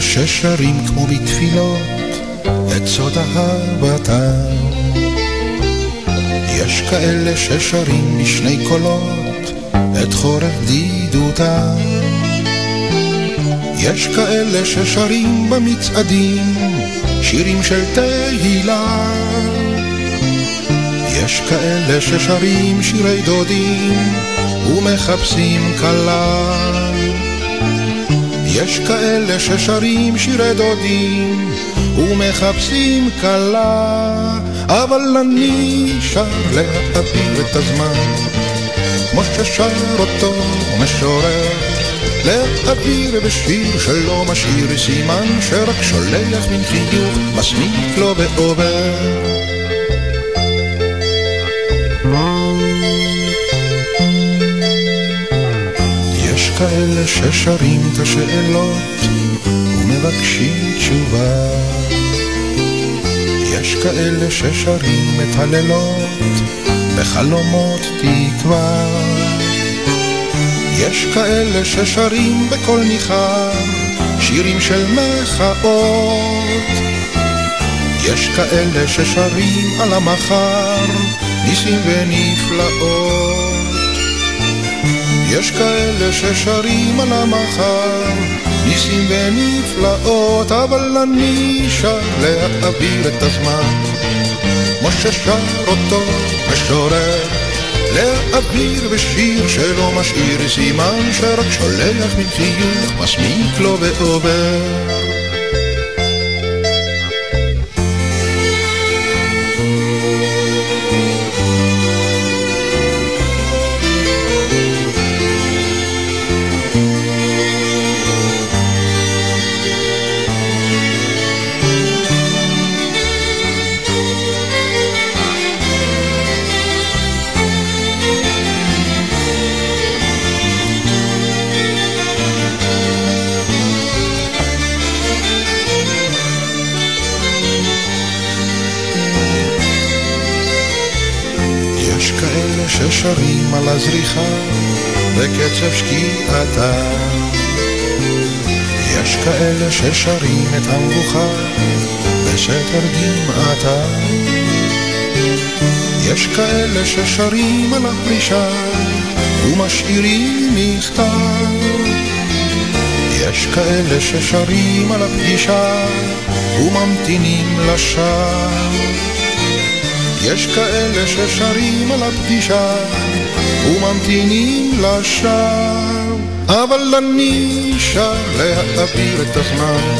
ששרים כמו בתפילות את סוד אהבתם. יש כאלה ששרים בשני קולות את חורף בדידותם. יש כאלה ששרים במצעדים שירים של תהילה. יש כאלה ששרים שירי דודים ומחפשים כלה. יש כאלה ששרים שירי דודים ומחפשים כלה, אבל אני שר להעביר את הזמן, כמו ששר אותו משורר, להעביר בשיר שלא משאיר סימן, שרק שולח מן חיוך, מסמיק לו ועובר. כאלה ששרים את השאלות ומבקשים תשובה. יש כאלה ששרים את הלילות בחלומות תקווה. יש כאלה ששרים בקול ניחר שירים של מחאות. יש כאלה ששרים על המחר ניסים ונפלאות. יש כאלה ששרים על המחר, ניסים ונפלאות, אבל אני שר להעביר את הזמן, כמו ששר אותו משורר. להעביר בשיר שלא משאיר סימן, שרק שולח מן חיוך, מסמיק לו ועובר. הזריחה בקצב שקיעתה. יש כאלה ששרים את המבוכה בסתר דמעתה. יש כאלה ששרים על הפרישה ומשאירים מכתב. יש כאלה ששרים על הפגישה וממתינים לשווא. יש כאלה ששרים על הפגישה וממתינים לשווא, אבל אני שר להעביר את הזמן,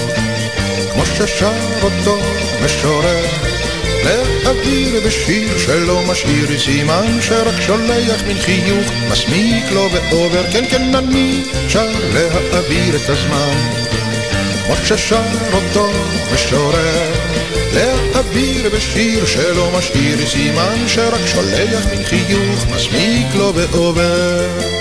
כמו ששר אותו משורר, להעביר בשיר שלא משאיר סימן, שרק שולח מן חיוך, מסמיק לו ועובר, כן כן אני שר להעביר את הזמן, כמו ששר אותו משורר. להעביר בשיר שלא משאיר סימן שרק שולח מן חיוך מסמיק לו ועובר.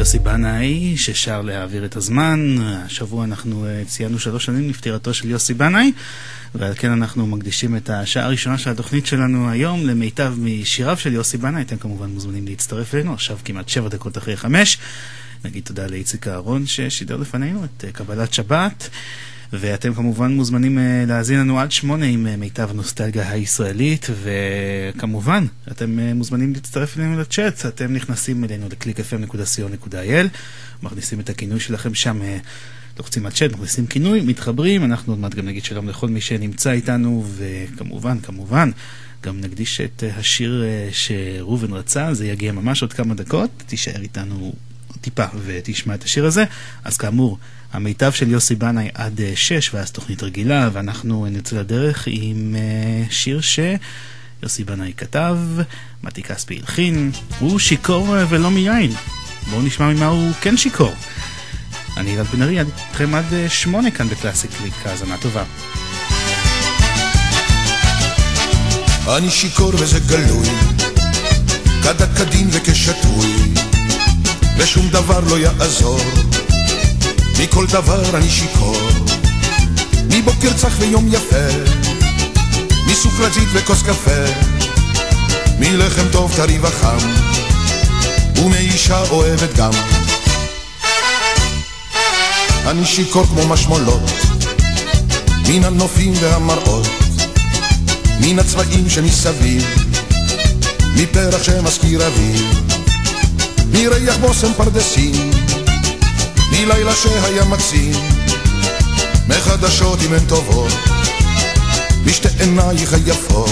יוסי בנאי, ששר להעביר את הזמן. השבוע אנחנו אה, ציינו שלוש שנים לפטירתו של יוסי בנאי, ועל כן אנחנו מקדישים את השעה הראשונה של התוכנית שלנו היום למיטב משיריו של יוסי בנאי. אתם כמובן מוזמנים להצטרף אלינו, עכשיו כמעט שבע דקות אחרי חמש. נגיד תודה לאיציק אהרון ששידר לפנינו את אה, קבלת שבת. ואתם כמובן מוזמנים uh, להאזין לנו עד שמונה עם uh, מיטב הנוסטלגיה הישראלית, וכמובן, אתם מוזמנים להצטרף אלינו לצ'אט, אתם נכנסים אלינו לקליק.fm.co.il, מכניסים את הכינוי שלכם שם. לוחצים על צ'אט, מכניסים כינוי, מתחברים, אנחנו עוד מעט גם נגיד שלום לכל מי שנמצא איתנו, וכמובן, כמובן, גם נקדיש את השיר אה, שראובן רצה, זה יגיע ממש עוד כמה דקות, תישאר איתנו טיפה ותשמע את השיר הזה. אז כאמור, המיטב של יוסי בנאי עד אה, שש, ואז תוכנית רגילה, ואנחנו נצא לדרך עם אה, שיר שיוסי בנאי כתב, מתי כספי הלחין, הוא שיכור ולא מיין. בואו נשמע ממה הוא כן שיכור. אני אלעד בן ארי, איתכם עד שמונה כאן בקלאסיק קליק, האזנה טובה. אני שיכור וזה גלוי, כדת כדין וכשתוי, ושום דבר לא יעזור, מכל דבר אני שיכור, מבוקר צח ויום יפה, מסוכרזית וכוס קפה, מלחם טוב טרי וחם, ומאישה אוהבת גם. אני שיכור כמו משמולות, מן הנופים והמראות. מן הצבעים שמסביב, מפרח שמזכיר אביב, מריח בושם פרדסים, מלילה שהיה מקסים, מחדשות אם הן טובות, משתי עינייך היפות.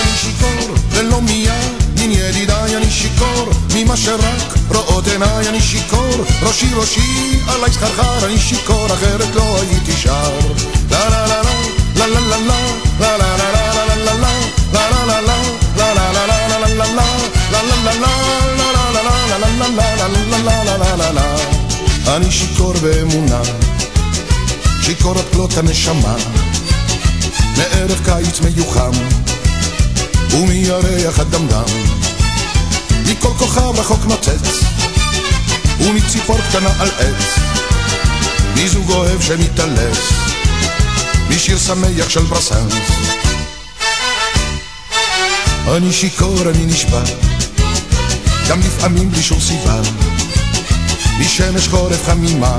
אני שיכור ולא מיד, מן ידידיי אני שיכור, ממה שרק רואות עיניי אני שיכור, ראשי ראשי עלי סחרחר אני שיכור, אחרת לא הייתי שר. לה לה לה לה לה לה לה אני שיכור באמונה, שיכור עד כלות הנשמה, מערב קיץ מיוחם, ומירח הדמדם, מכל כוכב רחוק נוצץ, ומציפור קטנה על עץ, מזוג אוהב שמתעלס, משיר שמח של ברסנס. אני שיכור, אני נשבע, גם לפעמים בלי שום סיבה. משמש חורף חמימה,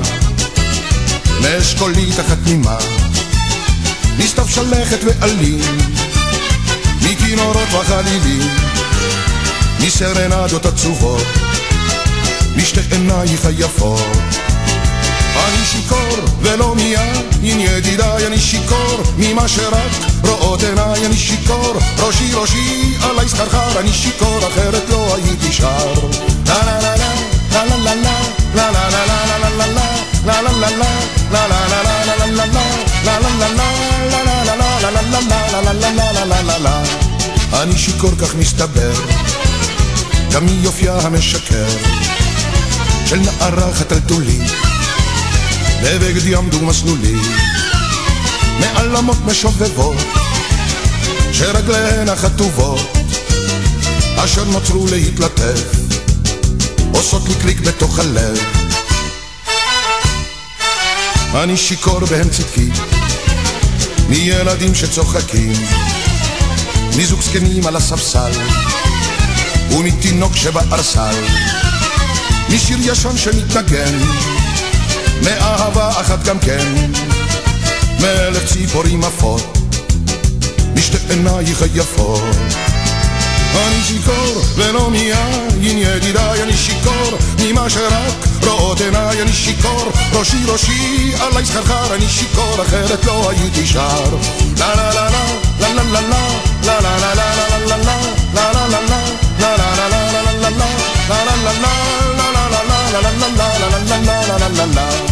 מאשכולית אחת תמימה, מסתיו שלכת ועלים, מכינורות וחלילים, מסרנדות עצובות, משתי עינייך היפות. אני שיכור ולא מיין ידידיי אני שיכור ממה שרק רואות עיניי אני שיכור ראשי ראשי עלי סחרחר אני שיכור אחרת לא הייתי שר לה לה לה לה לה לה לה אני שיכור כך מסתבר, גם מיופייה המשקר של נערה חתלתולית, בבגד יעמדו מסלולי, מעלמות משובבות, שרגליהן החטובות, אשר נוצרו להתלטף, עושות לי קליק בתוך הלב. אני שיכור והם צדקי, מילדים שצוחקים, מזוג זקנים על הספסל, ומתינוק שבארסל, משיר ישן שמתנגן, מאהבה אחת גם כן, מאלף ציפורים עפות, משתי עינייך היפות. אני שיכור ולא מיין ידידיי אני שיכור ממה שרק רואות עיניי אני שיכור ראשי ראשי עלי סחרחר אני שיכור אחרת לא הייתי שר לה לה לה לה לה לה לה לה לה לה לה לה לה לה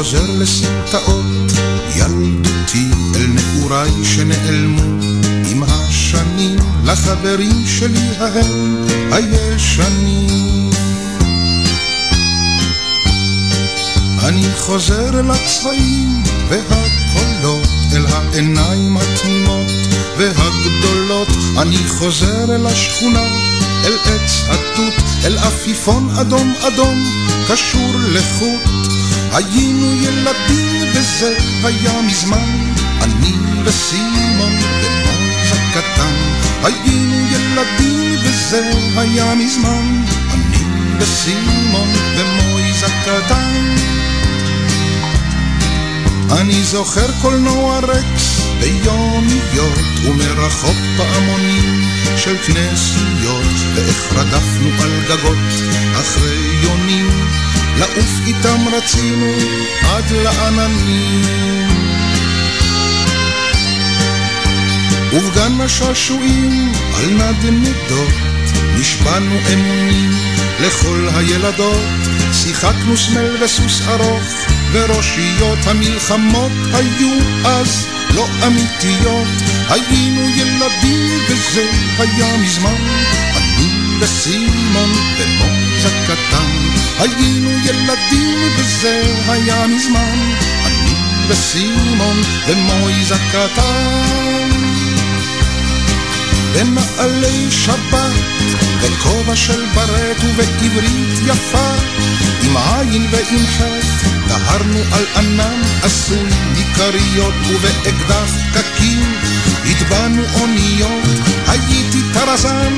חוזר לסמטאות ילדותי אל נעוריי שנעלמו עם השנים לחברים שלי ההם הישנים. אני חוזר אל הצבעים והקולות, אל העיניים התמימות והגדולות, אני חוזר אל השכונה, אל עץ התות, אל עפיפון אדום אדום, קשור לחוט, היינו ילדים וזה היה מזמן, אני וסימון ומויז הקטן. היינו ילדים וזה היה מזמן, אני וסימון ומויז הקטן. אני זוכר קולנוע רקס ביומיות ומרחוק פעמונים של כנסיות ואיך רדפנו על גגות אחרי יונים לעוף איתם רצינו עד לעננים. ובגן השעשועים על נדנדות נשבענו אמונים לכל הילדות. שיחקנו סמל וסוס ארוך וראשיות המלחמות היו אז לא אמיתיות. היינו ילדים וזה היה מזמן אני וסימון ומוזה קטן היינו ילדים וזה היה מזמן. אני וסימון ומויזה קטן במעלי שבת בכובע של ברט ובעברית יפה. עם עין ועם חטא דהרנו על ענן עשוי מכריות ובאקדח קקים הטבענו אוניות הייתי טרזן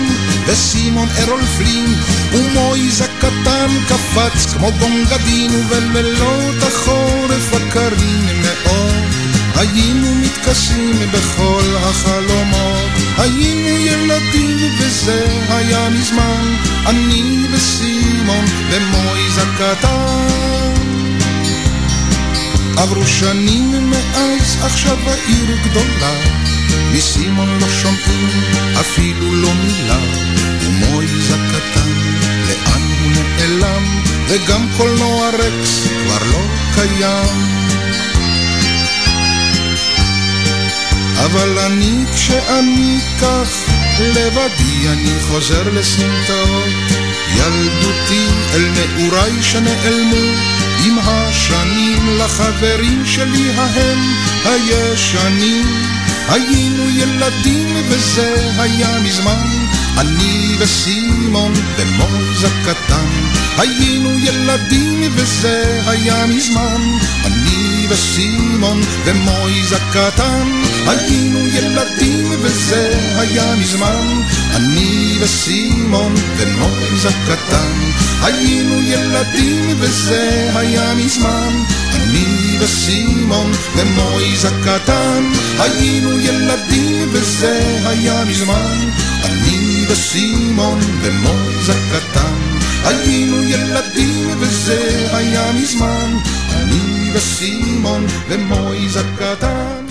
וסימון ארול פלין ומויז הקטן קפץ כמו בונגדין ובלילות החורף הקרים מאוד. היינו מתכסים בכל החלומות. היינו ילדים וזה היה מזמן. אני וסימון ומויז הקטן עברו שנים מאז עכשיו העיר גדולה. מסימון לא שומעים אפילו לא מילה ומויז הקטן לאן הוא נעלם? וגם קולנוע רקס כבר לא קיים. אבל אני כשאני כך לבדי אני חוזר לסמטאות. ילדותי אל נעוריי שנעלמו עם השנים לחברים שלי ההם הישנים. היינו ילדים וזה היה מזמן אני וסימון ומויז הקטן היינו ילדים וזה היה מזמן. אני וסימון ומויז הקטן היינו ילדים וזה היה מזמן. אני וסימון ומויז הקטן היינו ילדים וזה היה מזמן. אני וסימון ומויז הקטן היינו ילדים וזה היה מזמן וסימון ומויז הקטן היינו ילדים וזה היה מזמן אני וסימון ומויז הקטן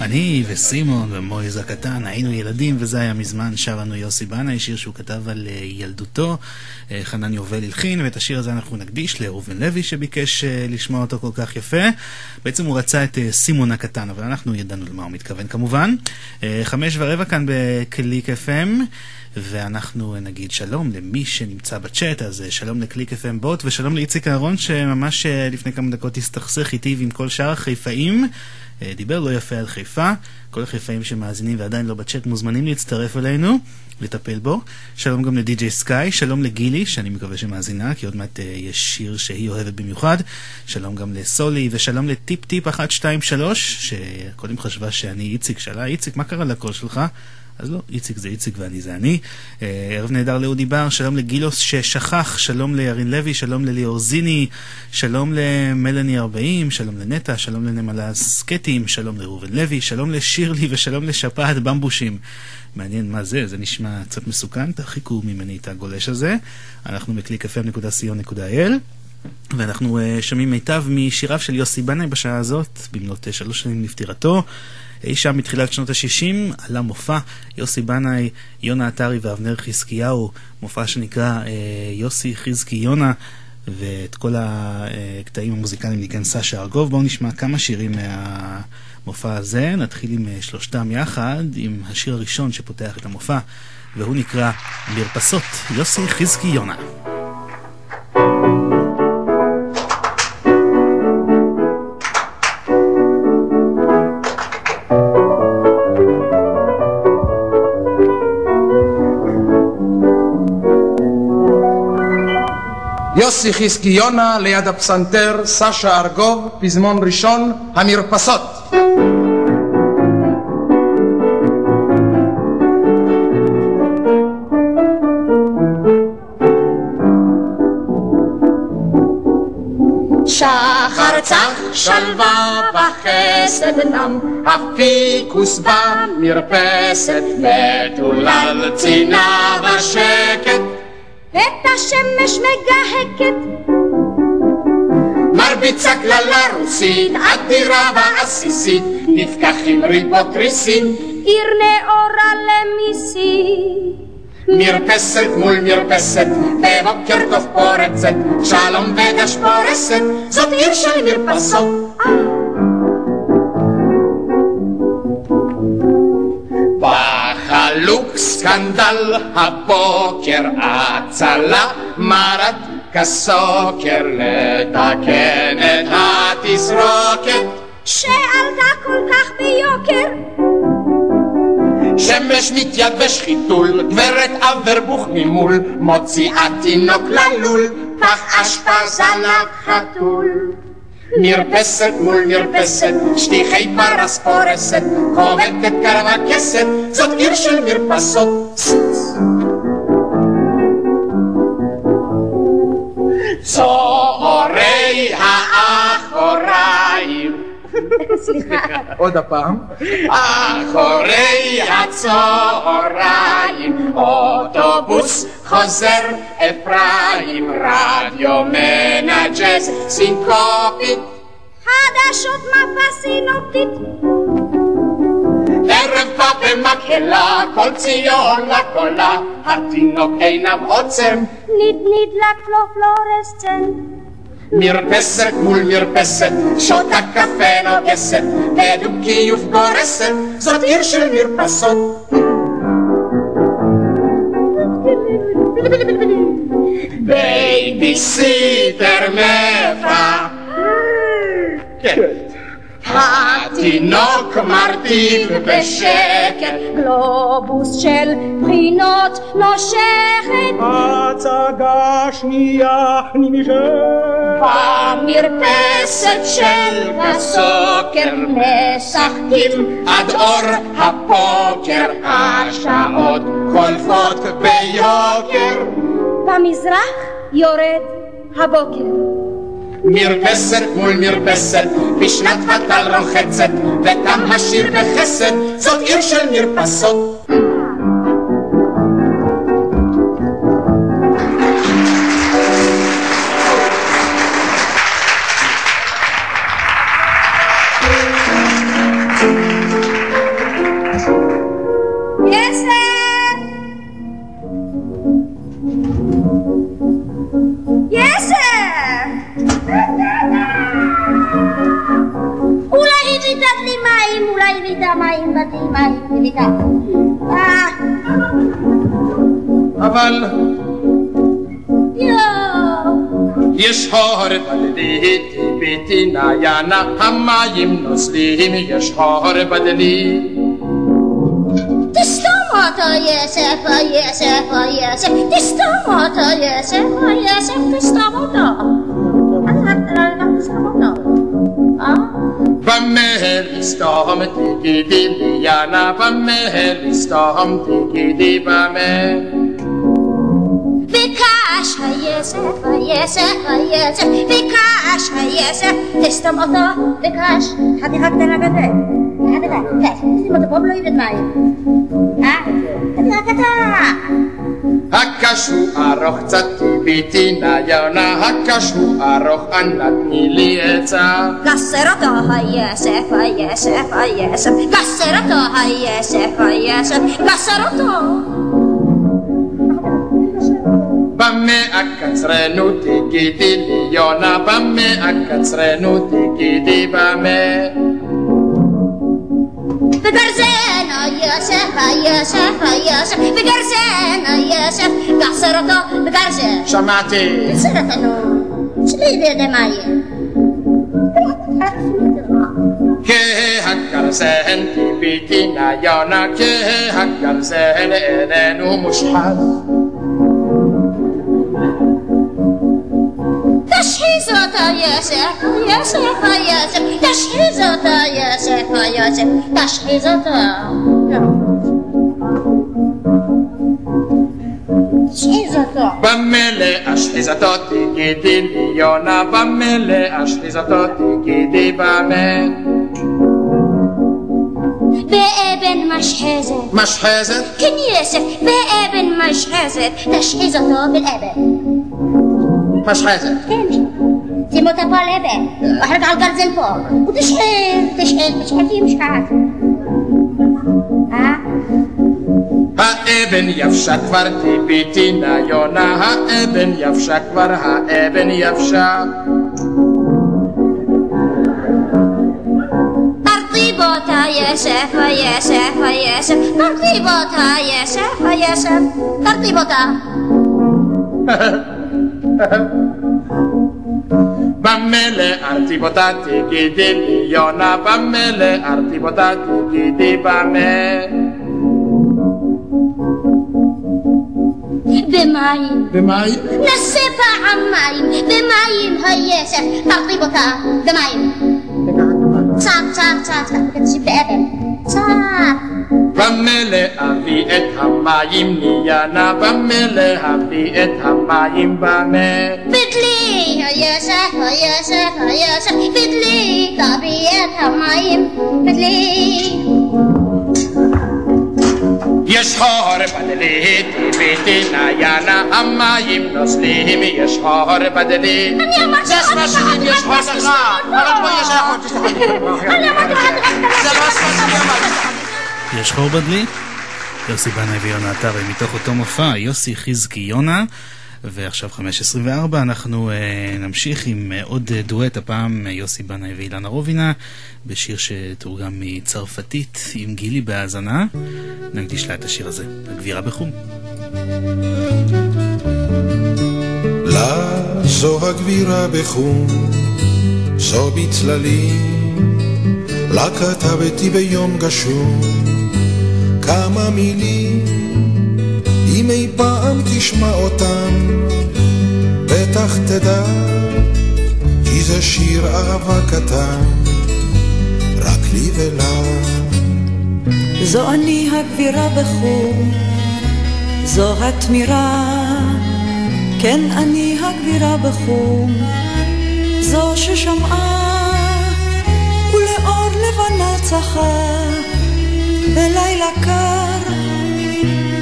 אני וסימון ומויז הקטן היינו ילדים וזה היה מזמן שר לנו יוסי בנאי, שיר שהוא כתב על אה, ילדותו. אה, חנן יובל הלחין ואת השיר הזה אנחנו נקדיש לאובן לוי שביקש אה, לשמוע אותו כל כך יפה. בעצם הוא רצה את סימון הקטן אבל אנחנו ידענו למה הוא מתכוון כמובן. חמש ורבע כאן בקליק FM. ואנחנו נגיד שלום למי שנמצא בצ'אט, אז שלום לקליק FM בוט ושלום לאיציק אהרון שממש לפני כמה דקות הסתכסך איתי ועם כל שאר החיפאים. אה, דיבר לא יפה על חיפה. כל החיפאים שמאזינים ועדיין לא בצ'אט מוזמנים להצטרף אלינו, לטפל בו. שלום גם לדי.ג'יי סקאי, שלום לגילי, שאני מקווה שמאזינה, כי עוד מעט uh, יש שיר שהיא אוהבת במיוחד. שלום גם לסולי, ושלום לטיפ טיפ 123, שקודם חשבה שאני איציק, שאלה איציק, מה קרה לקול שלך? אז לא, איציק זה איציק ואני זה אני. אה, ערב נהדר לאודי בר, שלום לגילוס ששכח, שלום לירין לוי, שלום לליאור זיני, שלום למלאני 40, שלום לנטע, שלום לנמלה סקטים, שלום לראובן לוי, שלום לשירלי ושלום לשפעת במבושים. מעניין מה זה, זה נשמע קצת מסוכן, תרחיקו ממני את הגולש הזה. אנחנו ב-clickfm.co.il ואנחנו uh, שומעים מיטב משיריו של יוסי בנאי בשעה הזאת, במלאת שלוש שנים לפטירתו. אי שם מתחילת שנות ה-60 עלה מופע, יוסי בנאי, יונה עטרי ואבנר חזקיהו, מופע שנקרא אה, יוסי חזקי יונה, ואת כל הקטעים המוזיקליים ניגן סשה ארגוב. בואו נשמע כמה שירים מהמופע הזה, נתחיל עם אה, שלושתם יחד, עם השיר הראשון שפותח את המופע, והוא נקרא מרפסות, יוסי חזקי יונה. יוסי חזקיונה ליד הפסנתר, סשה ארגוב, פזמון ראשון, המרפסות. שחר צח שלווה וחסד נם, הפיקוס במרפסת, מטולל צינה בשקט, את השמש מגהקת. מרביצה כללה רוסית, עתירה ועסיסית, נפקח עם ריבות ריסין, עיר נאורה למיסים. מרפסת מול מרפסת, בבוקר טוב פורצת, שלום ודש פורסת, זאת עיר של מרפסות. סקנדל, הבוקר הצלה, מרת כסוקר לתקן את התסרוקת שעלתה כל כך ביוקר שמש מתייבש חיתול, גברת אברבוך ממול, מוציאה תינוק ללול, פח אשפה זנב חתול. מרפסת מול מרפסת, שטיחי פרס פורסת, חובטת כר בכסת, זאת עיר של מרפסות. צהרי האחוריים סליחה. עוד הפעם. אחורי הצהריים, אוטובוס חוזר אפרים, רדיו מנג'ז סינקופית, חדשות מפה סינופטית. ערב בא במקהלה, כל ציון לקולה, התינוק עיניו עוצם, נדנדלק לו פלורסצנט. מרפסת מול מרפסת, שותה קפה נוגסת, בדו-קיוף גורסת, זאת עיר של מרפסות. בייביסיטר מפהקת. התינוק מרטיב בשקט, גלובוס של בחינות נושכת. הצגה שנייה נמשכת. במרפסת של הסוקר משחקים עד אור הפוקר, השעות חולפות ביוקר. במזרח יורד הבוקר. מרפסת מול מרפסת, בשנת בטל רוחצת, ותם השיר בחסד, זאת עיר של מרפסות. יש הור בדלי, טיפיתי נעיינה, המים נוזלים, יש הור בדלי. תסתום אותו יסף, יסף, יסף, תסתום אותו יסף, יסף, תסתום אותו. תסתום אותו. במה לסתום תגידי לי יאנה, במה לסתום תגידי במה. ביקש היסף, היסף, היסף, ביקש היסף, תסתום אותו, ביקש, חתיכה קטנה כזה, חתיכה, כן, שים אותו פה ולא ירד מים, אה? חתיכה קטנה. הקש הוא ארוך קצת טיביתי נעיונה, הקש הוא ארוך אנא תני לי עצה. bamme akatsre no tegede le yona bamme akatsre no tegede bamme في قرزانة ياسف ياسف ياسف في قرزانة ياسف قعصرته بقرزة سمعتي صرت انه شبيه بيدي معي ke hakkar sen ti bitina yana ke hakkar sen enenu mushhal יוסף, יוסף, יוסף, תשחיז אותו, יוסף, יוסף, תשחיז אותו. במלא אשחיזתו תגידי לי יונה, במלא אשחיזתו תגידי במה. באבן משחזת. משחזת? כן יוסף, באבן משחזת, תשחיז אותו באבן. משחזת. כן, פה על אבן, ואחר כך על גרזן פה, ותשחט, תשחט, תשחט ימשחט. אה? האבן יבשה כבר טיפיתי נא יונה, האבן יבשה כבר, האבן יבשה. תרטיב אותה יוסף, יוסף, יוסף, תרטיב אותה יוסף, bammele arti potati gidi yona bammele arti potati gidi bamme بماين بماين نسيبها عن ماين بماين هيا شف ترطيبك بماين صار صار صار تجيب لأبن صار צף, תקשיב באבן. צף. במלא אביא את המים ניינה, במלא אביא את המים במה. בדלי היסף, היסף, היסף, בדלי תביא את המים, בדלי. יש חור בדלי, טיפיתי ניינה, המים נוזלים, יש חור בדלי. אני אמרתי לך, זה ספרשים, יש חור לך, אבל פה יש אחות, אני אמרתי לך, זה לא ספרשים, אמרתי. יש חור בדלי? יוסי בנאי ויונה עטרי מתוך אותו מופע, יוסי חזקי יונה. ועכשיו 5.24 אנחנו uh, נמשיך עם uh, עוד uh, דואט, הפעם uh, יוסי בנאי ואילנה רובינה, בשיר שתורגם מצרפתית עם גילי בהאזנה. נקדיש לה את השיר הזה, הגבירה בחום. לה זו הגבירה בחום, זו בצללים, לה כתבתי ביום גשום כמה מילים, אם אי פעם תשמע אותם, בטח תדע, כי זה שיר אהבה קטן, רק לי ולה. זו אני הגבירה בחום, זו התמירה, כן אני הגבירה בחום, זו ששמעה לבנה צחה, בלילה קר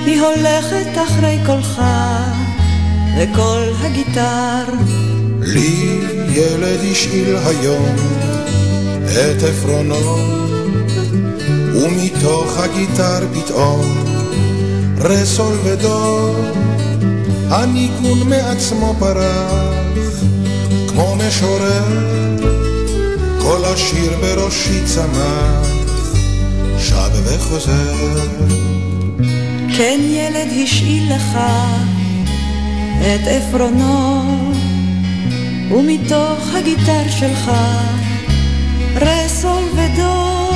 היא הולכת אחרי קולך וקול הגיטר. לי ילד השאיל היום את עפרונו ומתוך הגיטר פתאום רסול ודור הניגון מעצמו פרח כמו משורר כל השיר בראשי צמח שב וחוזר. כן ילד השאיל לך את עפרונו ומתוך הגיטר שלך רסול ודו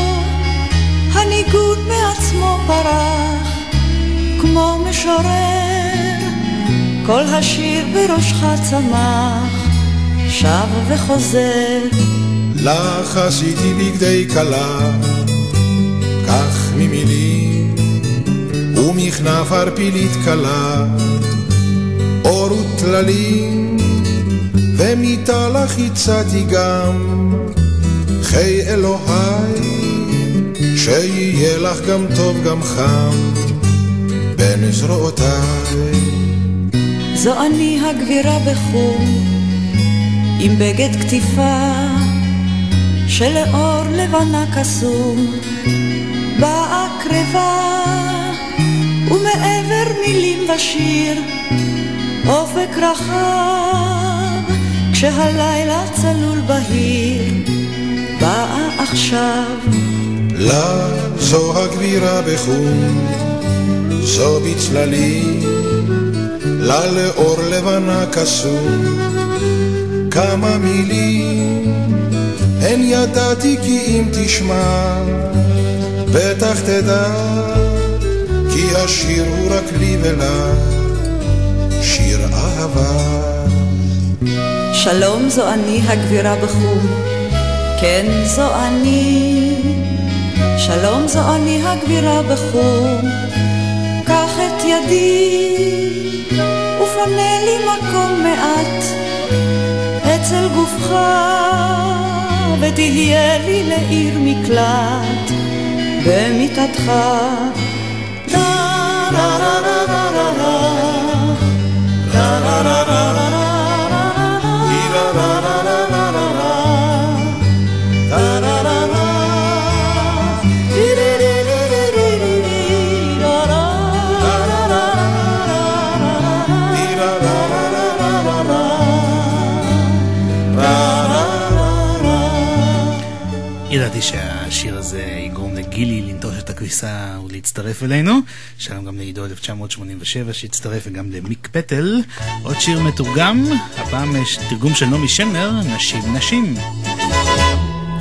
הניגון מעצמו פרח כמו משורר. כל השיר בראשך צמח שב וחוזר לך עשיתי בגדי כלה כך ממילים ומכנף ערפילית קלה אור וטללים ומיטה לך הצעתי גם חיי אלוהי שיהיה לך גם טוב גם חם בין זרועותיי. זו אני הגבירה בחום עם בגד כתיפה שלאור לבנה קסום באה קרבה ומעבר מילים ושיר אופק רחב כשהלילה צלול בהיר באה עכשיו. לה זו הגבירה בחום זו בצללים. לה לאור לבנה קסום כמה מילים הן ידעתי כי אם תשמע בטח תדע כי השיר הוא רק לי ולה שיר אהבה. שלום זו אני הגבירה בחום, כן זו אני. שלום זו אני הגבירה בחום, קח את ידי ופנה לי מקום מעט אצל גופך, ותהיה לי לעיר מקלט במיטתך. da da da da da da da da da da הכביסה ולהצטרף אלינו. שלום גם לעידו 1987 שהצטרף וגם למיק פטל. עוד שיר מתורגם, הפעם יש תרגום של נעמי שמר, נשים נשים.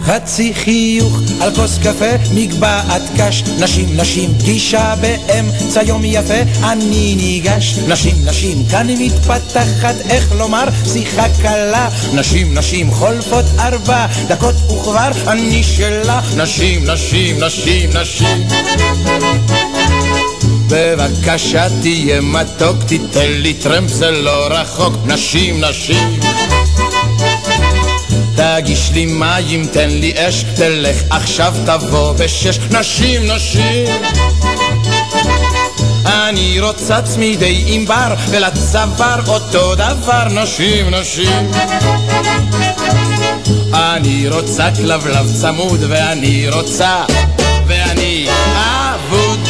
חצי חיוך על כוס קפה, מגבעת קש, נשים נשים פגישה באמצע יום יפה, אני ניגש, נשים נשים כאן מתפתחת, איך לומר, שיחה קלה, נשים נשים חולפות ארבע דקות וכבר אני שלה, נשים נשים נשים נשים. בבקשה תהיה מתוק, תיתן לי טרמפ זה לא רחוק, נשים נשים תגיש לי מים, תן לי אש, תלך עכשיו תבוא בשש. נשים, נשים. אני רוצה צמידי ענבר, ולצוואר אותו דבר. נשים, נשים. אני רוצה כלבלב צמוד, ואני רוצה, ואני אבוד.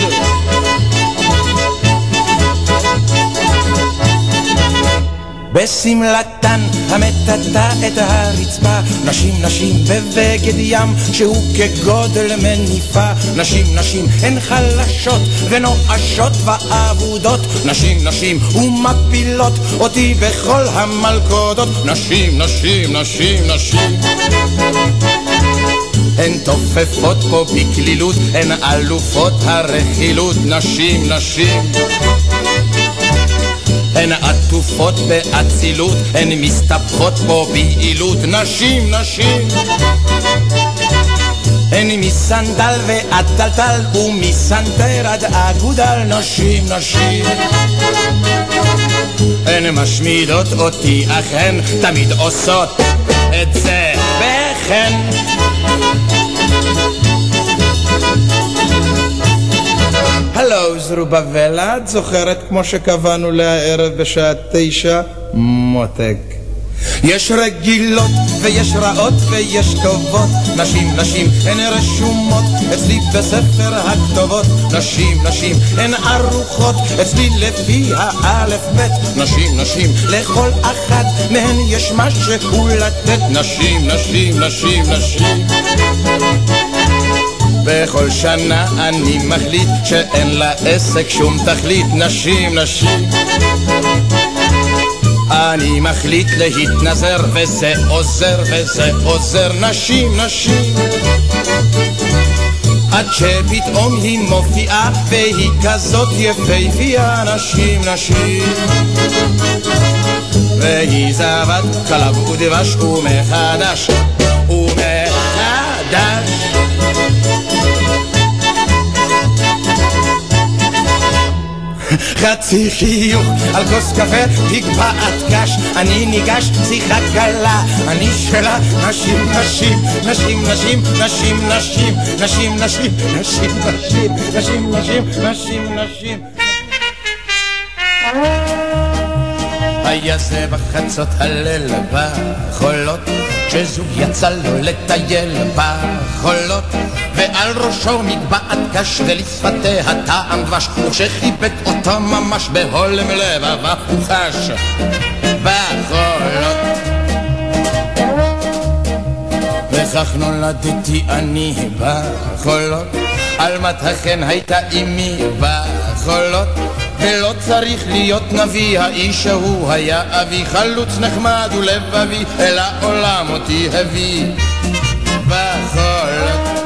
בשמלתן המטאטה את הרצפה. נשים נשים בבגד ים שהוא כגודל מניפה. נשים נשים הן חלשות ונואשות ואבודות. נשים נשים ומפילות אותי בכל המלכודות. נשים נשים נשים נשים. הן תופפות פה בקלילות, הן אלופות הרכילות, נשים, נשים. הן עטופות באצילות, הן מסתבכות בו ביעילות. נשים, נשים. הן מסנדל ועד טלטל, ומסנטר עד אגודל. נשים, נשים. הן משמידות אותי, אך הן תמיד עושות את זה בחן. הלו, זרובבלה, את זוכרת כמו שקבענו להערב בשעה תשע? מותק. יש רגילות ויש רעות ויש טובות. נשים נשים הן רשומות אצלי בספר הכתובות. נשים נשים הן ערוכות אצלי לפי האלף בית נשים נשים לכל אחת מהן יש משהו לתת. נשים נשים נשים נשים בכל שנה אני מחליט שאין לעסק שום תכלית. נשים, נשים. אני מחליט להתנזר וזה עוזר וזה עוזר. נשים, נשים. עד שפתאום היא מופיעה והיא כזאת יפהפייה. נשים, נשים. והיא זבת חלב ודבש ומחדש חצי חיוך על כוס קפה, תקבעת קש, אני ניגש, שיחה קלה, אני שלה, נשים, נשים, נשים, נשים, נשים, נשים, נשים, נשים, נשים, נשים, נשים, נשים, נשים, נשים. היה זה בחצות הליל בחולות, כשזוג יצא לו לטייל בחולות. ועל ראשו מגבעת קש ולשפתיה טעם דבש וכשחיבק אותה ממש בהולם לבבה הוא חש בחולות וכך נולדתי אני בחולות עלמת החן הייתה אמי בחולות ולא צריך להיות נביא, האיש ההוא היה אבי. חלוץ נחמד ולבבי, אל העולם אותי הביא. בחולות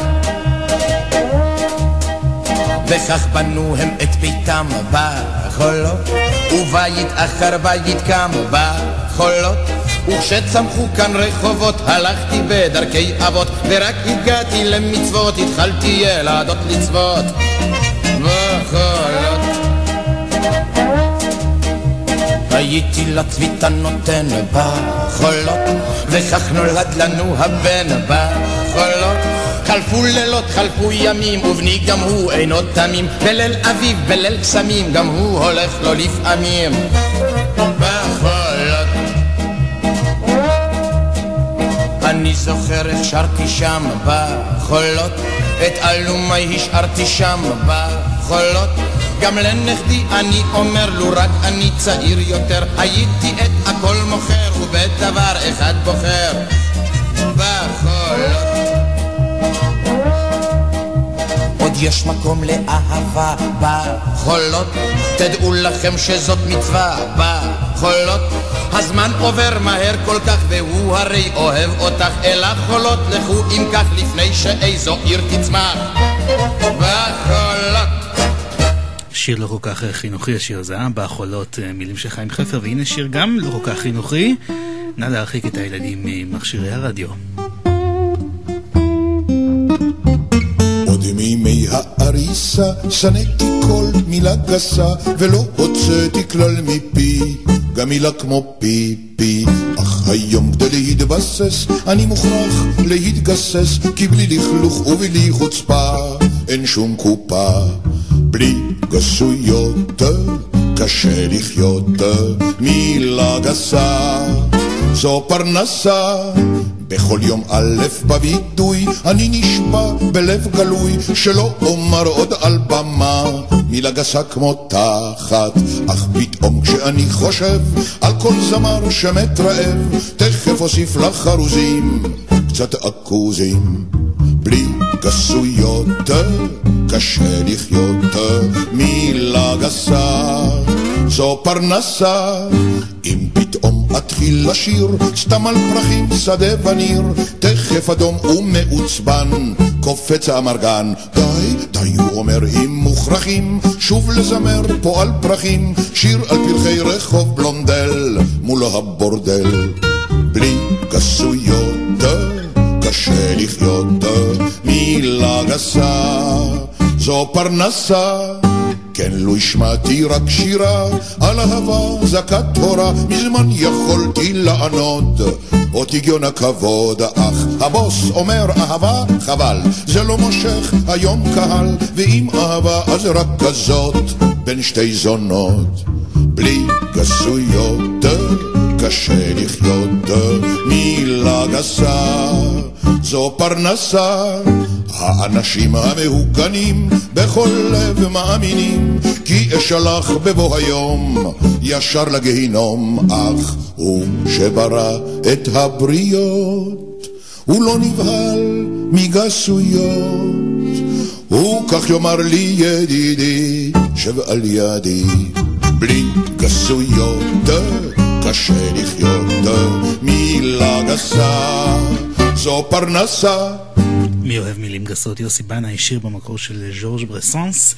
וכך בנו הם את ביתם בחולות, ובית אחר בית קם בחולות, וכשצמחו כאן רחובות הלכתי בדרכי אבות ורק הגעתי למצוות התחלתי ילדות לצוות. וחולות הייתי לצביתה נותן בחולות וכך נולד לנו הבן בחולות חלפו לילות, חלפו ימים, ובני גם הוא אינו תמים. בליל אביב, בליל קסמים, גם הוא הולך לו לפעמים. בחולות. אני זוכר איך שרתי שם בחולות, את אלומי השארתי שם בחולות. גם לנכדי אני אומר, לו רק אני צעיר יותר, הייתי את הכל מוכר, ובדבר אחד בוחר. בחולות. עוד יש מקום לאהבה בחולות, תדעו לכם שזאת מצווה בחולות. הזמן עובר מהר כל כך והוא הרי אוהב אותך אל החולות, לכו אם כך לפני שאיזו עיר תצמח בחולות. שיר לא כל כך חינוכי, השיר הזה, אה? בחולות מילים של חיים חפר, והנה שיר גם לא כל כך חינוכי. נא להרחיק את הילדים ממכשירי הרדיו. מימי האריסה שנאתי כל מילה גסה ולא הוצאתי כלל מפי גם מילה כמו פיפי אך היום כדי להתבסס אני מוכרח להתגסס כי בלי לכלוך ובלי חוצפה אין שום קופה בלי גסויות קשה לחיות מילה גסה. זו פרנסה בכל יום א' בווידוי אני נשבע בלב גלוי שלא אומר עוד על במה. מילה גסה כמו תחת אך פתאום כשאני חושב על כל זמר שמת רעב תכף אוסיף לחרוזים קצת עכוזים בלי גסויות קשה לחיות מילה גסה זו פרנסה. אם פתאום אתחיל לשיר סתם על פרחים שדה וניר תכף אדום ומעוצבן קופץ האמרגן די, די הוא אומר אם מוכרחים שוב לזמר פה על פרחים שיר על פרחי רחוב בלונדל מולו הבורדל. בלי גסויות קשה לחיות מילה גסה זו פרנסה כן לו השמעתי רק שירה על אהבה זכת תורה מזמן יכולתי לענוד עוד הגיון הכבוד אך הבוס אומר אהבה חבל זה לא מושך היום קהל ואם אהבה אז רק כזאת בין שתי זונות. בלי גסויות קשה לחיות מילה גסה זו פרנסה האנשים המהוגנים בכל לב מאמינים כי אשלח בבוא היום ישר לגיהינום אך הוא שברא את הבריות הוא לא נבהל מגסויות. הוא כך יאמר לי ידידי שב על ידי בלי גסויות קשה לחיות מילה גסה זו פרנסה מי אוהב מילים גסות? יוסי בנה השיר במקור של ז'ורג' ברסנס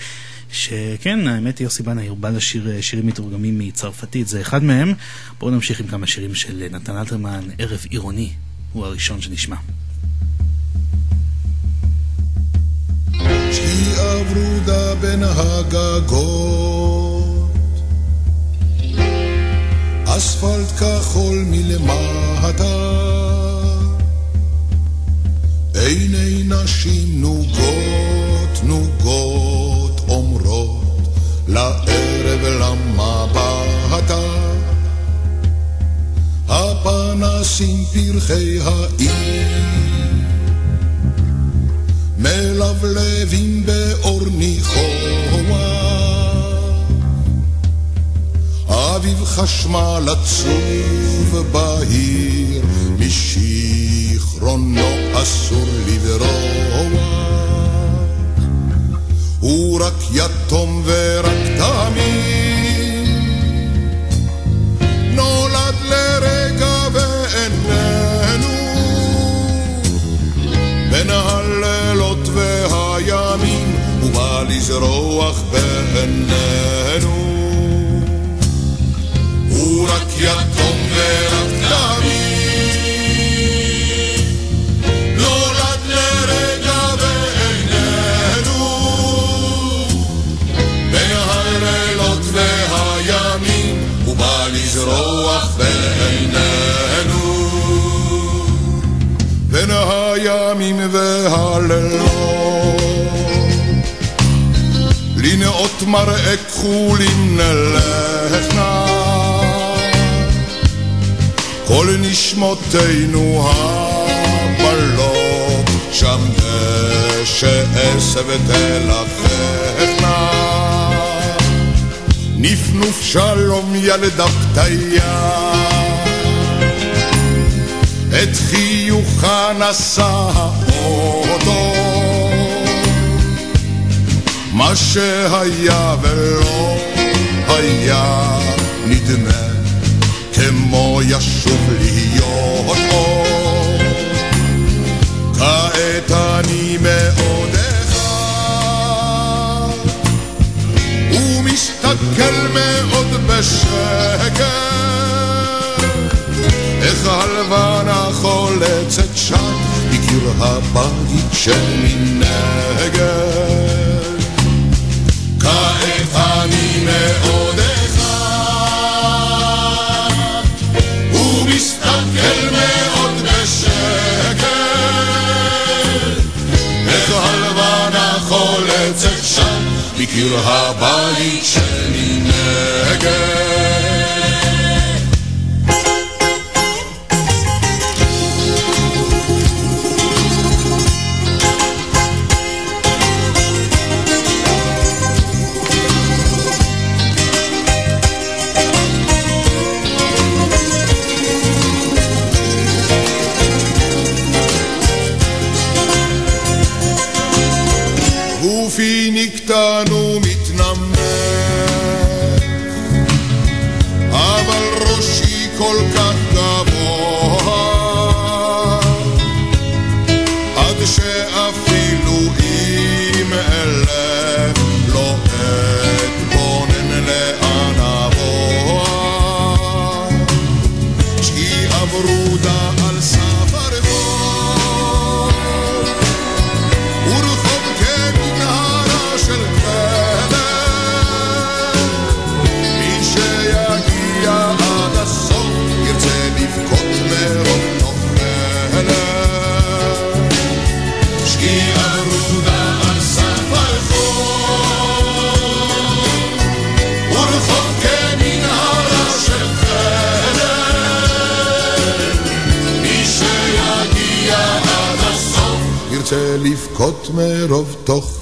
שכן, האמת היא יוסי בנה הרבה לשיר שירים מתורגמים מצרפתית, זה אחד מהם. בואו נמשיך עם כמה שירים של נתן אלתרמן, ערב עירוני, הוא הראשון שנשמע. אספלט כחול מלמטה עיני נשים נוגות נוגות אומרות לערב למבטה הפנסים פרחי העיר מלבלבים באור ניחוח אביב חשמל עצוב בהיר משיכרונו אסור לברוח. הוא רק יתום ורק תמיד נולד לרגע ואיננו. בין הלילות והימים הוא בא לזרוח בעינינו. הוא רק יתום ורק תמיד לזרוח בעינינו בין הימים והלילות. לנאות מראה כחולים נלך נא כל נשמותינו הבלות שם דשא עשב ותלככנה נפנוף שלום ילדה פתיה את חיוכה נשא האוטו. מה שהיה ולא היה נדמה כמו ישוב להיות אור כעת אני מאוד ומסתכל מאוד בשקט איך הלבנה חולצת שם בקיר הבית שמנגד כעת אני מאוד מקיר הבית שמנגד. לבכות מרוב תוחלת.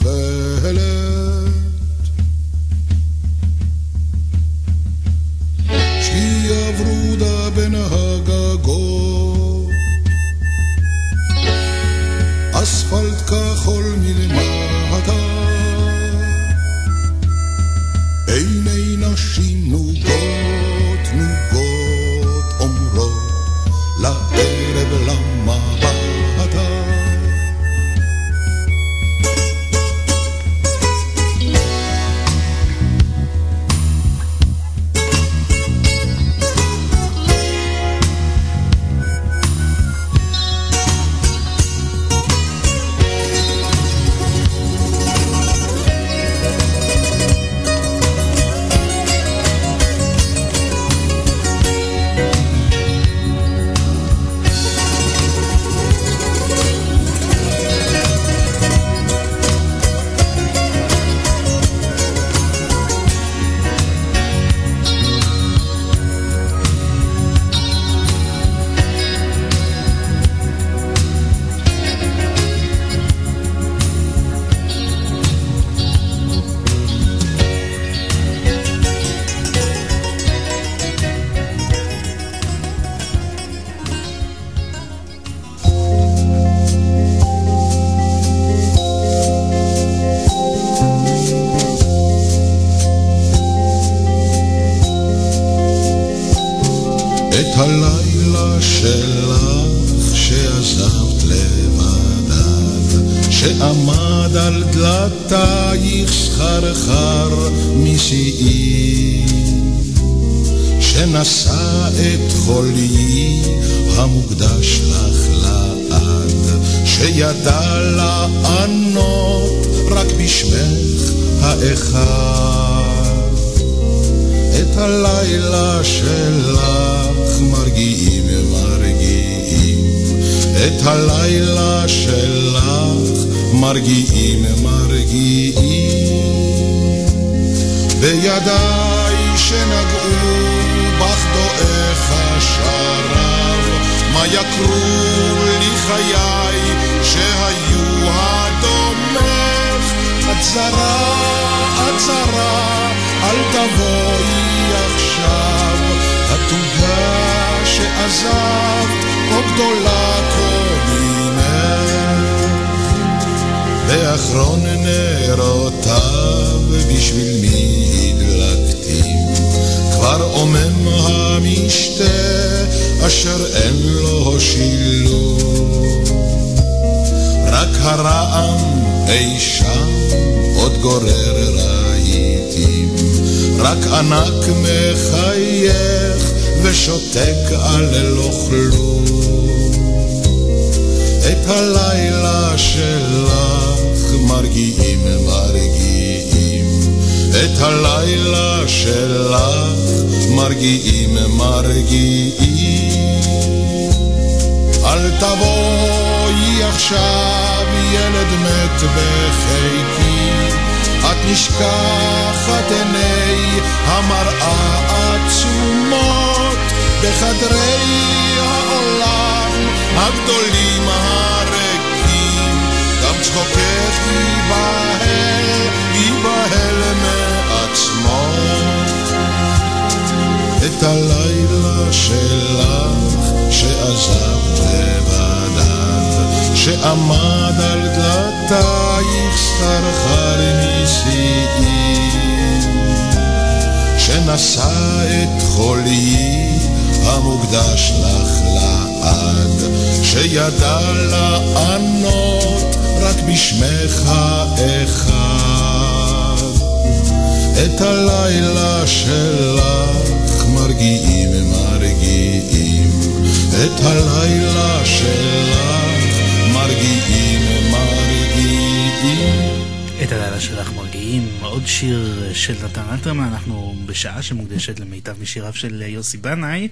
של יוסי בנאי,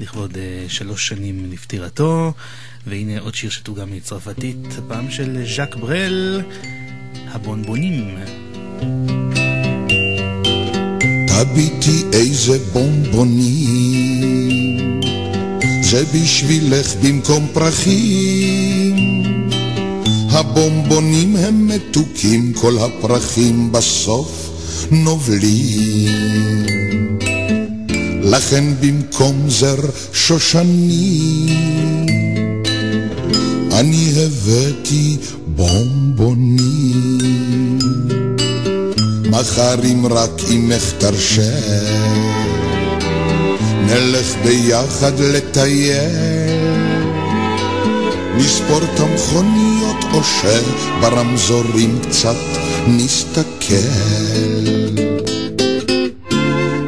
לכבוד uh, שלוש שנים לפטירתו, והנה עוד שיר שתורגם מצרפתית, הפעם של ז'אק ברל, הבונבונים. תביטי איזה בונבונים, זה בשבילך במקום פרחים. הבומבונים הם מתוקים, כל הפרחים בסוף נובלים. לכן במקום זר שושני, אני הבאתי בומבונים. מחר אם רק אמך תרשה, נלך ביחד לטייל. נספור את המכוניות או שברמזורים קצת נסתכל.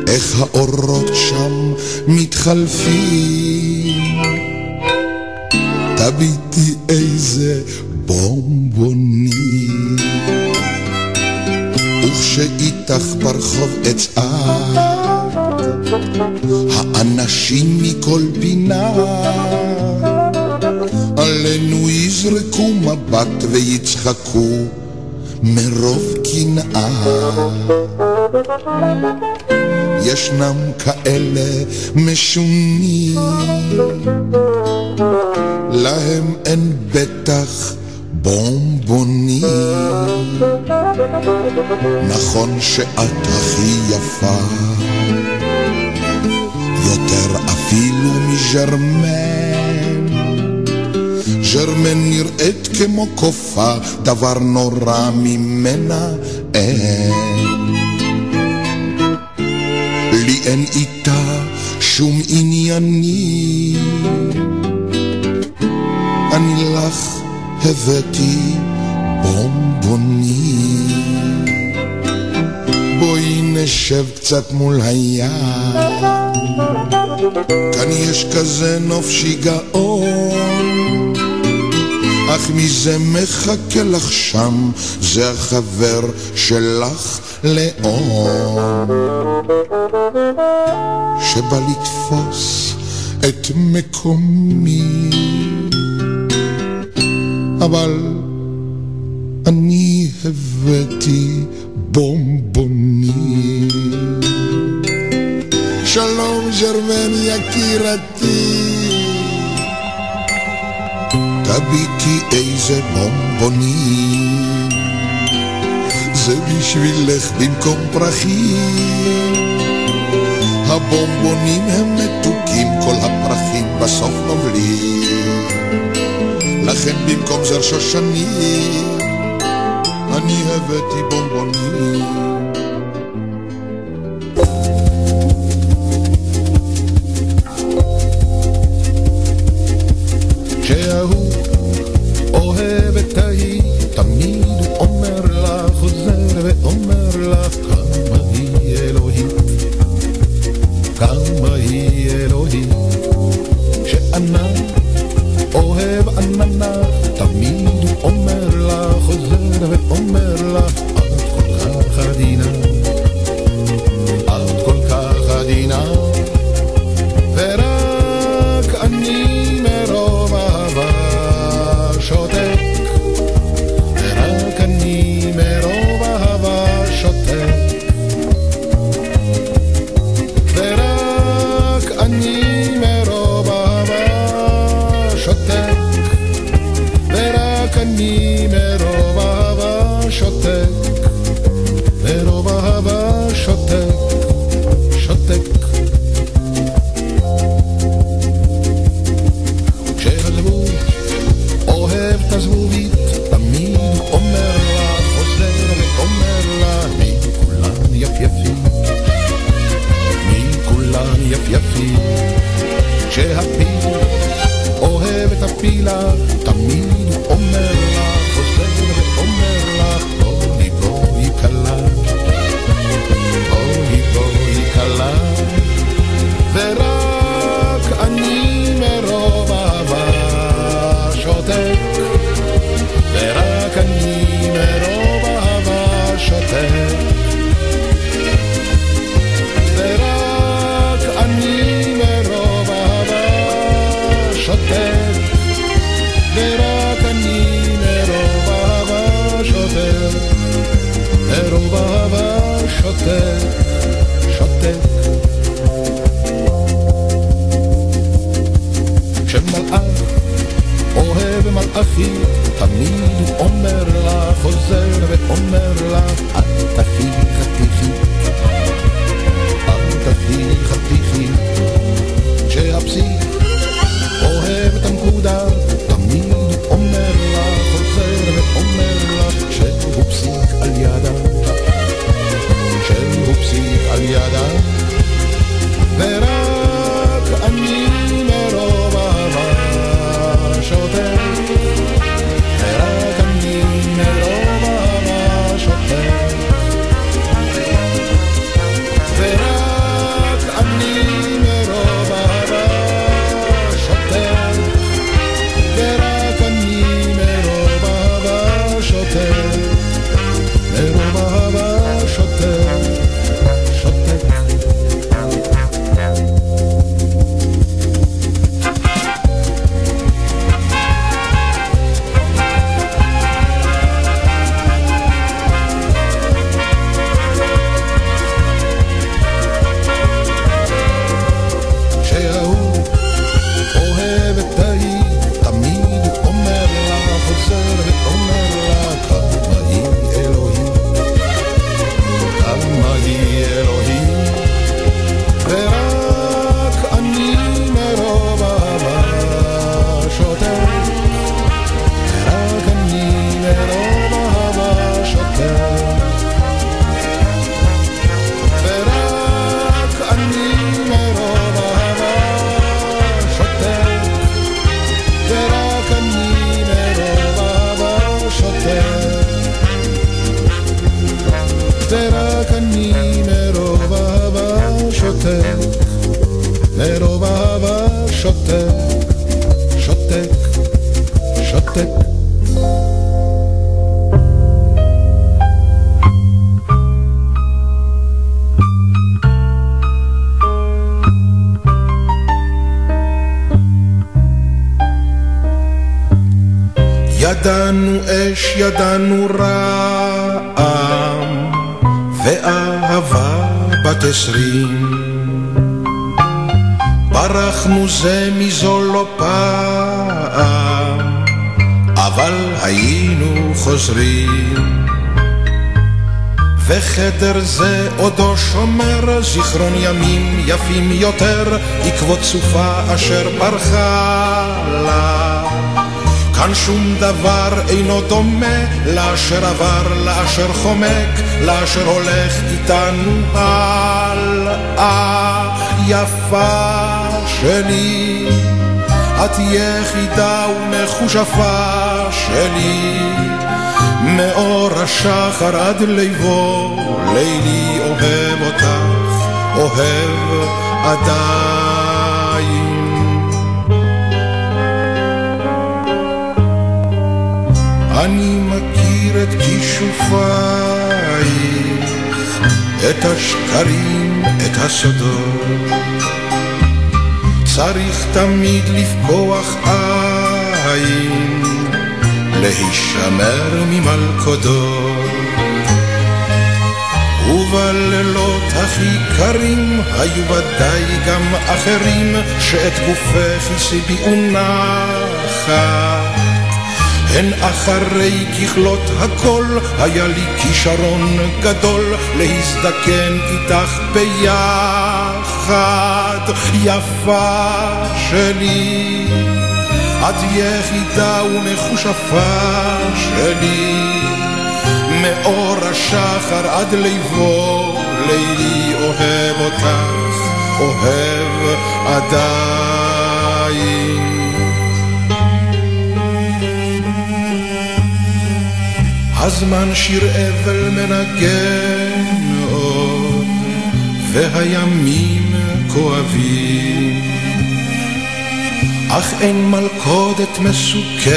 איך האורות מתחלפים, תביטי איזה בומבונים. וכשאיתך ברחוב אצעד, האנשים מכל פינה עלינו יזרקו מבט ויצחקו מרוב קנאה. ישנם כאלה משונים, להם אין בטח בומבונים. נכון שאת הכי יפה, יותר אפילו מז'רמן. ז'רמן נראית כמו קופה, דבר נורא ממנה אין. אין איתה שום ענייני. אני לך הבאתי בומבוני. בואי נשב קצת מול הים, כאן יש כזה נוף שיגעון. אך מי זה מחכה לך שם? זה החבר שלך לאום. שבא לתפוס את מקומי. אבל אני הבאתי בומבונים. שלום ז'רמן יקירתי, תביטי איזה בומבונים, זה בשבילך במקום פרחים. הבונבונים הם מתוקים, כל הפרחים בסוף נובלים. לכן במקום זר שושני, אני הבאתי בונבונים. אש, ידענו רעם, ואהבה בת עשרים. ברחנו זה מזו לא פעם, אבל היינו חוזרים. וחדר זה עודו שומר זיכרון ימים יפים יותר, עקבות סופה אשר ברחה לה. כאן שום דבר אינו דומה לאשר עבר, לאשר חומק, לאשר הולך איתנו הלאה. יפה שלי, את יחידה ומחושפה שלי. מאור השחר עד ליבו, לילי אוהב אותך, אוהב עדיין. אני מכיר את כישופייך, את השקרים, את הסודות. צריך תמיד לפקוח עין, להישמר ממלכודו. ובלילות הכי קרים היו ודאי גם אחרים שאת גופך הסיביעו נחת. הן אחרי ככלות הכל, היה לי כישרון גדול להזדקן איתך ביחד, יפה שלי. את יחידה ומכושפה שלי, מאור השחר עד ליבו, לילי אוהב אותך, אוהב עדיין. הזמן שיר אבל מנגן עוד, והימים כואבים. אך אין מלכודת מסוכנת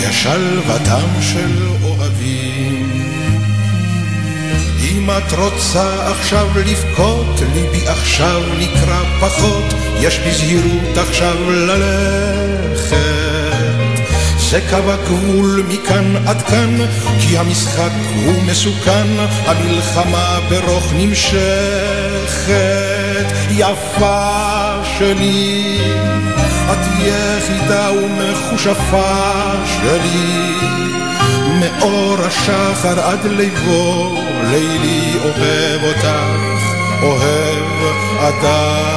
כשלוותם של אוהבים. אם את רוצה עכשיו לבכות, ליבי עכשיו נקרא פחות, יש בזהירות עכשיו ללכת. זה קו הגבול מכאן עד כאן, כי המשחק הוא מסוכן, המלחמה ברוך נמשכת. יפה שלי, את יחידה ומכושפה שלי, מאור השחר עד ליבו, לילי אוהב אותך, אוהב אתה.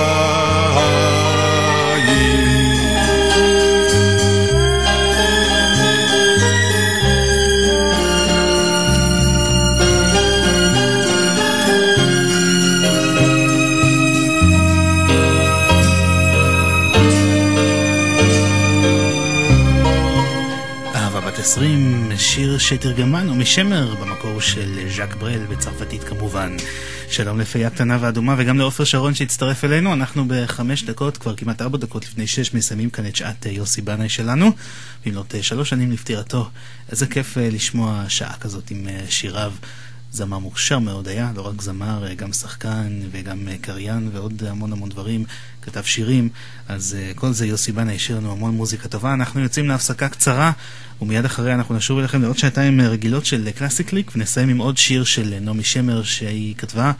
20, שיר שתרגמנו משמר במקור של ז'אק ברל, בצרפתית כמובן. שלום לפיה קטנה ואדומה וגם לעופר שרון שהצטרף אלינו. אנחנו בחמש דקות, כבר כמעט ארבע דקות לפני שש, מסיימים כאן את שעת אה, יוסי בנאי שלנו, במלאת אה, שלוש שנים לפטירתו. איזה כיף אה, לשמוע שעה כזאת עם שיריו. זמר מוכשר מאוד היה, לא רק זמר, גם שחקן וגם קריין ועוד המון המון דברים, כתב שירים, אז כל זה יוסי בנה השאיר לנו המון מוזיקה טובה. אנחנו יוצאים להפסקה קצרה, ומיד אחריה אנחנו נשוב אליכם לעוד שעתיים רגילות של קלאסי קליק, ונסיים עם עוד שיר של נעמי שמר שהיא כתבה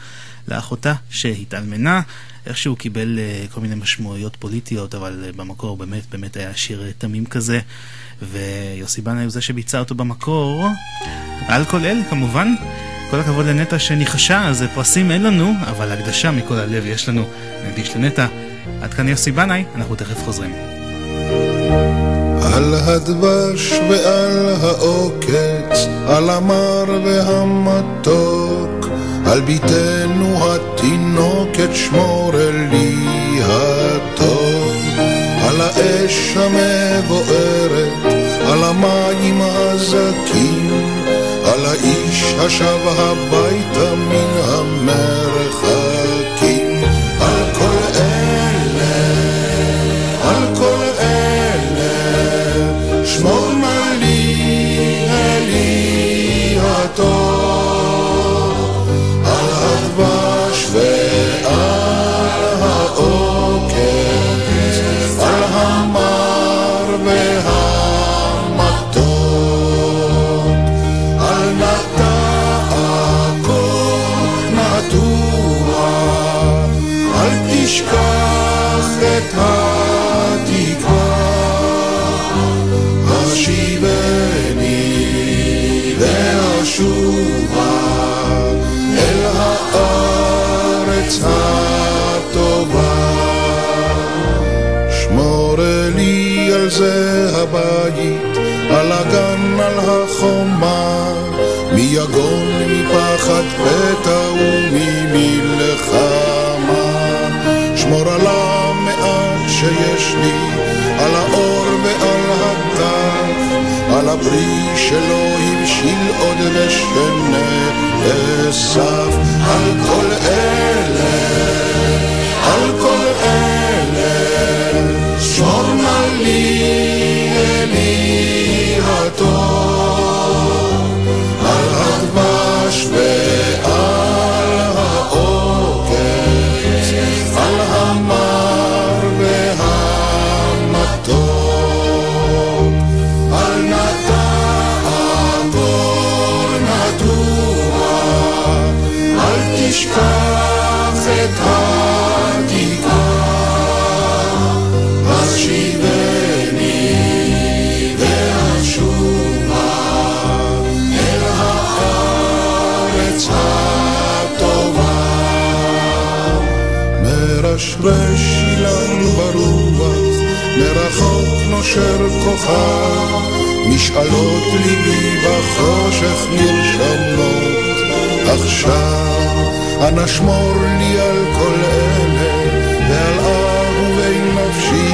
לאחותה שהתאלמנה. איכשהו קיבל כל מיני משמעויות פוליטיות, אבל במקור באמת באמת היה שיר תמים כזה. ויוסי בנה הוא זה שביצע אותו במקור, על כל אל כמובן. כל הכבוד לנטע שניחשה, אז פרסים אין לנו, אבל הקדשה מכל הלב יש לנו. נקדיש לנטע. עד כאן יוסי בנאי, אנחנו תכף חוזרים. על הדבש ועל העוקץ, על המר והמתוק, על ביתנו התינוקת שמור לי הטוב, על האש המבוערת, על המים הזכים, על האיש השב הביתה מן המרחקים. הבית, על הגן, על החומה, מיגון, מפחד פתע וממלחמה. שמור על המעט שיש לי, על האור ועל הטף, על הפרי שלא הבשיל עוד ושנאסף, על כל אלה, על כל אלה, שמור נא לי תשכח את התקווה, השיבני ואשובה אל הארץ הטובה. מרשרש אילן ברוח, מרחוק נושר כוכב, משאלות ליבי בחושך נרשמות. עכשיו, אנא שמור לי על כל אלה, ועל אהובי נפשי,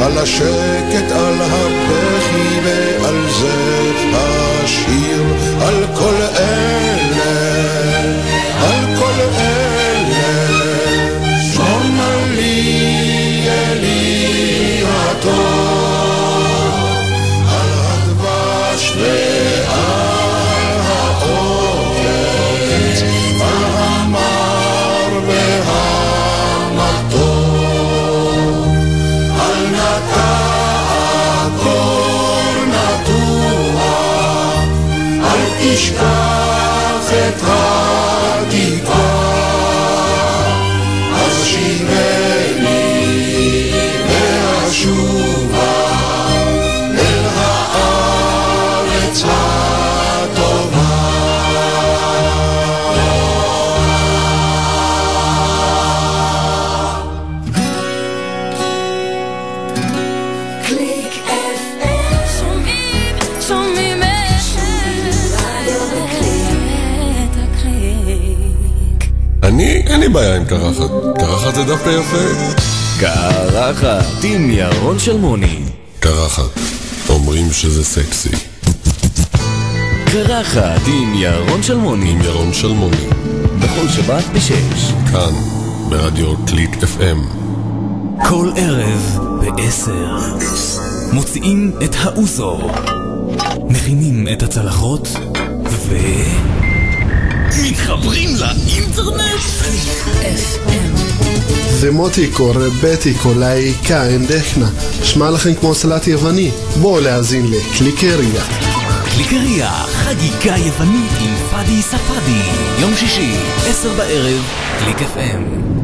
על השקט, על הבכי ועל זה השיר, על כל אלה, ועל תשכח את התקרה, אז שימני ואשוב. בעיה עם קרחת. קרחת זה דווקא יפה. קרחת עם ירון שלמוני. קרחת. אומרים שזה סקסי. קרחת עם ירון שלמוני. עם ירון שלמוני. בכל שבת בשש. כאן, ברדיו קליק FM. כל ערב בעשר. מוציאים את האוזו. מכינים את הצלחות ו... מתחברים לאינטרנט? זה מוטיקו, רבטיקו, להיקה, אנדכנה. שמע לכם כמו סלט יווני. בואו להאזין לקליקריה. קליקריה, חגיגה יוונית עם פאדי ספאדי. יום שישי, עשר בערב, קליק FM.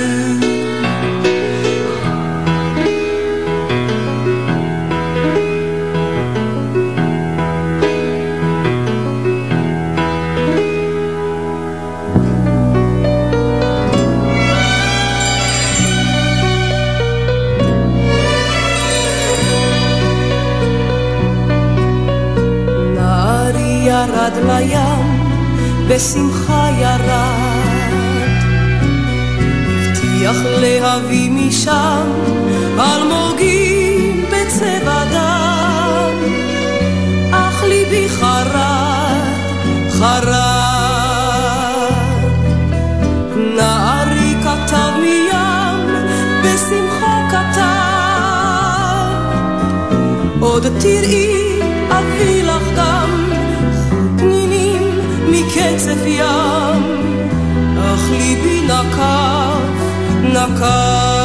בשמחה ירד. הבטיח להביא משם אלמוגים בצבע דם, אך ליבי חרד, חרד. נערי כתב מים, בשמחה כתב, עוד תראי מקצף ים, אך ליבי נקף, נקף.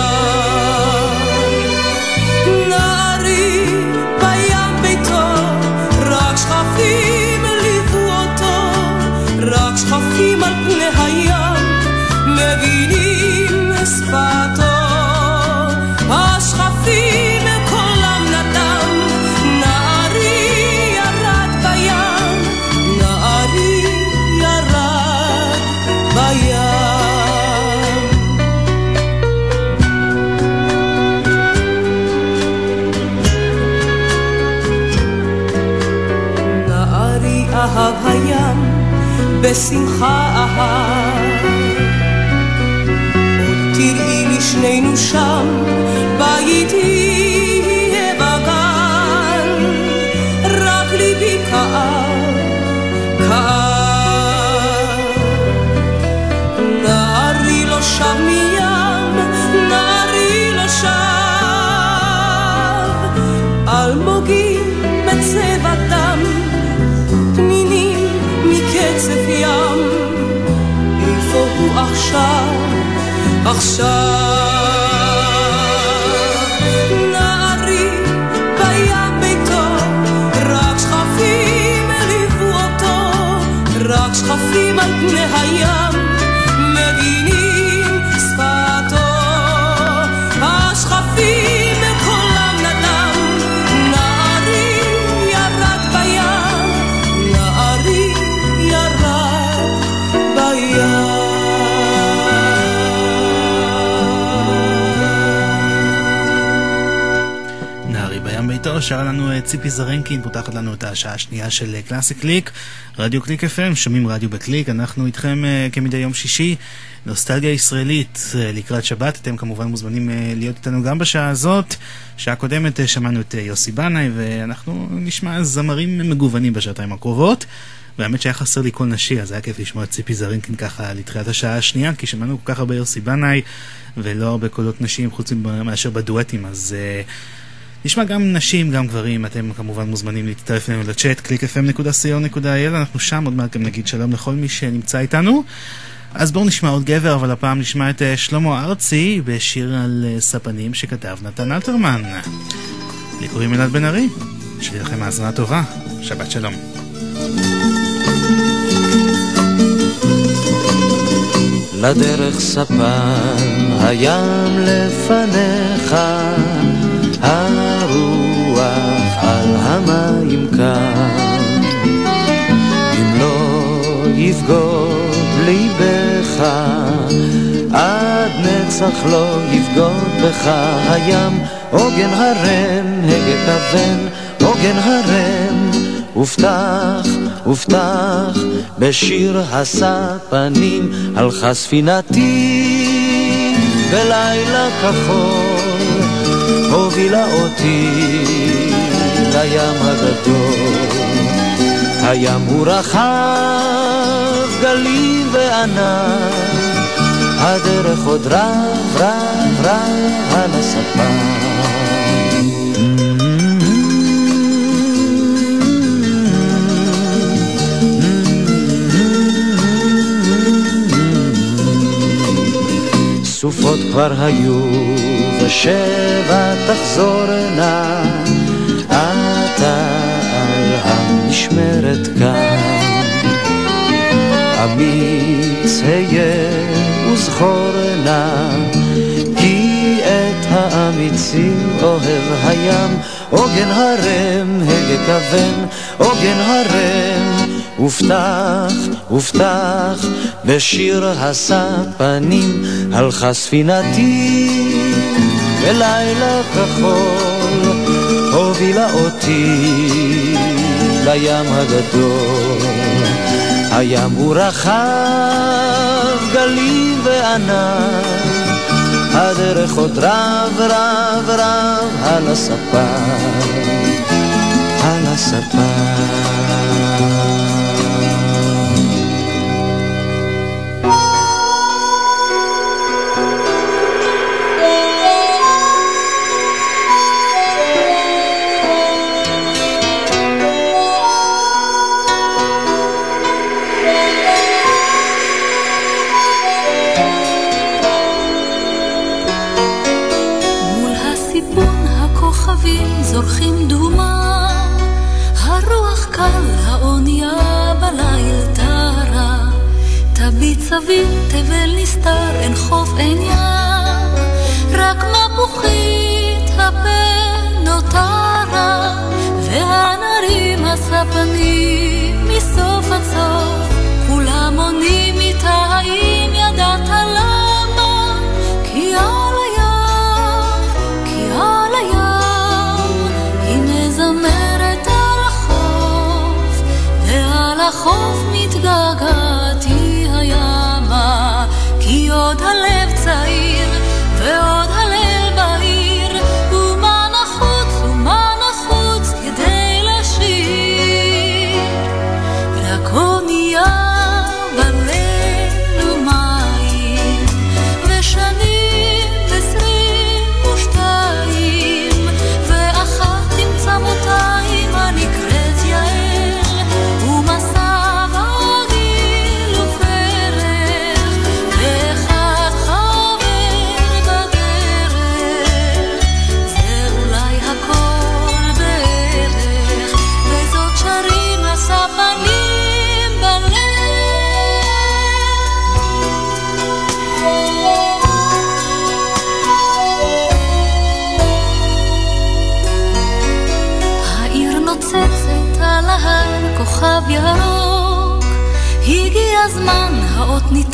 בשמחה אהב. עוד תראי לשנינו שם, בית יהיה איפה הוא עכשיו, עכשיו? נערי בים ביתו, רק שכפים ליוו אותו, רק שכפים על פני הים, ביתו, שרה לנו אה, ציפי זרנקין, פותחת לנו את השעה השנייה של אה, קלאסי קליק, רדיו קליק FM, שומעים רדיו בקליק, אנחנו איתכם אה, כמדי יום שישי, נוסטלגיה ישראלית אה, לקראת שבת, אתם כמובן מוזמנים אה, להיות איתנו גם בשעה הזאת, שעה קודמת אה, שמענו את אה, יוסי בנאי, ואנחנו נשמע זמרים מגוונים בשעתיים הקרובות. והאמת שהיה חסר לי קול נשי, אז היה כיף לשמוע את ציפי זרנקין ככה לתחילת השעה השנייה, כי שמענו כל כך הרבה יוסי בנאי, ולא הרבה קולות נשיים חוץ מאשר בדואטים, אז uh, נשמע גם נשים, גם גברים, אתם כמובן מוזמנים להצטרף אלינו לצ'אט, www.clickfm.co.il, אנחנו שם, עוד מעט גם נגיד שלום לכל מי שנמצא איתנו. אז בואו נשמע עוד גבר, אבל הפעם נשמע את uh, שלמה ארצי בשיר על uh, ספנים שכתב נתן אלתרמן. לי קוראים אלעד בן ארי, שיהיה לכם האזנה טובה, שבת שלום. לדרך ספן הים לפניך, הרוח על המים כאן. אם לא יבגוד ליבך, עד נצח לא יבגוד בך. הים, עוגן הרם, הגה כוון, עוגן הרם, הובטח, הובטח, בשיר הספנים, הלכה ספינתי בלילה כחול, הובילה אותי לים הגדול. הים הוא רחב, גלים וענן, הדרך עוד רב, רב, רב על הספן. סופות כבר היו, ושבע תחזורנה, אתה על המשמרת כאן. אמיץ היה וזכור נא, כי את האמיצים אוהב הים, עוגן הרם, הגה כוון, עוגן הרם. הובטח, הובטח, בשיר הספנים, הלכה ספינתי בלילה כחול, הובילה אותי לים הגדול. הים הוא רחב, גלים וענן, הדרך עוד רב רב רב על הספה, על הספה. סביב, תבל נסתר, אין חוף, אין ים,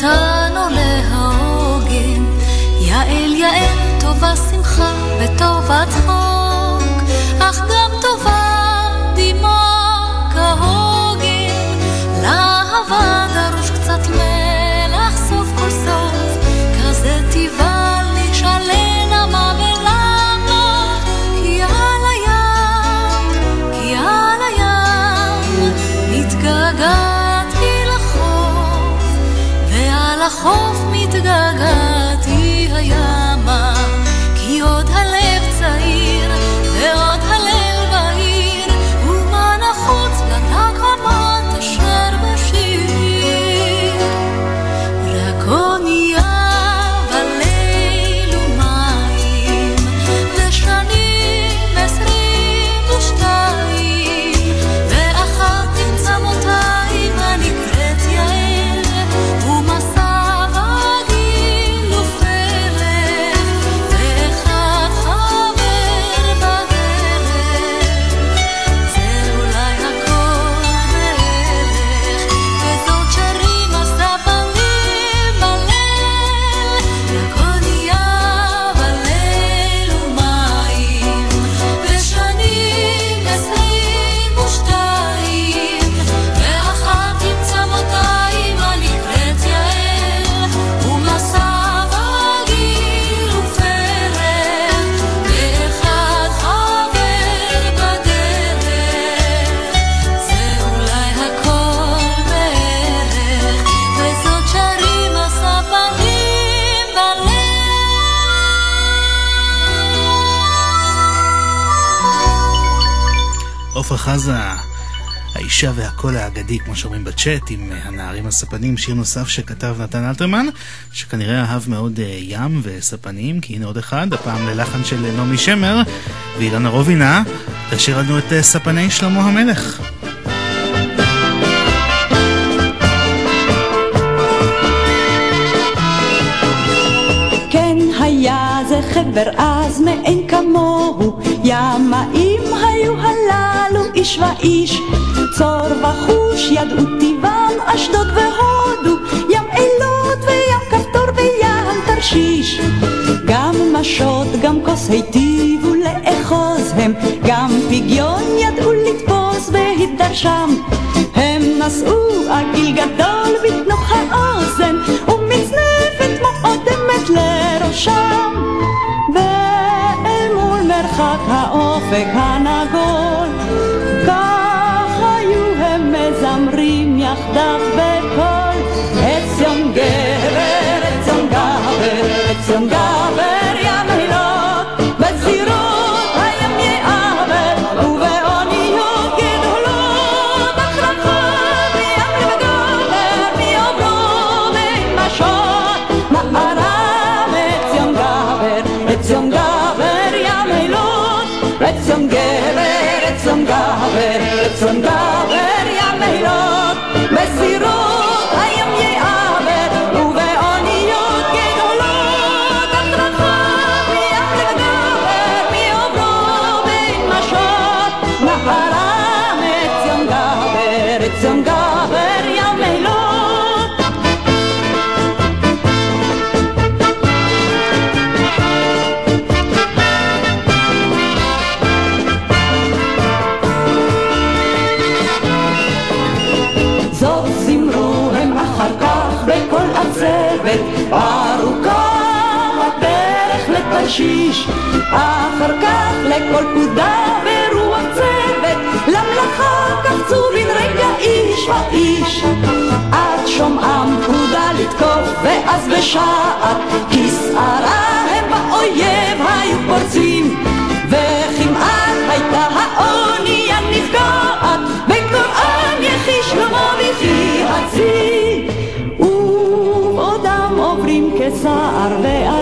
עולה העוגן. יעל יעל, טובה שמחה וטובה חזה, האישה והקול האגדי, כמו שאומרים בצ'אט, עם הנערים הספנים, שיר נוסף שכתב נתן אלתרמן, שכנראה אהב מאוד אה, ים וספנים, כי הנה עוד אחד, הפעם ללחן של נעמי שמר, ואילנה רובינה, תשאיר לנו את אה, ספני שלמה המלך. כן היה זה חבר אז מאין כמוהו, ימאים הללו איש ואיש, צור וחוש ידעו טבעם אשדוד והודו, ים אילות וים כפתור וים תרשיש. גם משות, גם כוס היטיבו לאחוז הם, גם פגיון ידעו לתפוס בהתדרשם. הם נשאו עגיל גדול בתנוך האוזן ומצנפת מאותמת לראשם ואל מול מרחק האופק הנגול יחדיו בקול עציון גבר, עציון גבר, עציון גבר לתרשיש אחר כך לכל פקודה ברוח צוות. למלאכה קפצו בן רגע איש ואיש. עד שומעם פקודה לתקוף ואז בשעת כסערה הם באויב היו פורצים. וכמעט הייתה האונייה נפגעת בקוראן יחי שלמה וכי הצי ובעודם עוברים כסער ואלעול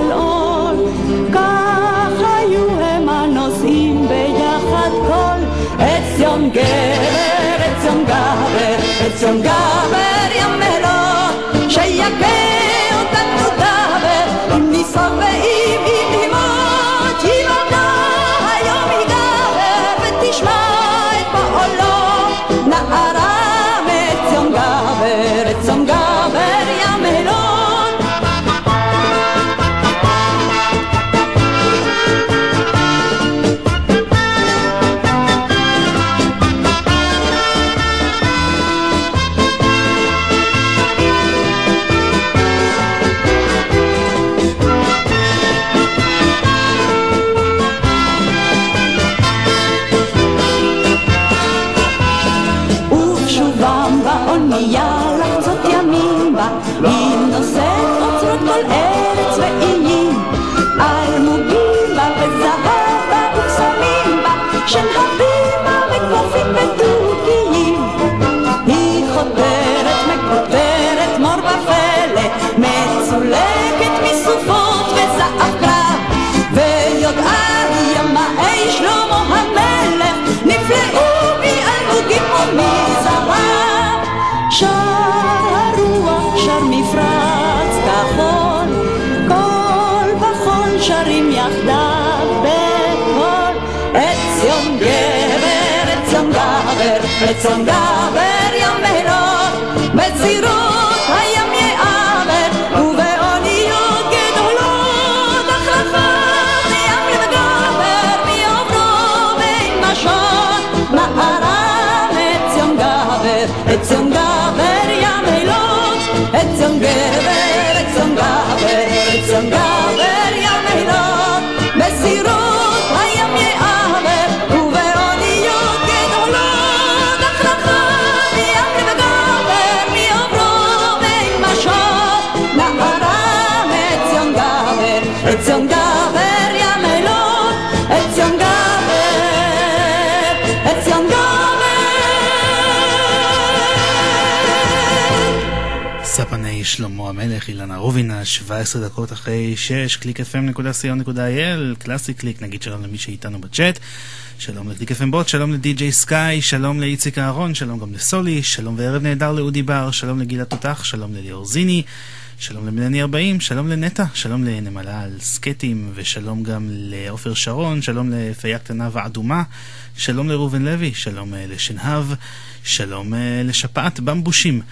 גבר, גבר, רובינה, 17 דקות אחרי 6, www.clickfm.co.il, קלאסי קליק, נגיד שלום למי שאיתנו בצ'אט, שלום לקליק FM בוט, שלום לדי.ג'יי סקאי, שלום לאיציק אהרון, שלום גם לסולי, שלום וערב נהדר לאודי בר, שלום לגילה תותח, שלום לליאור זיני, שלום לבני 40, שלום לנטע, שלום לנמלה על סקטים, ושלום גם לעופר שרון, שלום לפיה קטנה ואדומה, שלום לראובן לוי, שלום אה, לשנהב, שלום אה, לשפעת במבושים.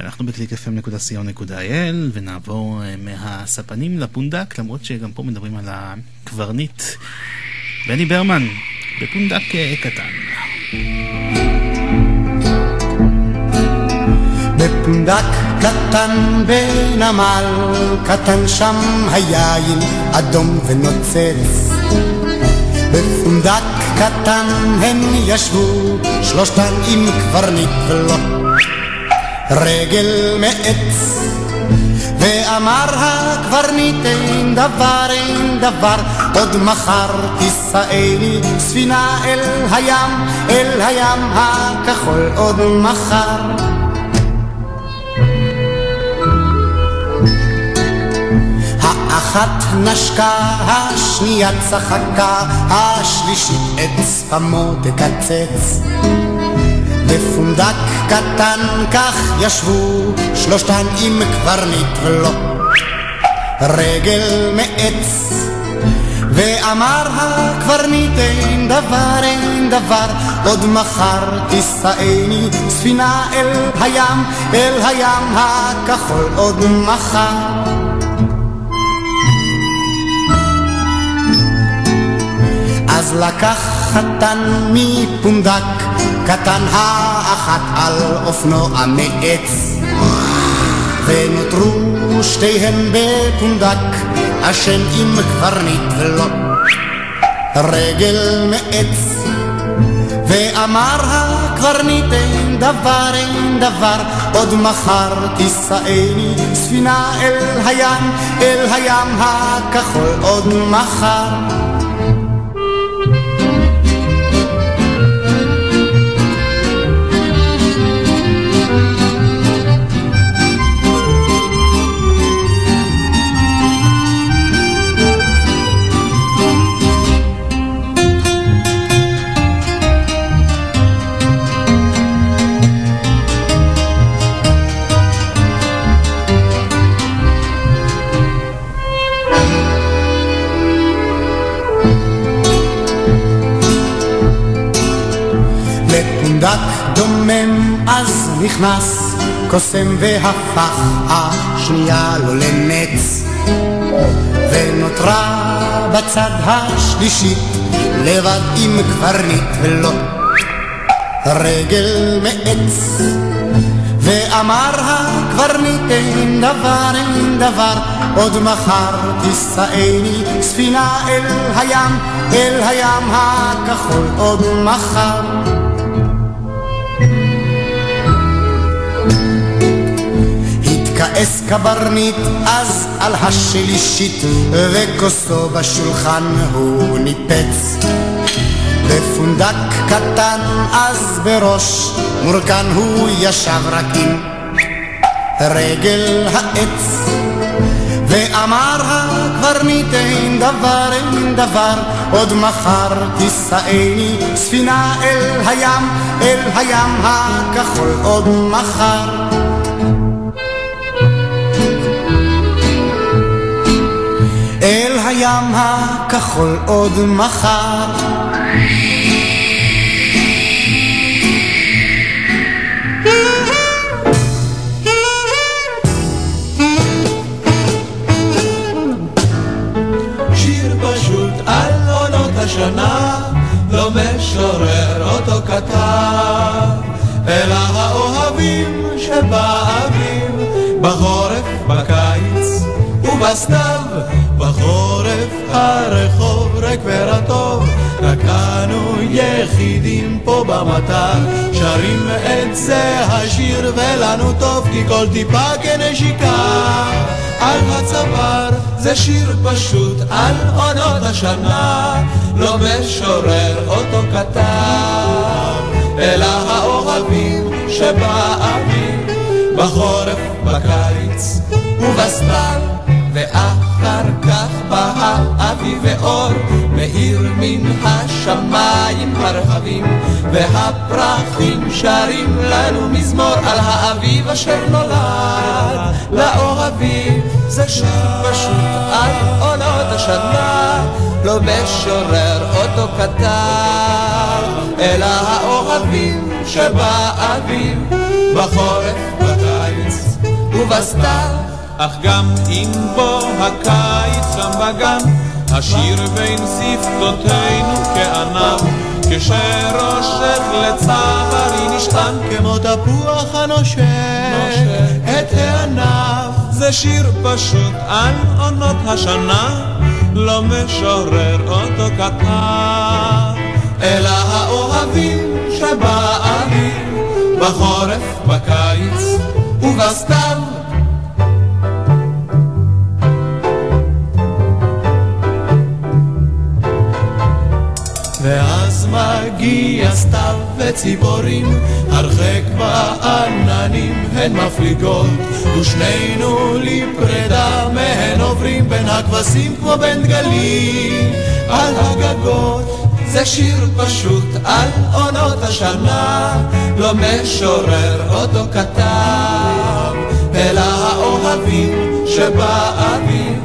אנחנו ב-clickfm.co.il ונעבור אה, מהספנים לפונדק, למרות שגם פה מדברים על הקברניט. בני ברמן, בפונדק אה, קטן. בפונדק קטן בנמל קטן שם היין אדום ונוצץ בפונדק קטן הם ישבו שלושתן עם קברניט ולו רגל מעץ ואמר הקברניט אין דבר אין דבר עוד מחר תישאני ספינה אל הים אל הים הכחול עוד מחר האחת נשקה, השנייה צחקה, השלישית את שפמו תקצץ. בפונדק קטן כך ישבו שלושתן עם קברניט ולו רגל מעץ ואמר הקברניט אין דבר אין דבר עוד מחר תישאני ספינה אל הים אל הים הכחול עוד מחר. אז לקח חתן מפונדק קטן האחת על אופנוע מעץ ונותרו שתיהן בפונדק אי שם עם קברניט ולו רגל מעץ ואמר הקברניט אין דבר אין דבר עוד מחר תישאני ספינה אל הים אל הים הכחול עוד מחר אז נכנס קוסם והפך השנייה לו לנץ. ונותרה בצד השלישית לבד עם קברניט ולו רגל מעץ ואמר הקברניט אין דבר אין דבר עוד מחר תישאני ספינה אל הים אל הים הכחול עוד מחר כעס קברניט אז על השלישית וכוסו בשולחן הוא ניפץ. בפונדק קטן אז בראש מורכן הוא ישב רק עם רגל העץ ואמר הקברניט אין דבר אין דבר עוד מחר תישאני ספינה אל הים אל הים הכחול עוד מחר הים הכחול עוד מחר. השנה, לא משורר אותו כתב, אלא האוהבים שבאביב, בחורף, בקיץ ובסתיו, בחורף הרחוב ריק ורטוב, רק אנו יחידים פה במטר, שרים את זה השיר ולנו טוב, כי כל טיפה כנשיקה. על הצוואר, זה שיר פשוט על עונות השנה, לא משורר אותו כתב, אלא האוהבים שבאביב, בחורף, בקיץ ובסתיו, האביב ואור, מאיר מן השמיים הרחבים, והפרחים שרים לנו מזמור על האביב אשר נולד לאוהבים. זה שיר פשוט על עונות השנה, לא משורר אותו כתב, אלא האוהבים שבאביב, בחורף, בקיץ ובסתיו. אך גם אם בוא הקיץ שם בגן, השיר בין שפתותינו כענב, כשראשך לצווארי נשען כמו תפוח הנושך. את הענף זה שיר פשוט על עונות השנה לא משורר אותו כתב. אלא האוהבים שבאביב בחורף, בקיץ ובסתיו ואז מגיע סתיו וציפורים, הרחק בעננים הן מפליגות, ושנינו לפרידה מהן עוברים בין הכבשים כמו בין דגלים על הגגות. זה שיר פשוט על עונות השנה, לא משורר אותו כתב, אלא האוהבים שבאביב,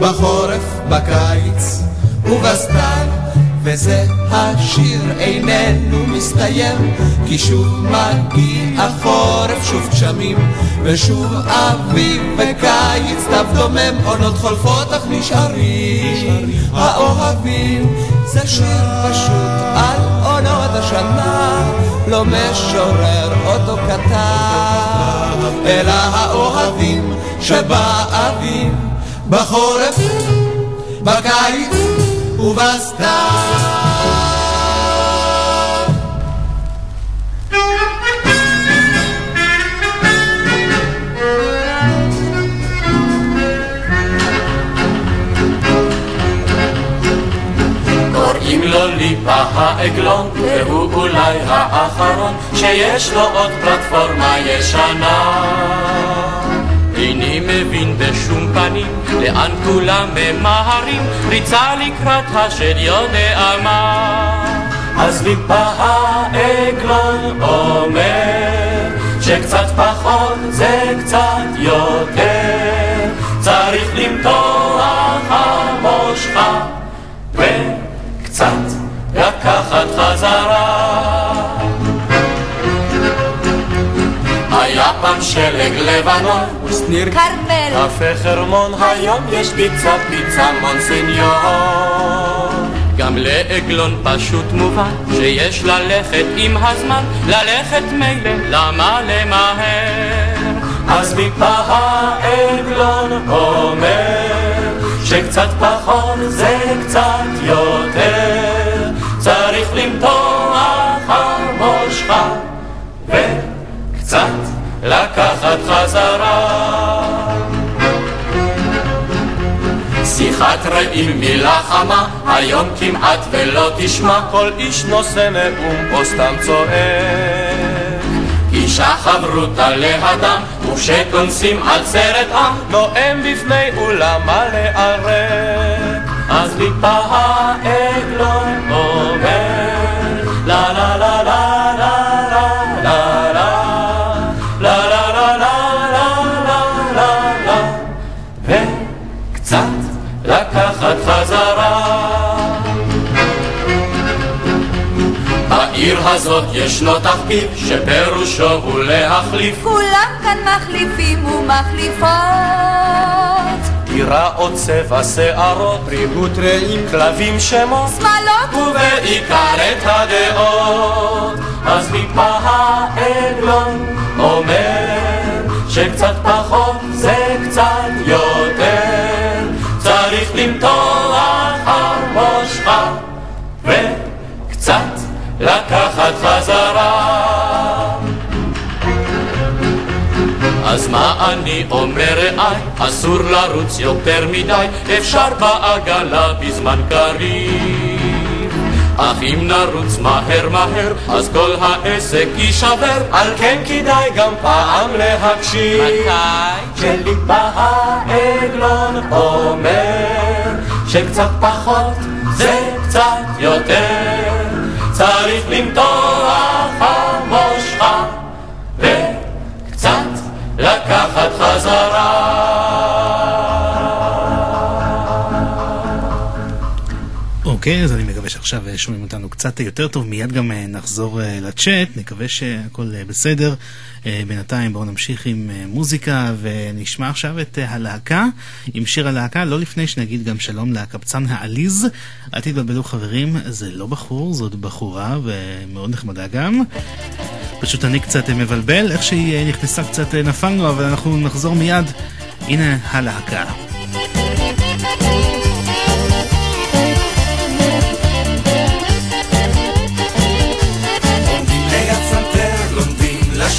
בחורף, בקיץ ובסתיו. וזה השיר איננו מסתיים, כי שוב מגיע חורף, שוב גשמים, ושוב אביב וקיץ, סתיו דומם, עונות חולפות אך נשארים האוהבים. זה שיר פשוט על עונות השנה, לא משורר אותו כתב, אלא האוהבים שבאביב, בחורף, בקיץ ובסתיו. לו ליפה העגלון, והוא אולי האחרון שיש לו עוד פלטפורמה ישנה. איני מבין בשום פנים לאן כולם ממהרים, ריצה לקראת השדיון נעמה. אז ליפה העגלון אומר שקצת פחות זה קצת יותר, צריך למתוח שלג לבנון, ושניר כרמל, קפה חרמון, היום יש פיצה פיצה מונסניור. גם לעגלון פשוט מובן שיש ללכת עם הזמן, ללכת מילא, למה למהר? אז מפה העגלון אומר שקצת פחות זה קצת יותר, לקחת חזרה. שיחת רעים מילה חמה, היום כמעט ולא תשמע כל איש נושא נאום או סתם צועק. אישה חברותה לאדם, וכשכונסים על סרט עם, נואם בפני אולם מלא על ריק. אז ליפה העגלון בעיר הזאת ישנו תחביב שפירושו הוא להחליף כולם כאן מחליפים ומחליפות. דירה או צבע שערות, בריאות רעים, כלבים שמות, שמאלות ובעיקר את הדעות. אז מפה העגלון אומר שקצת פחות זה קצת יותר, צריך למתוח המושכה וקצת לקחת חזרה. אז מה אני אומר רעי, אסור לרוץ יותר מדי, אפשר בעגלה בזמן קריב. אך אם נרוץ מהר מהר, אז כל העסק יישבר, על כן כדאי גם פעם להקשיב. מתי? שליבה העגלון אומר, שקצת פחות זה קצת יותר, צריך למתוח המושכה וקצת לקחת חזרה. אוקיי, אז אני מקווה שעכשיו אה, שומעים אותנו קצת יותר טוב, מיד גם אה, נחזור אה, לצ'אט, נקווה שהכל בסדר. בינתיים בואו נמשיך עם מוזיקה ונשמע עכשיו את הלהקה עם שיר הלהקה, לא לפני שנגיד גם שלום לקבצן העליז. אל תתבלבלו חברים, זה לא בחור, זאת בחורה ומאוד נחמדה גם. פשוט אני קצת מבלבל, איך שהיא נכנסה קצת נפלנו, אבל אנחנו נחזור מיד. הנה הלהקה.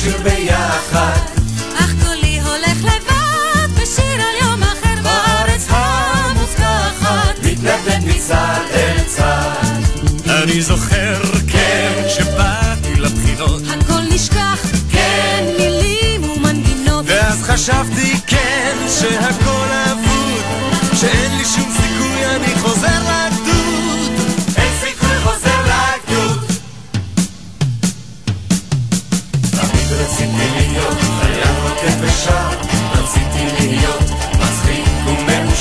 לשיר ביחד. אך קולי הולך לבד, בשיר על יום אחר בארץ המובטחת. מתנדנד מצד אל צד. אני זוכר, כן, כשבאתי לבחינות. הכל נשכח, כן, מילים ומנגינות. ואז חשבתי, כן, שהכל אבוד, שאין לי שום סיכוי, אני חוזר לגדוד.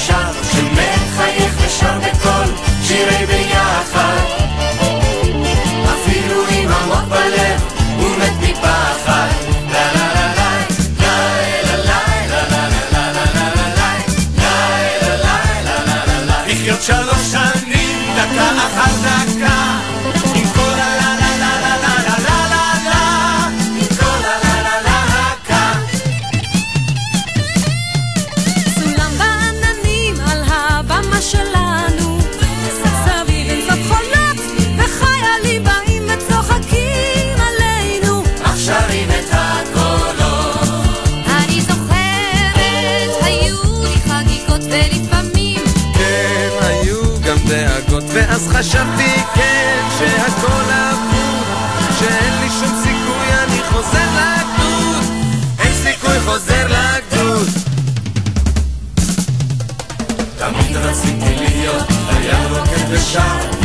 shot. ואז חשבתי, כן, שהכל אבוד, שאין לי שום סיכוי, אני חוזר לגדוד. אין סיכוי, חוזר לגדוד. תמיד רציתי להיות חייל רוקד ושר,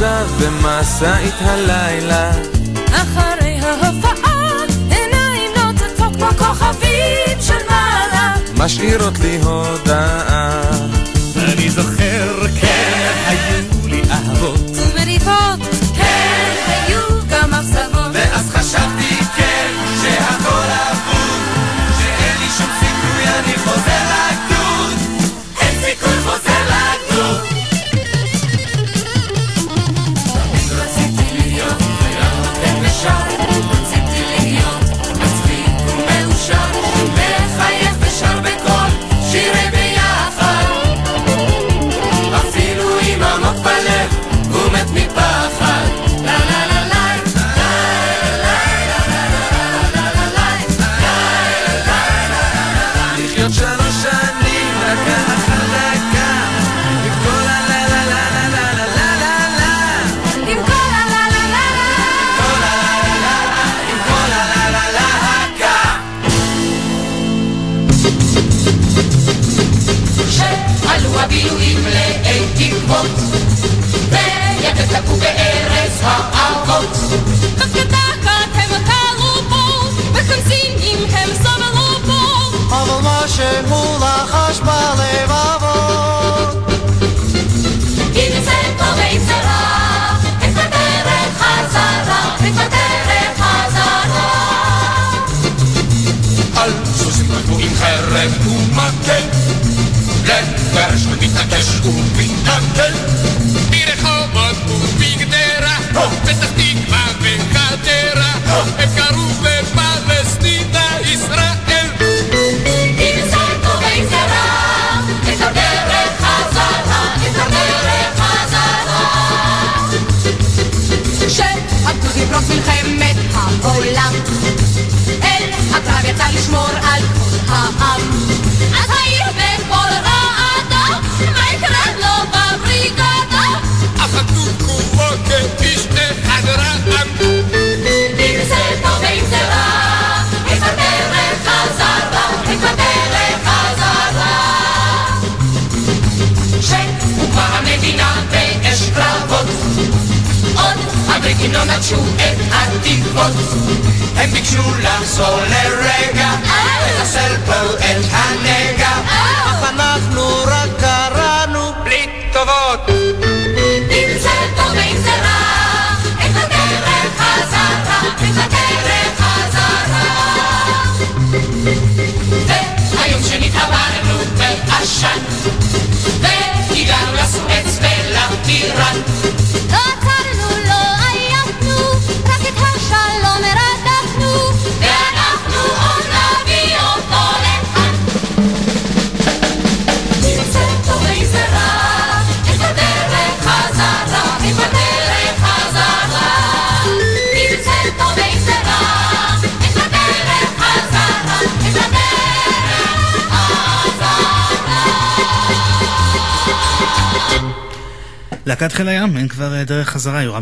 המצב במשאית הלילה. אחרי ההופעה עיניים נוצצות כמו כוכבים של מעלה. משאירות לי הודעה. אני זוכר, כן, היו לי אהבות. ומריבות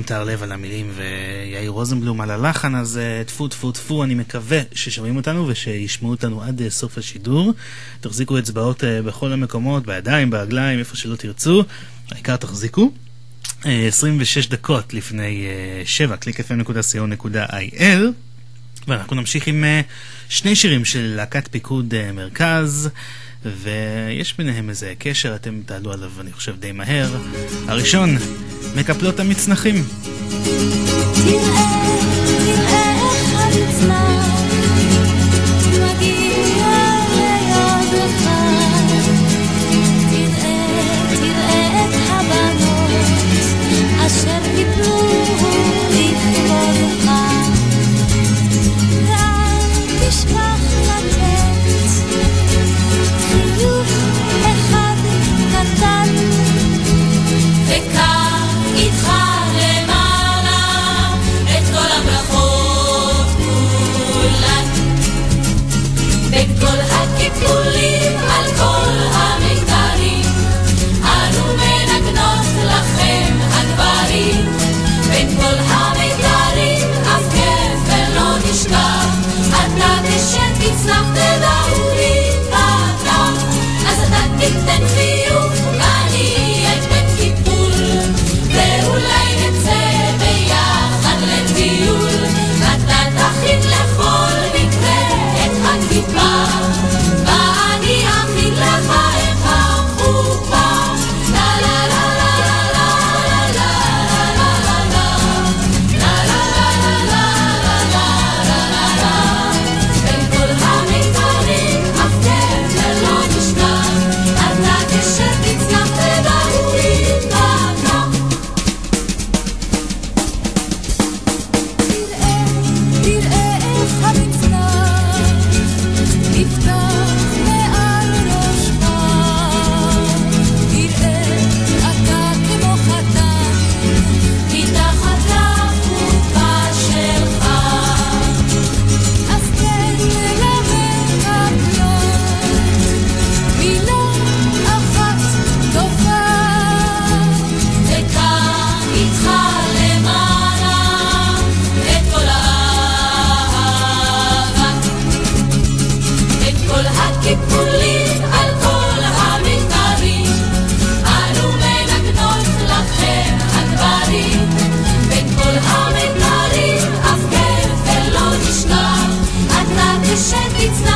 תר לב על המילים ויאיר רוזנבלום על הלחן, אז טפו טפו טפו, אני מקווה ששומעים אותנו ושישמעו אותנו עד אה, סוף השידור. תחזיקו אצבעות אה, בכל המקומות, בידיים, ברגליים, איפה שלא תרצו, העיקר תחזיקו. אה, 26 דקות לפני 7, www.clif.co.il ואנחנו נמשיך עם שני שירים של להקת פיקוד מרכז. ויש ביניהם איזה קשר, אתם תעלו עליו אני חושב די מהר. הראשון, מקפלות המצנחים. תראה It's not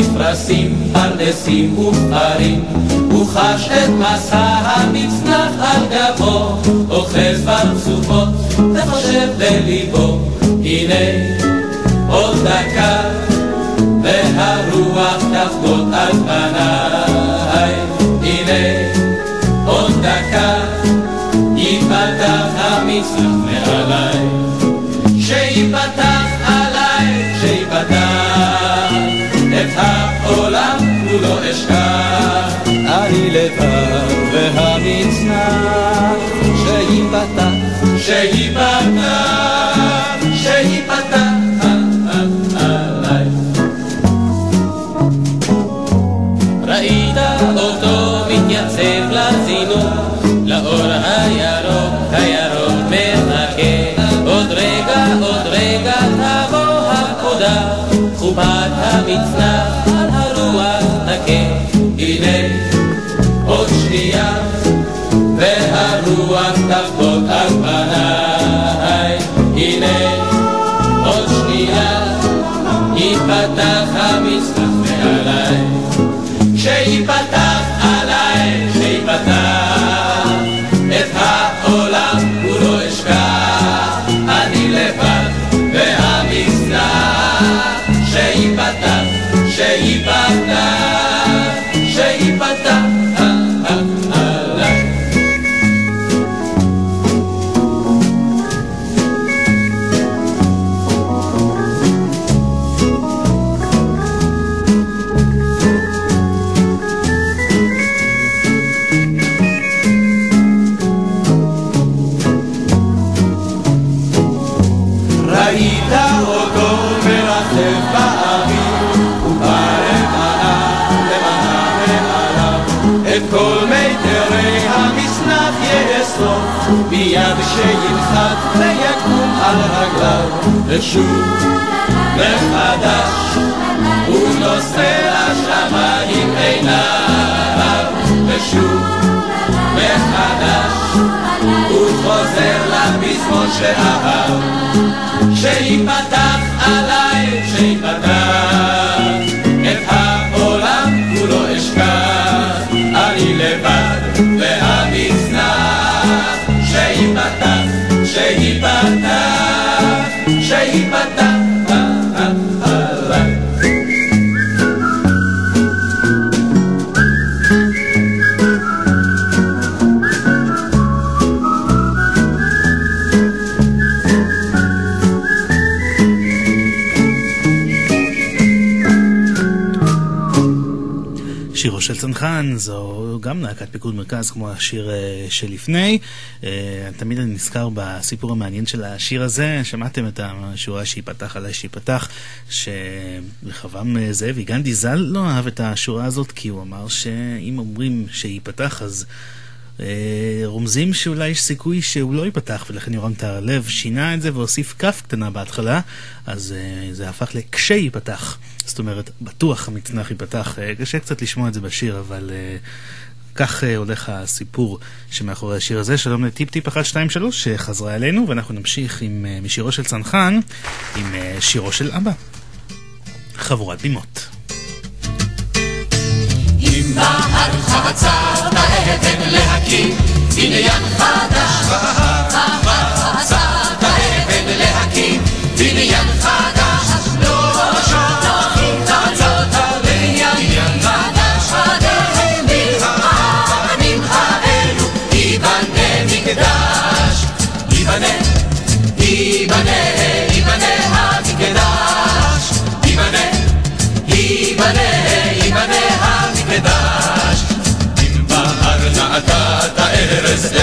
נפרסים פרדסים ופרים, הוא חש את מסע המצנח על גבו, אוחז ברצופות וחושב בליבו, הנה עוד דקה, והרוח תחבוט על פניי, הנה עוד דקה, ייפתח המצנח את העולם כולו אשכח. אני לבד והמצנח שיפתח, שיפתח, ושוב מחדש הוא נושא לשמיים עיניו, ושוב מחדש הוא חוזר לפזמון שאהב, שיפתח עליי, שירו של צנחן, זו גם להקת פיקוד מרכז כמו השיר אה, שלפני. אה, תמיד אני נזכר בסיפור המעניין של השיר הזה, שמעתם את השורה שיפתח עליי שיפתח, שרחבעם זאבי, גנדי ז"ל, לא אהב את השורה הזאת כי הוא אמר שאם אומרים שיפתח אז... אה, רומזים שאולי יש סיכוי שהוא לא ייפתח, ולכן יורם טהרלב שינה את זה והוסיף כף קטנה בהתחלה, אז אה, זה הפך לכשייפתח. זאת אומרת, בטוח המצנח ייפתח. קשה קצת לשמוע את זה בשיר, אבל כך אה, הולך הסיפור שמאחורי השיר הזה. שלום לטיפ טיפ 123 שחזרה אלינו, ואנחנו נמשיך עם, אה, משירו של צנחן, עם אה, שירו של אבא. חבורת בימות. אם בהר חבצת האבן להקים בניין חדש בהר חבצת האבן להקים בניין חדש generous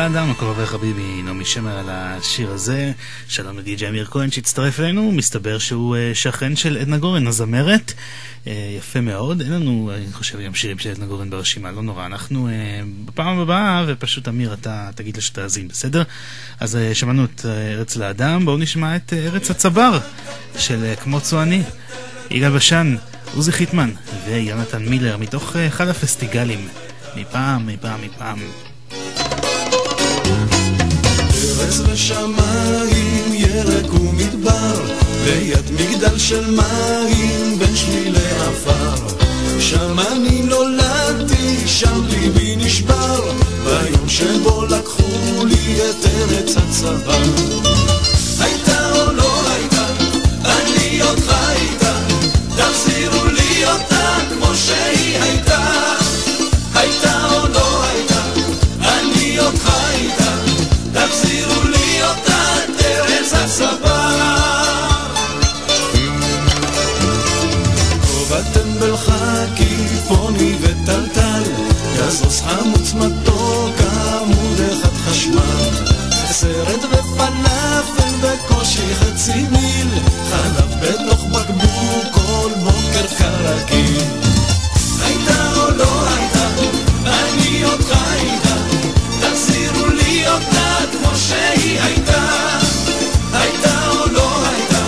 לאדם, הכל עובר חביבי, נעמי שמר על השיר הזה. שלום לדי.ג'י אמיר כהן שהצטרף אלינו, מסתבר שהוא אה, שכן של עדנה גורן, הזמרת. אה, יפה מאוד, אין לנו, אני חושב, גם שירים של עדנה גורן ברשימה, לא נורא. אנחנו אה, בפעם הבאה, ופשוט אמיר, אתה תגיד לה שתאזין, בסדר? אז שמענו את ארץ לאדם, בואו נשמע את ארץ הצבר של כמו צועני. יגאל בשן, עוזי חיטמן ויונתן מילר, מתוך אחד הפסטיגלים. מפעם, מפעם, מפעם. ארץ ושמיים, ירק ומדבר, ליד מגדל של מים, בין שבילי עפר. שם אני נולדתי, שם ליבי נשבר, ביום שבו לקחו לי את ארץ הצבא. הייתה או לא הייתה, אני עוד חייתה, תחזירו לי אותה כמו שהיא הייתה. הייתה גזוז חמוץ מתוק, עמוד אחד חשמל. סרט ופלאפל בקושי חצי מיל, חלב בתוך בקבוק כל בוקר כרגיל. הייתה או לא הייתה, אני אותך הייתה, תחזירו לי אותה כמו שהיא הייתה. הייתה או לא הייתה,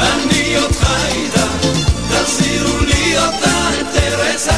אני אותך הייתה, תחזירו לי אותה את ארץ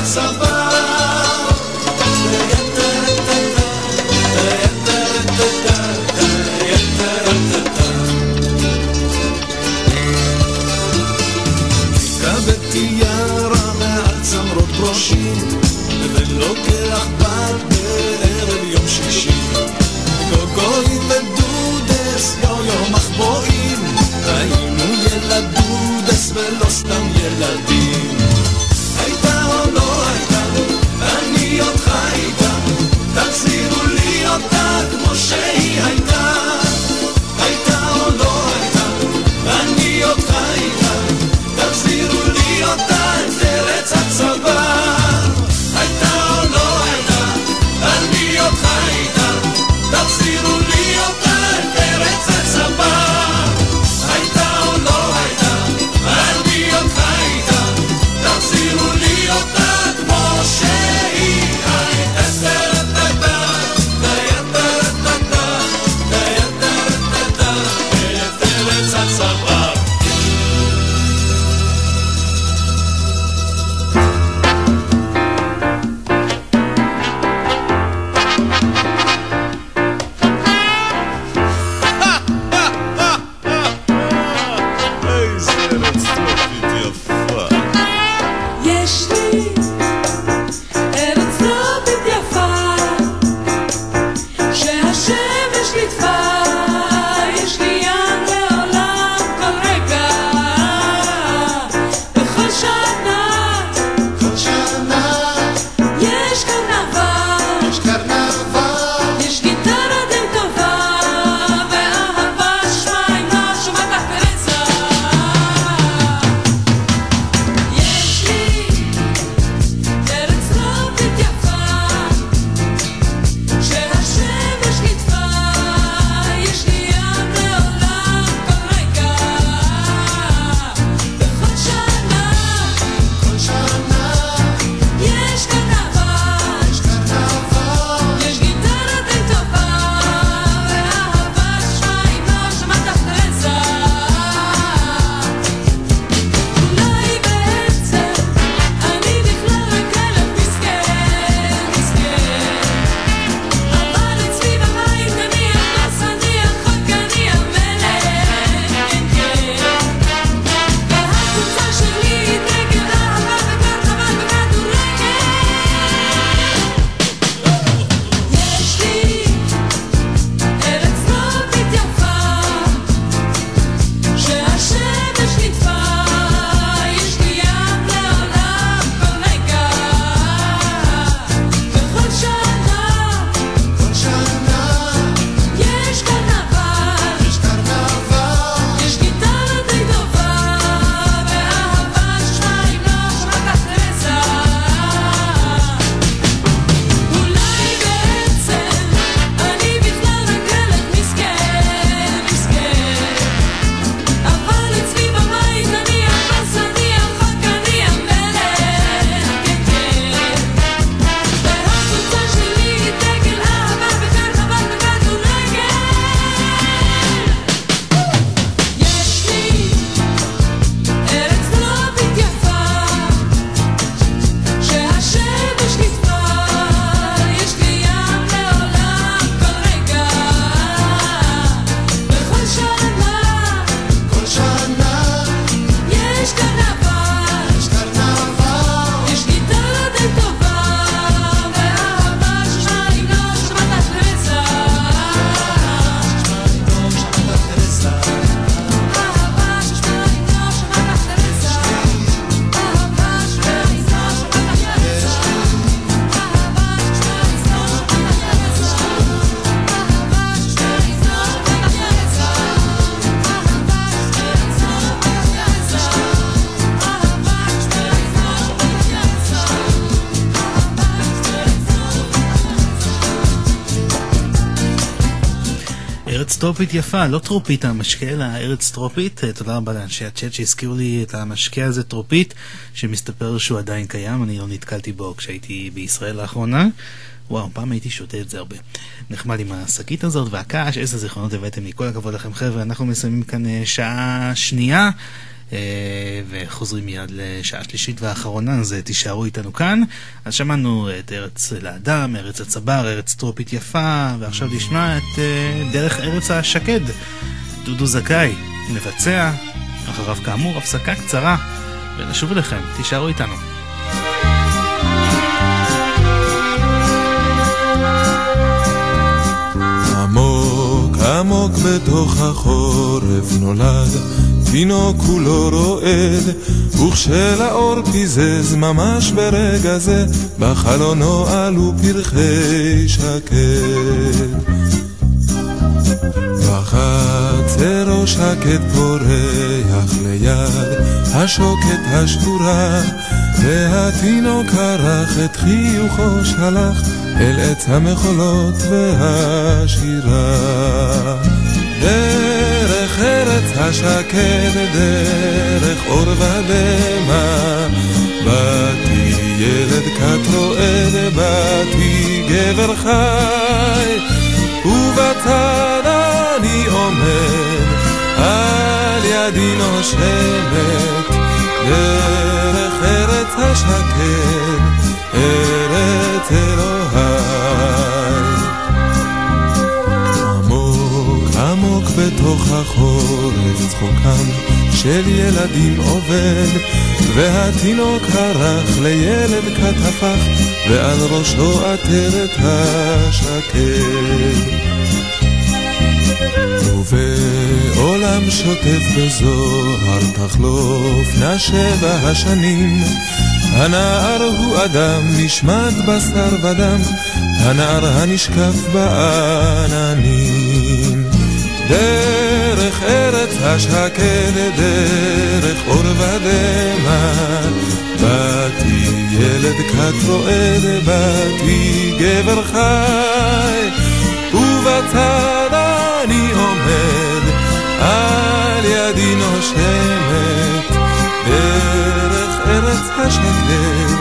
טרופית יפה, לא טרופית המשקה, אלא ארץ טרופית. אה, תודה רבה לאנשי הצ'אט שהזכירו לי את המשקה הזה טרופית, שמסתבר שהוא עדיין קיים, אני לא נתקלתי בו כשהייתי בישראל לאחרונה. וואו, פעם הייתי שותה את זה הרבה. נחמד עם השקית הזאת והקש, איזה זיכרונות הבאתם לי. כל הכבוד לכם חבר'ה, אנחנו מסיימים כאן אה, שעה שנייה. אה, וחוזרים מיד לשעה שלישית ואחרונה, אז אה, תישארו איתנו כאן. אז שמענו את ארץ לאדם, ארץ הצבר, ארץ טרופית יפה, ועכשיו נשמע את אה, דרך ארץ השקד. דודו זכאי, נבצע, אחריו כאמור הפסקה קצרה, ונשוב אליכם, תישארו איתנו. עמוק עמוק בתוך החורף נולד תינוק כולו רועד, וכשלאור פיזז ממש ברגע זה, בחלונו עלו פרחי שקד. בחצרו שקט פורח ליד השוקת השבורה, והתינוק ערך את חיוכו שלח אל עץ המחולות והשירה. דרך ארץ השקד, דרך אור ודמע, באתי ילד כת רועד, באתי גבר חי, ובצד אני עומד, על ידי נושמת, דרך ארץ השקד, ארץ אלוהי. בתוך החורף צחוקם של ילדים עובד, והתינוק הרך לילד כת הפך, ועל ראשו עטרת השקד. ובעולם שוטף בזוהר תחלופנה שבע השנים, הנער הוא אדם נשמט בשר ודם, הנער הנשקף בעננים. דרך ארץ השקד, דרך אור ודמע, באתי ילד כת רועד, באתי גבר חי, ובצד אני עומד, על ידי נושמת, דרך ארץ השקד,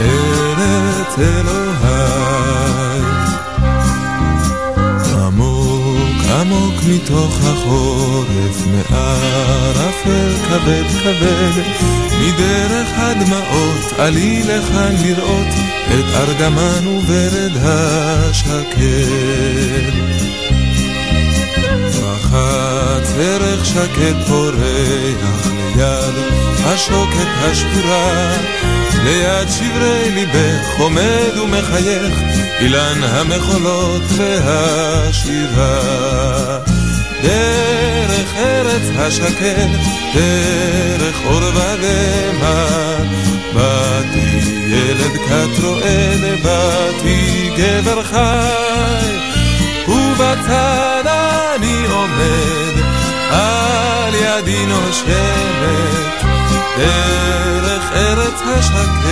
ארץ אלוהי. עמוק מתוך החורף, מערפל כבד כבד, מדרך הדמעות עלי לכאן לראות את ארגמן וברד השקד. רחץ ערך שקט פורח ליד השוקת השבורה, ליד שברי ליבך עומד ומחייך אילן המחולות והשירה. דרך ארץ השקט, דרך אור ודמע, באתי ילד כת רועד, באתי גבר חי, ובצד אני עומד, על ידי נושמת, דרך ארץ השקט,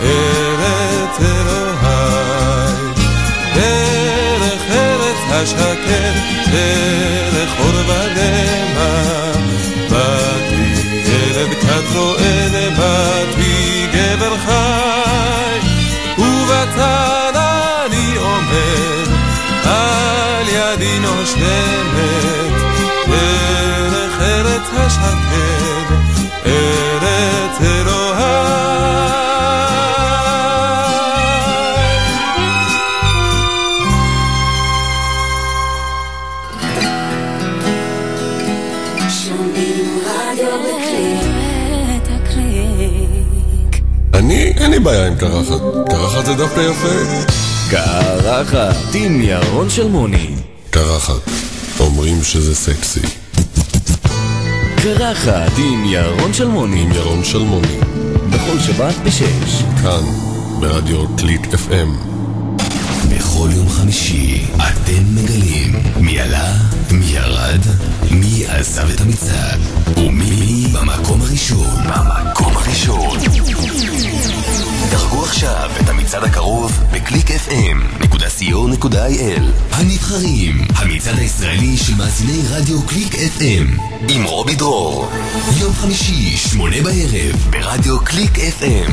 ארץ אלוהי. דרך ארץ השקט, דרך אור ודמע, באתי ילד כת רועד, עם קרחת. קרחת זה דווקא יפה. קרחת עם ירון שלמוני. קרחת. אומרים שזה סקסי. קרחת עם ירון שלמוני. עם ירון שלמוני. בכל שבת בשש. כאן, ברדיו קליק FM. בכל יום חמישי אתם מגלים מי עלה, מי ירד, מי עזב את המצעד ומי במקום הראשון. במקום הראשון. דרגו עכשיו את המצעד הקרוב בקליק fm.co.il הנבחרים, המצעד הישראלי של מאזיני רדיו קליק FM עם רובי דרור. יום חמישי, שמונה בערב, ברדיו קליק FM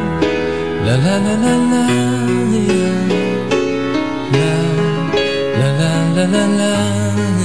לה לה לה לה לה לה לה לה לה לה לה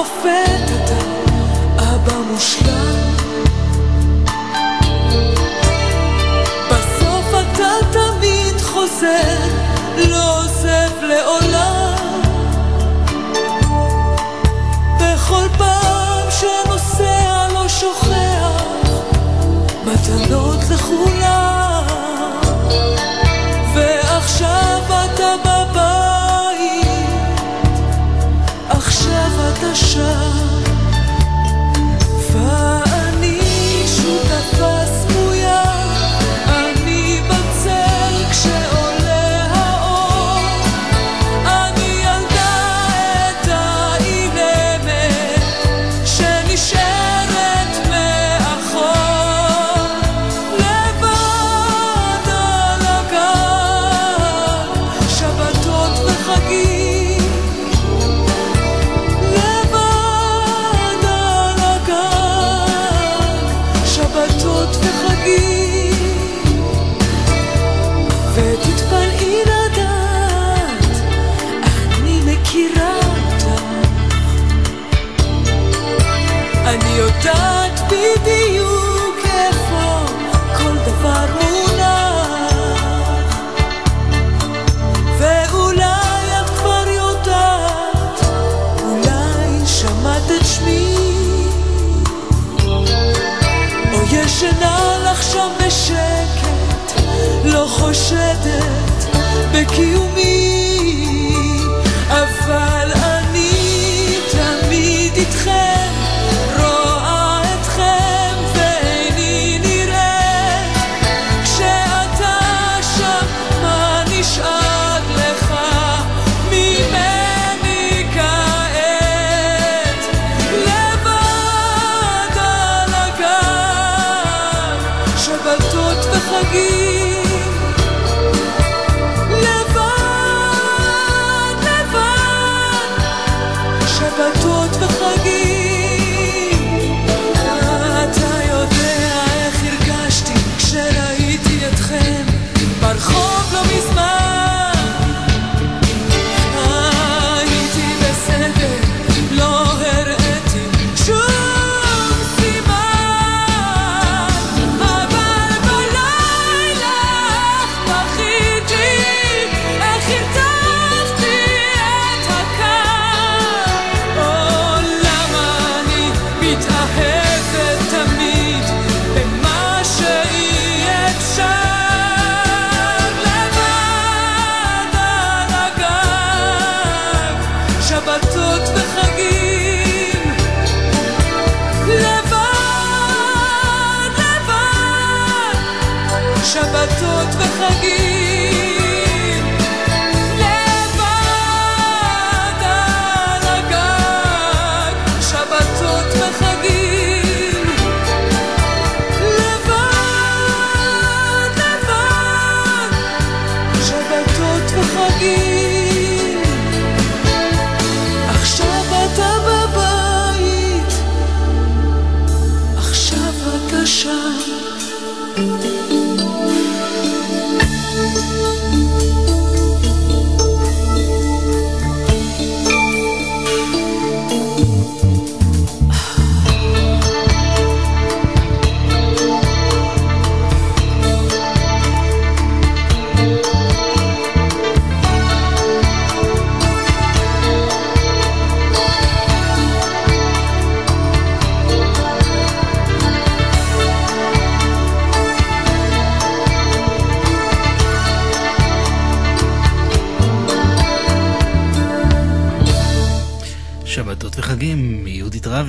למופת אתה, אבא מושלם. בסוף אתה תמיד חוזר, לא עוזב לעולם. בכל פעם שנוסע לא שוכח מתנות לכולם. ועכשיו אתה בבית, שבתות וחגים.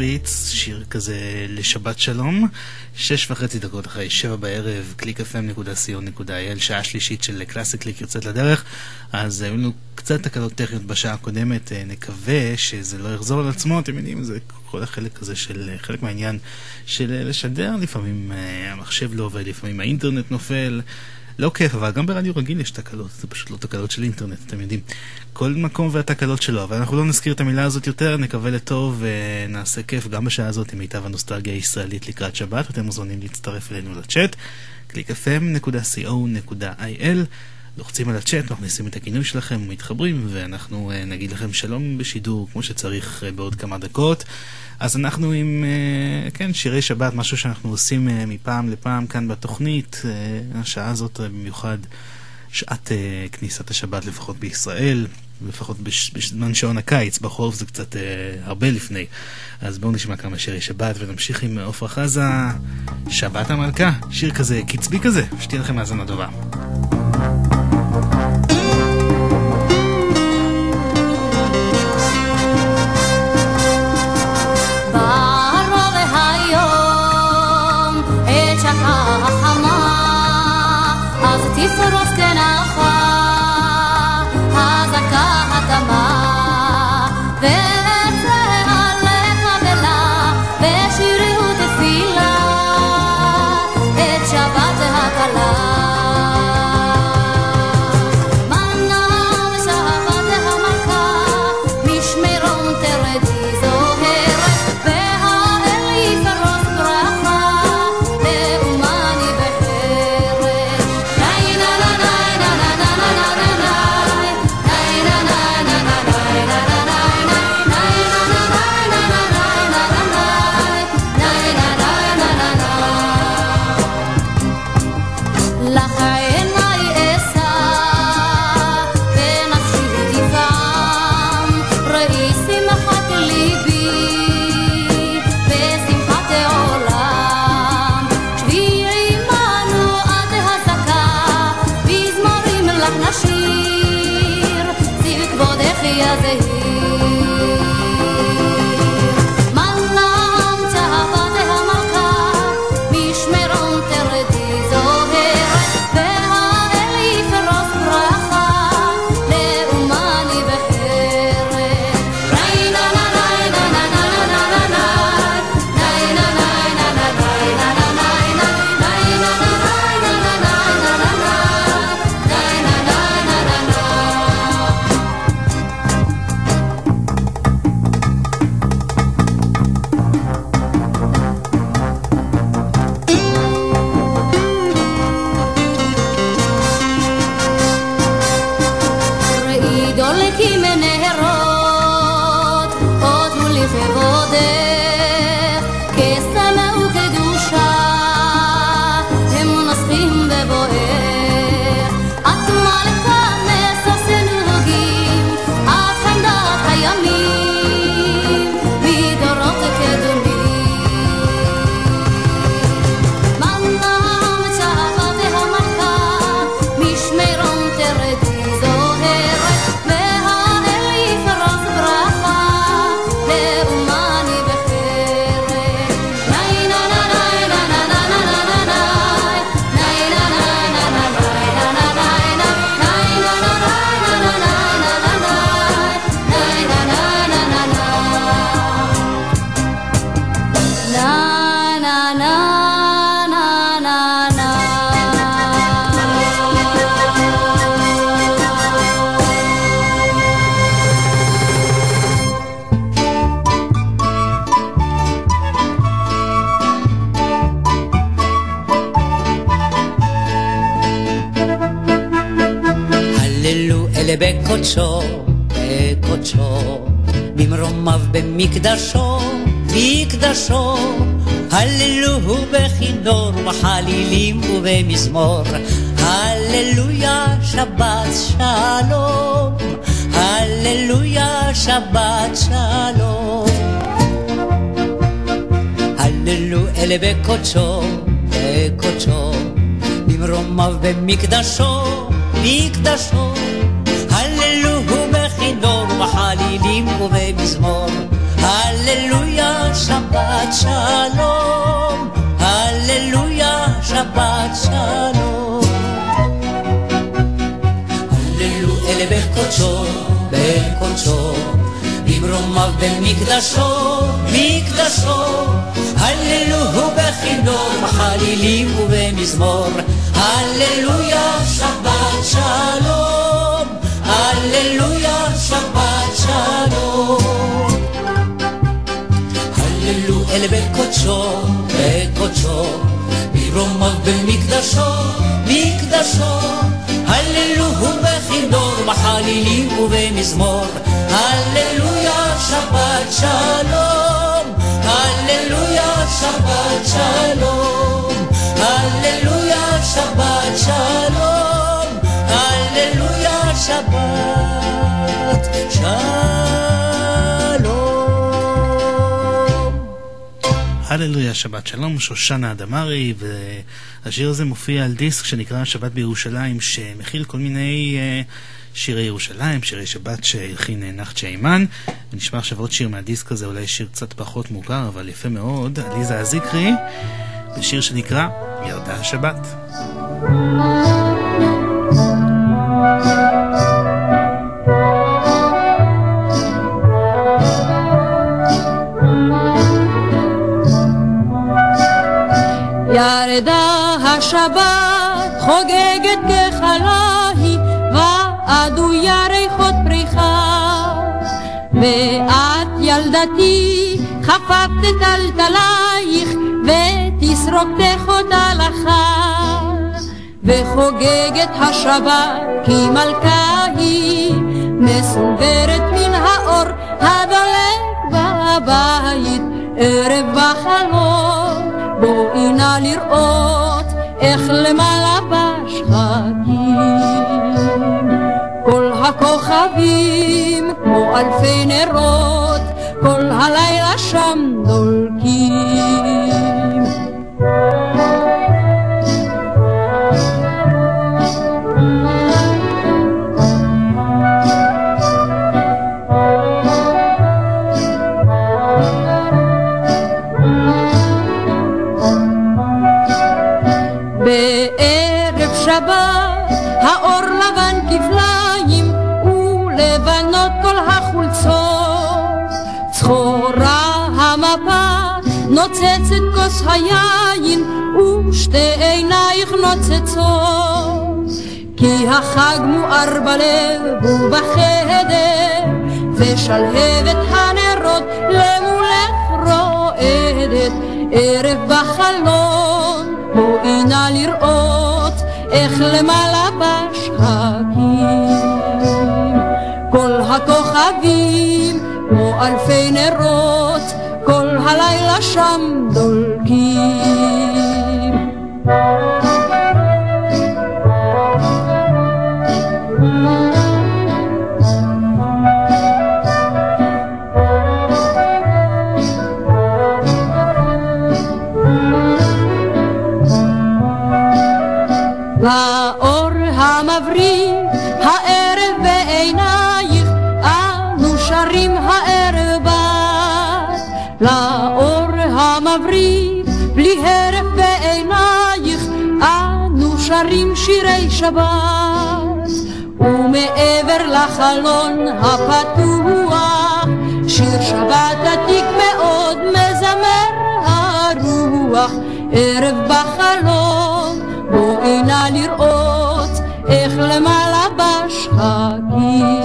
רביץ, שיר כזה לשבת שלום. שש וחצי דקות אחרי שבע בערב, www.clickfm.co.il, שעה שלישית של קלאסי קליק יוצאת לדרך. אז היו לנו קצת תקלות טכניות בשעה הקודמת, אה, נקווה שזה לא יחזור על עצמו, אתם יודעים, זה כל החלק הזה של, אה, חלק מהעניין של אה, לשדר, לפעמים המחשב לא עובד, לפעמים האינטרנט נופל. לא כיף, אבל גם ברדיו רגיל יש תקלות, זה פשוט לא תקלות של אינטרנט, אתם יודעים. כל מקום והתקלות שלו, אבל אנחנו לא נזכיר את המילה הזאת יותר, נקווה לטוב ונעשה כיף גם בשעה הזאת עם מיטב הנוסטלגיה הישראלית לקראת שבת. אתם מוזמנים להצטרף אלינו לצ'אט, www.clickfm.co.il לוחצים על הצ'אט, מכניסים את הכינוי שלכם, מתחברים, ואנחנו uh, נגיד לכם שלום בשידור כמו שצריך uh, בעוד כמה דקות. אז אנחנו עם, uh, כן, שירי שבת, משהו שאנחנו עושים מפעם לפעם כאן בתוכנית, השעה הזאת במיוחד שעת כניסת השבת לפחות בישראל. לפחות בזמן שעון הקיץ, בחורף זה קצת uh, הרבה לפני. אז בואו נשמע כמה שירי שבת ונמשיך עם עפרה חזה, שבת המלכה, שיר כזה קצבי כזה, שתהיה לכם האזנה טובה. בחלילים ובמזמור, הללויה שבת שלום, הללויה שבת שלום. הללו אלה בקודשו, בקודשו, במרומיו במקדשו, מקדשו, הללוהו בכינור, בחלילים ובמזמור, הללויה שבת שלום, שלום. הללו אלה בקודשו, בקודשו, במרומיו במקדשו, מקדשו, הללוהו בכינור, בחלילים ובמזמור, הללויה שבת שלום, הללויה שבת שלום. הללו אל בקודשו, בקודשו, במרומיו במקדשו, מקדשו, הללוהו בכינור, בחלילים ובמזמור, הללויה שבת שלום, הללויה שבת שלום, הללויה שבת שלום, הללויה שבת שלום. הללויה, שבת שלום, שושנה אדמרי, והשיר הזה מופיע על דיסק שנקרא שבת בירושלים, שמכיל כל מיני uh, שירי ירושלים, שירי שבת שהלחין אה, נחצ'ה אימן. ונשמע עכשיו עוד שיר מהדיסק הזה, אולי שיר קצת פחות מוכר, אבל יפה מאוד, עליזה הזיקרי, בשיר שנקרא ירדה השבת. ירדה השבת חוגגת ככלה היא, ועדו ירחות פריחה. ואת ילדתי חפפת טלטלייך, ותסרוקתך עוד הלכה. וחוגגת השבת כי מלכה היא, מסונוורת מן האור הדולק בבית, ערב בחלום. בואי נא לראות איך למעלה בשחקים. כל הכוכבים כמו אלפי נרות כל הלילה שם דולקים כוס היין ושתי עינייך נוצצות כי החג מואר בלב ובחדר ושלהבת הנרות למולך רועדת ערב בחלון בואי נא לראות איך למעלה בשחקים כל הכוכבים כמו אלפי נרות כל הלילה שם דולקים की שבת ומעבר לחלון הפתוח שיר שבת עתיק מאוד מזמר הרוח. ערב בחלון בואי נא לראות איך למעלה בשחקים.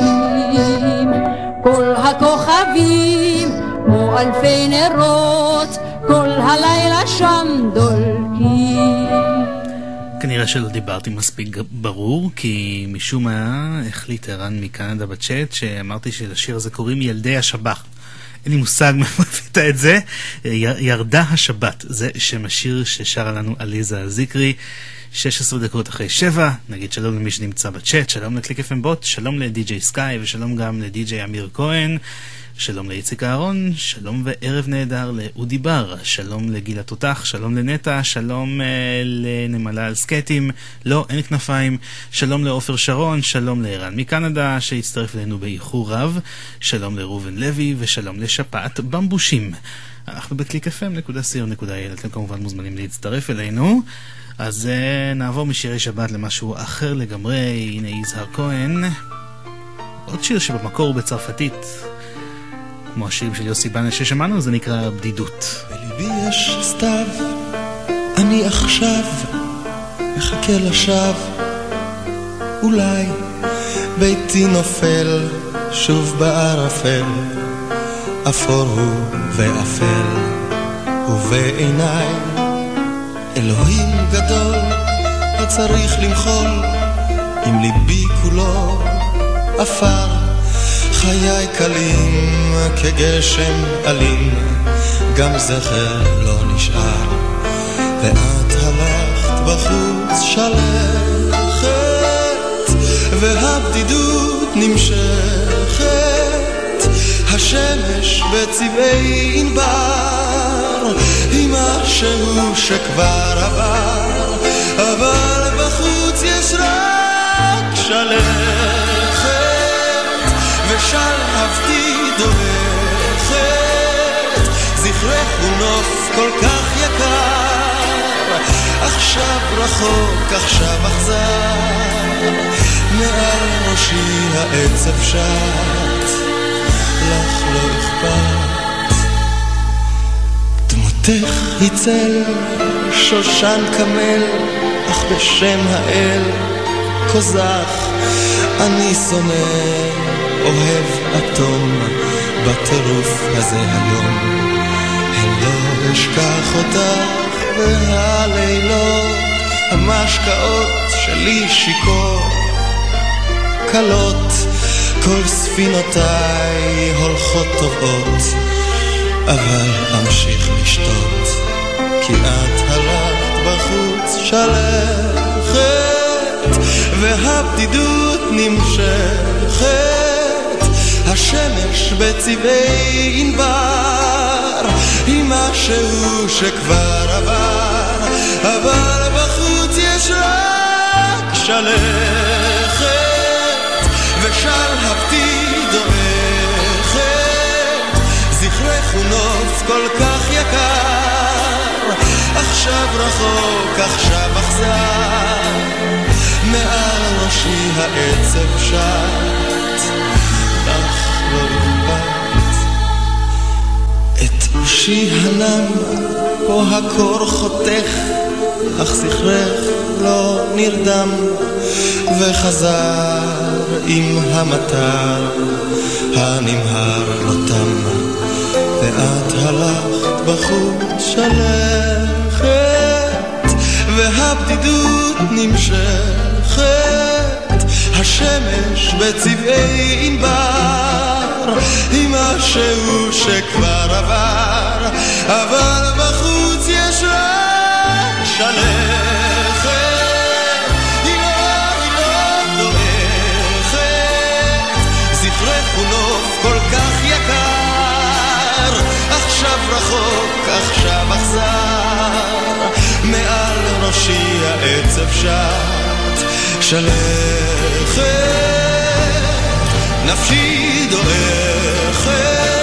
כל הכוכבים כמו אלפי נרות כל הלילה שם דולקים כנראה שלא דיברתי מספיק ברור, כי משום מה החליט ערן מקנדה בצ'אט שאמרתי שלשיר הזה קוראים ילדי השב"ח. אין לי מושג מאיפה הבאת את זה. ירדה השבת, זה שם השיר ששרה לנו עליזה זיקרי. 16 דקות אחרי 7, נגיד שלום למי שנמצא בצ'אט, שלום לקליק FM בוט, שלום לדי.ג'יי סקאי ושלום גם לדי.ג'יי אמיר כהן, שלום לאיציק אהרון, שלום וערב נהדר לאודי בר, שלום לגיל התותח, שלום לנטע, שלום אה, לנמלה על סקטים, לא, אין כנפיים, שלום לעופר שרון, שלום לערן מקנדה שהצטרף אלינו באיחור רב, שלום לראובן לוי ושלום לשפעת במבושים. אנחנו בקליק FM.co.il, אתם כמובן מוזמנים להצטרף אלינו. אז uh, נעבור משירי שבת למשהו אחר לגמרי, הנה יזהר כהן. עוד שיר שבמקור הוא בצרפתית, כמו השירים של יוסי בנה ששמענו, זה נקרא בדידות. בליבי יש סתיו, אני עכשיו מחכה לשווא. אולי ביתי נופל שוב בערפל, אפור הוא ואפל, ובעיניי אלוהים גדול, הצריך למחול, עם ליבי כולו עפר, חיי קלים כגשם אלים, גם זכר לא נשאר, ואת הלכת בחוץ שלכת, והבדידות נמשכת, השמש בצבעי ענבר, היא משהו שכבר עבר, אבל בחוץ יש רק שלכת, ושלהבתי דורכת, זכרך הוא נוף כל כך יקר, עכשיו רחוק, עכשיו אכזר, מעל ראשי העצב שט, לך לא אכפת. דמותך היא צל, שושן קמל, אך בשם האל, קוזח, אני שונא, אוהב אטום, בטירוף הזה היום. הן לא אשכח אותך, והלילות, המשקאות שלי שיכור, קלות, כל ספינותיי הולכות טובות, אבל אמשיך לשתות, כי את הלכת בחוץ שלכת, והבדידות נמשכת, השמש בצבעי ענבר, היא משהו שכבר עבר, אבל בחוץ יש רק שלכת, ושלהבתי נוף כל כך יקר, עכשיו רחוק, עכשיו אכזר, מעל ראשי העצב שט, לך לא אכפת. את ראשי הנם, פה הקור חותך, אך זכרך לא נרדם, וחזר עם המטר הנמהר לא תם, ואת הלכת בחוץ שלכת, והבדידות נמשכת, השמש בצבעי ענבר, היא משהו שכבר עבר, אבל בחוץ יש רק שלכת, רחוק, עכשיו אכזר, מעל ראשי העצב שט, שלכת, נפשי דועכת,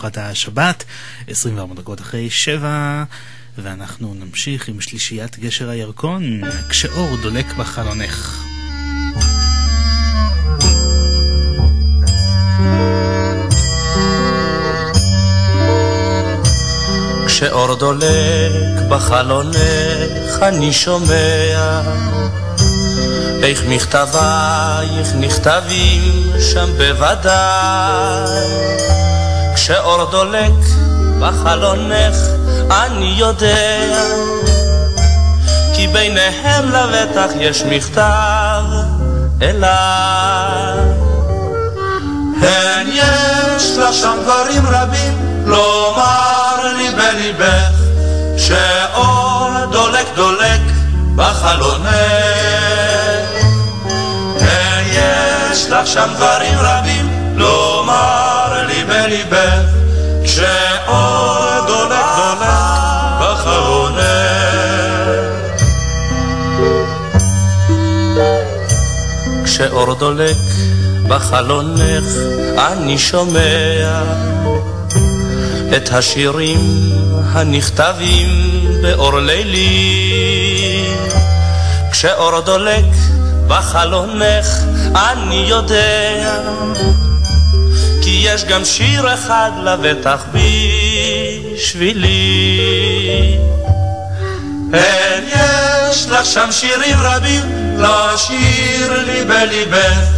ארוחת השבת, 24 דקות אחרי שבע, ואנחנו נמשיך עם שלישיית גשר הירקון, כשאור דולק בחלונך. כשאור דולק בחלונך אני שומע איך מכתבייך נכתבים שם בוודאי כשאור דולק בחלונך אני יודע כי ביניהם לבטח יש מכתב אליי. הן יש לך שם דברים רבים לומר לי בליבך שאור דולק דולק בחלונך. הן יש לך שם דברים רבים לומר לי בליבך שאור דולק דולק בחלונך כשאור דולק בחלונך אני שומע את השירים הנכתבים באור לילי. כשאור דולק בחלונך אני יודע יש גם שיר אחד לבטח בשבילי. הן יש לך שם שירים רבים לשיר לי בליבך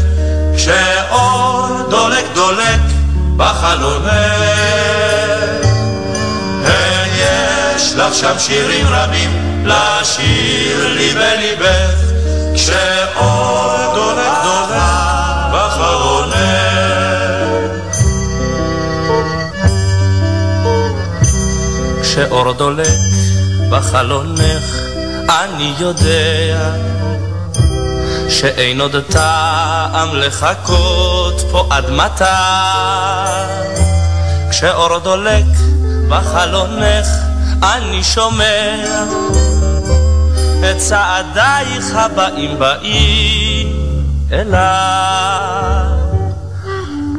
כשאור דולק דולק בחלונך. הן יש לך שם שירים רבים לשיר לי בליבך כשאור כשאור דולק בחלונך אני יודע שאין עוד טעם לחכות פה עד מתי. כשאור דולק בחלונך אני שומע את צעדייך הבאים באים אליי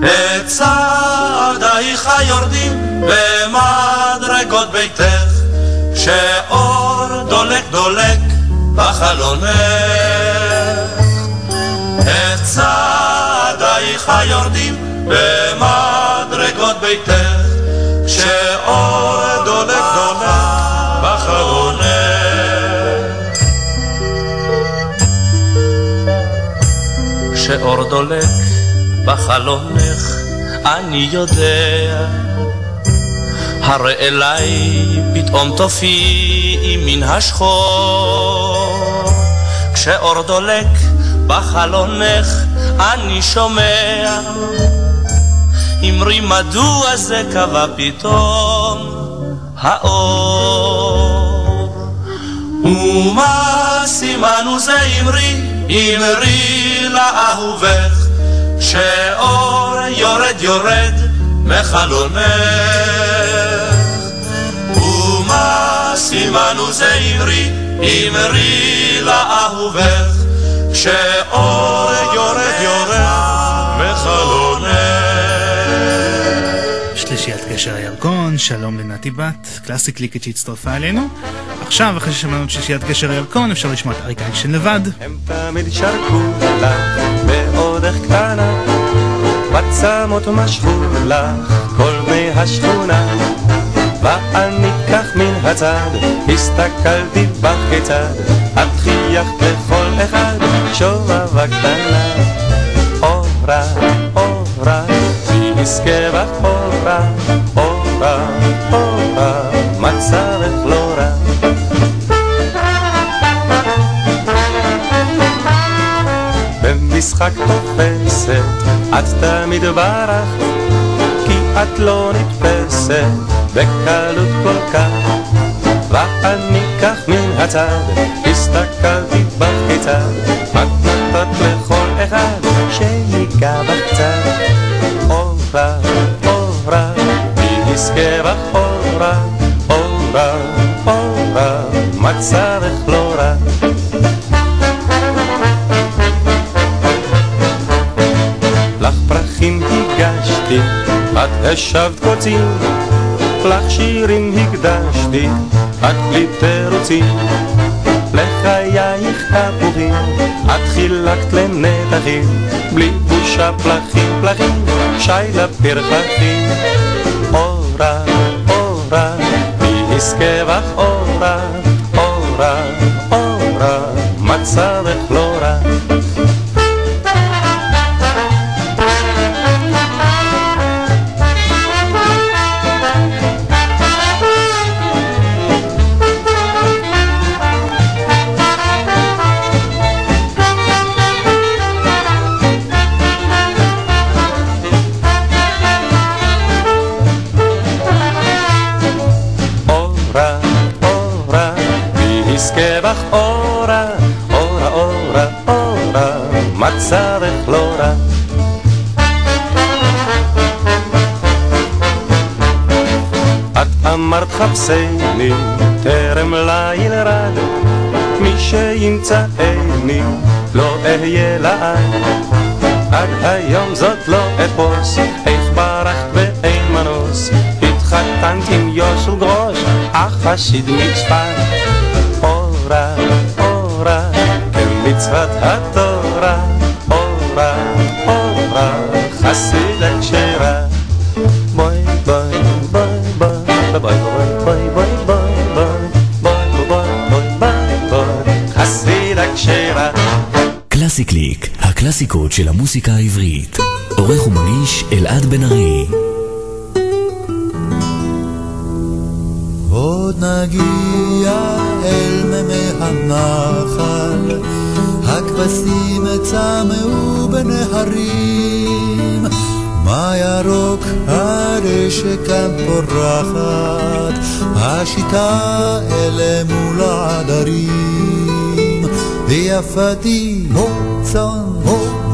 את צעדייך יורדים במדרגות ביתך, כשאור דולק דולק בחלונך. את צעדייך יורדים במדרגות ביתך, כשאור דולק דולק בחלונך. כשאור דולק בחלונך אני יודע. הרי אליי פתאום תופיעי מן השחור. כשאור דולק בחלונך, אני שומע. אמרי מדוע זה קבע פתאום האור. ומה סימנו זה אמרי, אמרי לאהובך, שאור יורד יורד מחלונך. ומה סימנו זה אמרי, אמרי לאהובך, שאור יורד יורד קשר הירקון, שלום לנתי בת, קלאסי קליקית שהצטרפה אלינו. עכשיו, אחרי ששמענו את שלישיית קשר הירקון, אפשר לשמוע את אריק איינשטיין לבד. הם תמיד שרקו לך בעודך קטנה, בצמות משכו לך כל מי השכונה. ואני כך מן הצד, הסתכלתי בך כיצד, את חייכת לכל אחד, שובבה קטנה. אורה, אורה, ויזכה בך אורה, אורה, אורה, מצבך לא רע. במשחק תופסת, את תמיד ברחת, כי את לא נתפסת בקלות כל כך. ואני כך מן הצד, הסתכלתי בך כיצד, את נתת לכל אחד שיגע בך קצת. אורה, אורה, יזכה בך אורה, אורה, אורה, מצבך לא רע. לך פרחים הגשתי, את השבת קוצים, לך שירים הקדשתי, את בלי תירוצים. לחייך תפוחים, את חילקת לנתחים, בלי בושה פלחים פלחים, שי לפרחחים. אורה, אורה, מי יזכה בך אורה, אורה, אורה, מצבך לא רע. אמרת חפשני, טרם ליל רד, מי שימצאני, לא אהיה לעד. עד היום זאת לא אתפוס, איך ברחת ואין מנוס, התחתנת עם יושל גרוש, החסיד מצפת. אורה, אורה, כמצוות התורה, קלאסי קליק, הקלאסיקות של המוסיקה העברית. עורך ומגיש אלעד בן ארי. עוד נגיע אל מימי הנחל, הכבשים צמאו בנהרים, מה ירוק כאן פורחת, השיטה אלה מול העדרים, ויפתי הו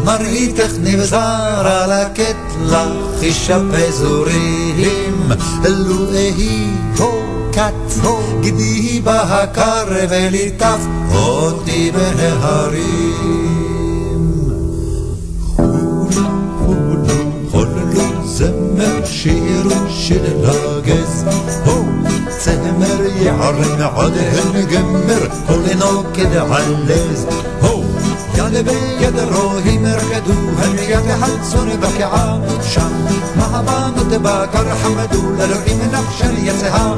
מראיתך נבזר על הקטלח, חישב אזורים, לו אהי קט, גדי בהקר וליטף אותי בנהרים. חולו חולו חולו זמר שירו של הגז, צמר יערם עד הנגמר, חולנו כדעלז. قلبي يدروهي مركدو هل يبحد سن بكعا. شام مهما متباكر حمدو للعيم نقشر يسها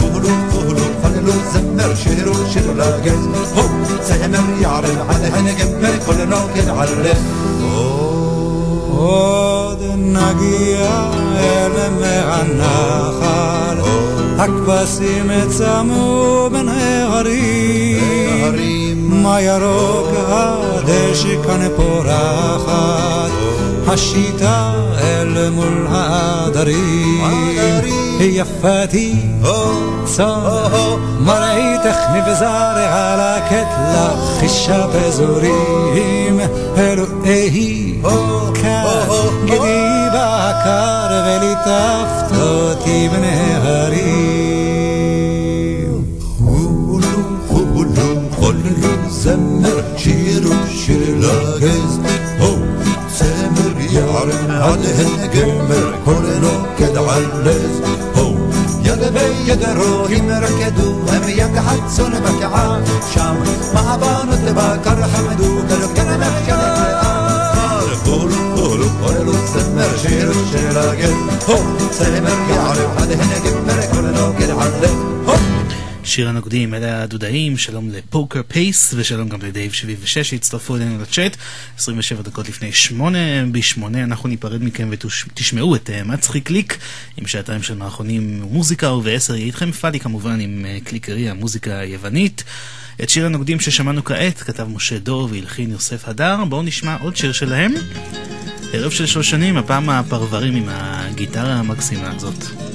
قولو قولو قللو زمر شهرو شر راجز هو سهمر يعرف على هنجمر كل ناقد عرف עוד נגיע אל خال הכבשים צמו من غريب מה ירוק הדשא כאן פורחת, השיטה אל מול העדרים. יפתי, צור, מראיתך נבזר על הקטלה, חישה בזורים, אלוהי, כאן גדי בקר וליטפת אותי בנהרים. חוללו זמר שיר ושיר לגז הו זמר يعرف عليهن قمر كل نوكد علز هو يا بي يدروهم ركدوا هم يقحد سن بكعا شام ما بانت بكر حمدو قالوا كنا مخشلك قولوا قولوا قولوا سمر شير الشراقل هو سمر يعرف عليهن قمر كل نوكد علز هو שיר הנוגדים, אלה הדודאים, שלום לפוקר פייס ושלום גם לדייב 76 שהצטרפו אלינו לצ'אט, 27 דקות לפני 8, ב-8 אנחנו ניפרד מכם ותשמעו את uh, מצחיק קליק עם שעתיים של מערכונים מוזיקה וב-10 יהיה איתכם פאדי כמובן עם uh, קליקרי המוזיקה היוונית. את שיר הנוגדים ששמענו כעת כתב משה דור והלחין יוסף הדר, בואו נשמע עוד שיר שלהם. ערב של שלוש שנים, הפעם הפרברים עם הגיטרה המקסימה הזאת.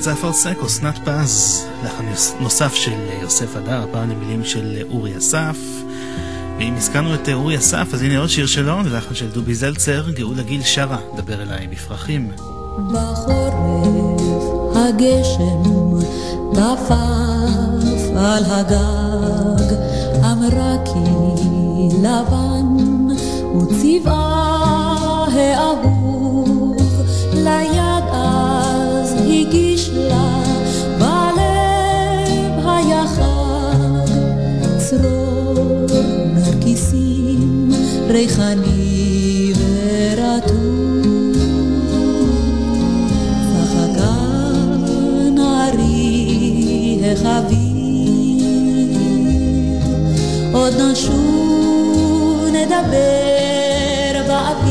בעת זעפר סק, אסנת פז, לחן נוסף של יוסף אדר, הפעם למילים של אורי אסף. ואם הזכרנו את אורי אסף, אז הנה עוד שיר שלו, ולחן של דובי זלצר, גאולה גיל שרה, דבר אליי בפרחים. בחורף הגשם טפף על הגג, אמרה כי לבן הוא צבעה האהוב לים. הכיסים ריחני ורטוב. החגר נערי החביר, עוד נשוב נדבר באוויר.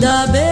דבר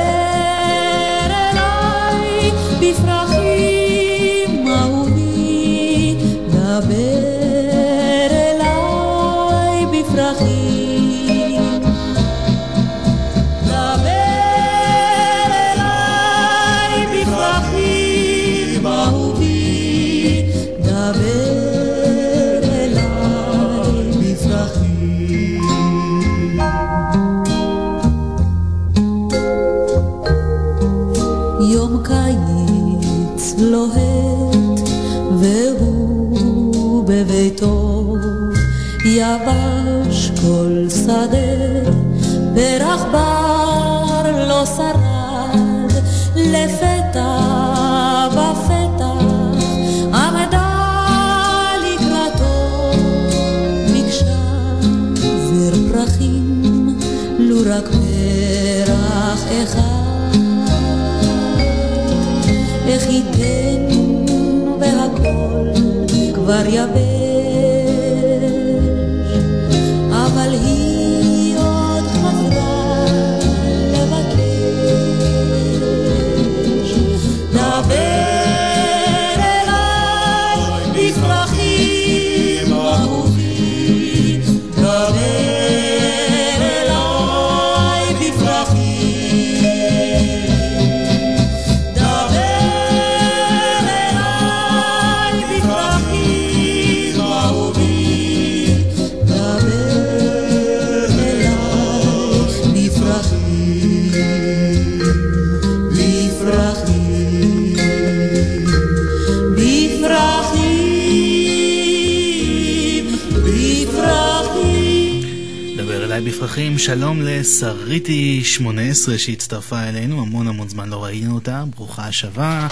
חי בפרחים, שלום לשריטי 18 שהצטרפה אלינו, המון המון זמן לא ראינו אותה, ברוכה השבה.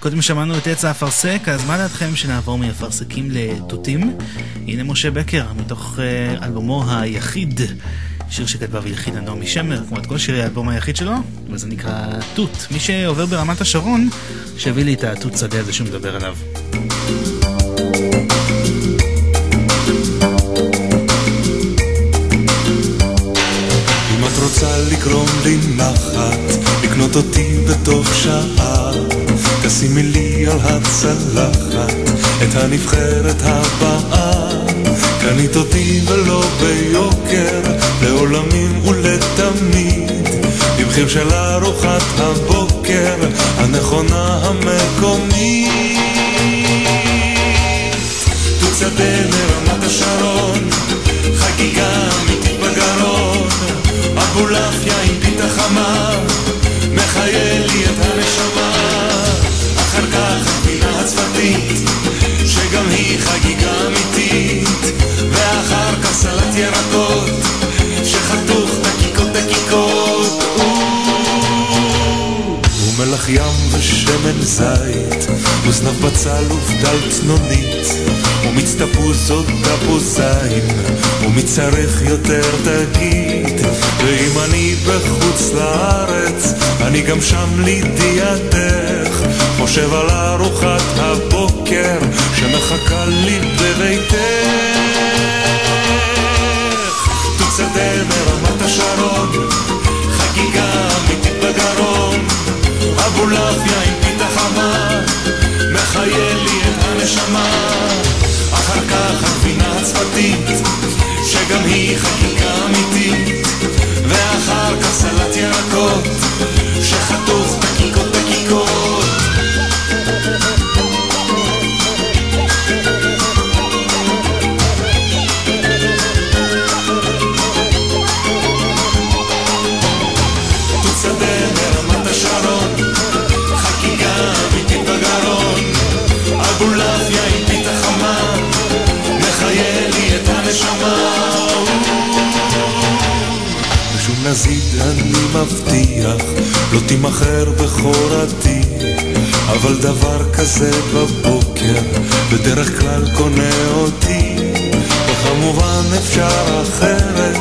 קודם שמענו את עץ האפרסק, אז מה דעתכם שנעבור מאפרסקים לתותים? הנה משה בקר, מתוך uh, אלבומו היחיד, שיר שכתבה והלחינה נעמי שמר, כמו את כל שירי האלבום היחיד שלו, וזה נקרא תות. מי שעובר ברמת השרון, שיביא לי את התות שדה הזה שהוא מדבר עליו. נחת, לקנות אותי בתוך שעה, תשימי לי על הצלחת את הנבחרת הבאה. קנית אותי ולא ביוקר, לעולמים ולתמיד, במחיר של ארוחת הבוקר, הנכונה המקומית. תות שדה מרמת השרון, חגיגה אמיתית בגרון, אבולעפיה עם פיתה חמה, מחיה לי את הנשמה. אחר כך הפינה הצפתית, שגם היא חגיגה אמיתית, ואחר כך סלט ירקות, שחתוך דקיקות דקיקות. ומלח ים ושמן זית, וזנב בצל ובדל צנונית, ומיץ תפוז עוד תפוזיים, ומצרך יותר תגיד, ואם אני בחוץ לארץ, אני גם שם לידיעתך, חושב על ארוחת הבוקר, שמחכה לי בביתך. תות שדה מרמת השרון, חגיגה אמיתית בגרון, אבולעפיה עם פיתה חמה, מחיה לי את הנשמה. אחר כך הגבינה הצפתית, שגם היא חגיגה אמיתית, ואחר כך סלט ירקות, שחתוך דקיקות דקיקות. תות נזיד אני מבטיח, לא תימכר בכורתי, אבל דבר כזה בבוקר, בדרך כלל קונה אותי. וכמובן אפשר אחרת,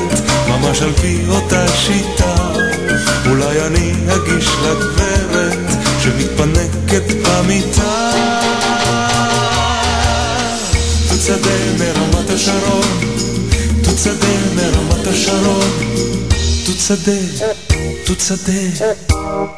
ממש על פי אותה שיטה. אולי אני אגיש לגברת שמתפנקת במיטה. תות שדה מרמת השרון, תות שדה מרמת השרון, תות שדה, תות שדה. שלוש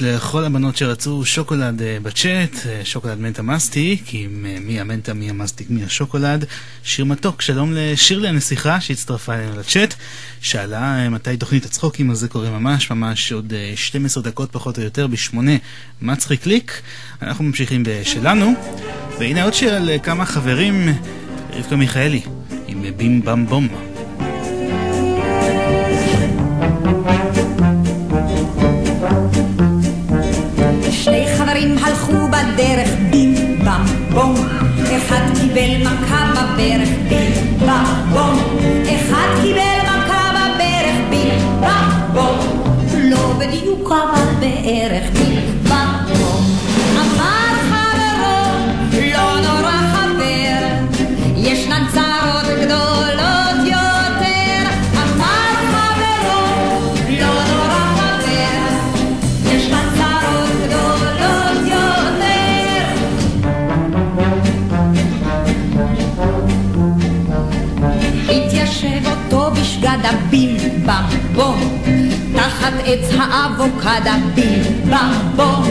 לכל הבנות שרצו שוקולד אה, בצ'אט, אה, שוקולד מנטה מסטיק, עם אה, מי המנטה, מי המסטיק, מי השוקולד. שיר מתוק, שלום לשירלי הנסיכה שהצטרפה אלינו לצ'אט. שאלה מתי תוכנית הצחוקים, אז זה קורה ממש, ממש עוד 12 דקות פחות או יותר, בשמונה מצחיק ליק. אנחנו ממשיכים בשלנו, והנה עוד שיר על כמה חברים, רבקה מיכאלי, עם בים במ בדרך בים במ בום אחד קיבל מכה בברך בים במ בום אחד קיבל מכה בברך בים במ בום לא בדיוק אבל בערך בים תחת עץ האבוקדה בים במבום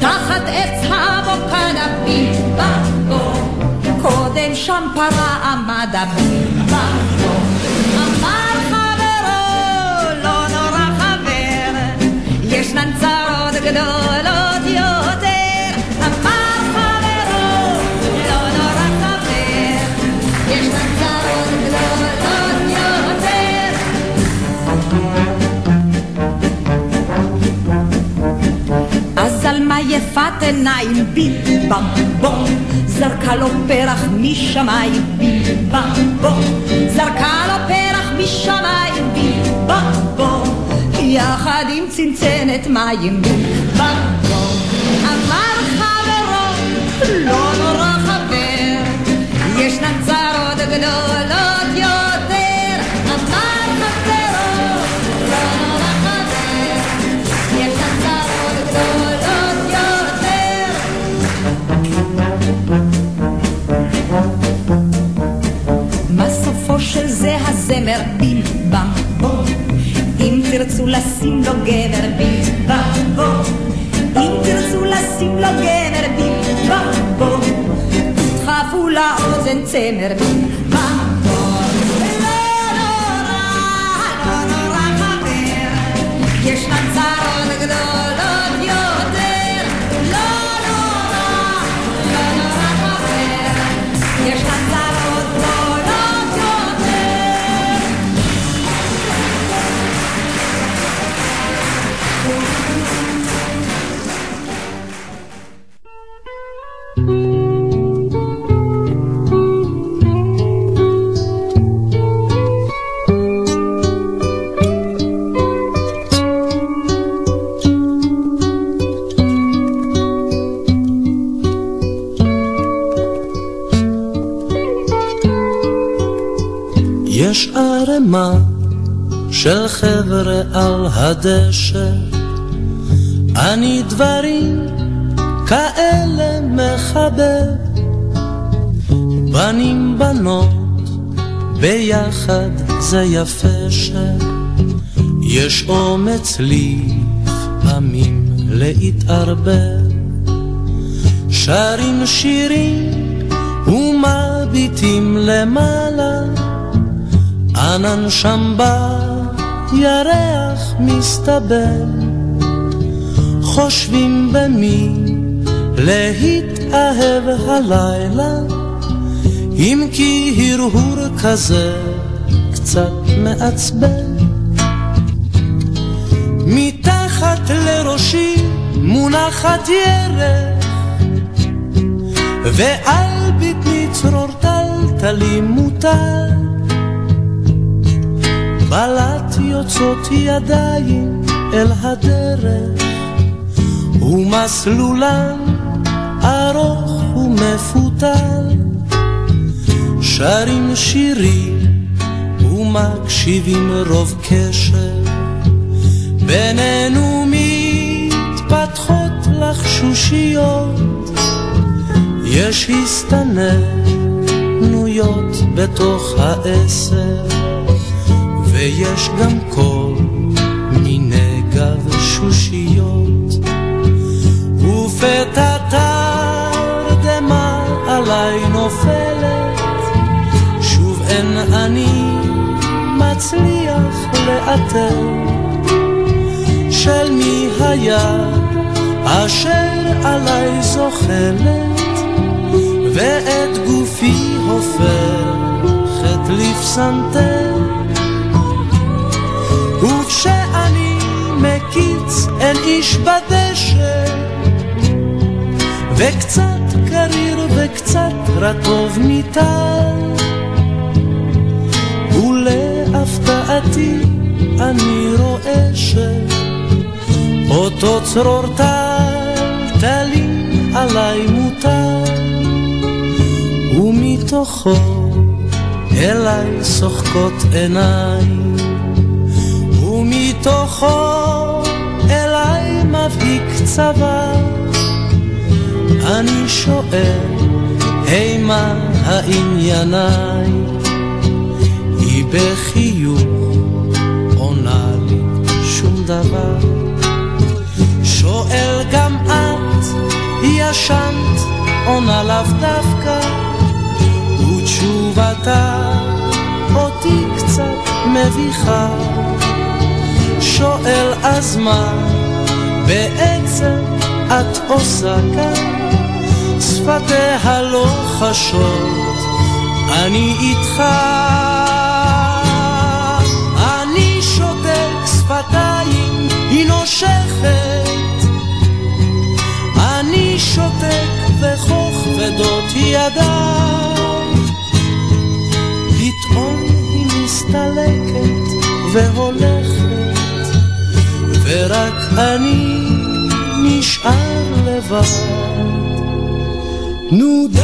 תחת עץ האבוקדה בים במבום קודם שם פרה עמדה בים יפת עיניים בום זרקה לו פרח משמיים בום זרקה לו פרח משמיים בום יחד עם צנצנת מים בום אמר חברו לא נורא חבר ישנן צרות גדולות יותר תרצו לשים לו גבר בום אם תרצו לשים לו גבר בום תדחפו לאוזן צמר בים של חבר'ה על הדשא, אני דברים כאלה מחבב. בנים בנות ביחד זה יפה שיש אומץ לפעמים להתערבב. שרים שירים ומביטים למעלה ענן שם בירח מסתבר, חושבים במי להתאהב הלילה, אם כי הרהור כזה קצת מעצבן. מתחת לראשי מונחת ירך, ועל בטני צרור טלטלים מוטל. בלט יוצאות ידיים אל הדרך, ומסלולן ארוך ומפותל. שרים שירים ומקשיבים רוב קשר, בינינו מתפתחות לחשושיות, יש הסתננויות בתוך העשר. שיש גם קול מיני גבשושיות ופתע תרדמה עליי נופלת שוב אין אני מצליח לאתר. של מי היה אשר עליי זוחלת ואת גופי הופכת לפסנתר. וכשאני מקיץ אין איש בדשא וקצת קריר וקצת רטוב מטל ולהפתעתי אני רואה שאותו צרור טלטלים עליי מוטל ומתוכו אליי שוחקות עיניים ומתוכו אליי מבהיק צבא אני שואל, הימה הענייניי? היא בחיוך עונה לי שום דבר. שואל גם את, ישנת, עונה לאו דווקא, ותשובתה אותי קצת מביכה. שואל אז מה בעצם את עושה כאן? שפתיה לא חשות, אני איתך. אני שותק שפתיים, היא נושכת. אני שותק וכה כבדות ידיי. פתאום היא מסתלקת והולכת, ורק אני נשאר לבד. נו די!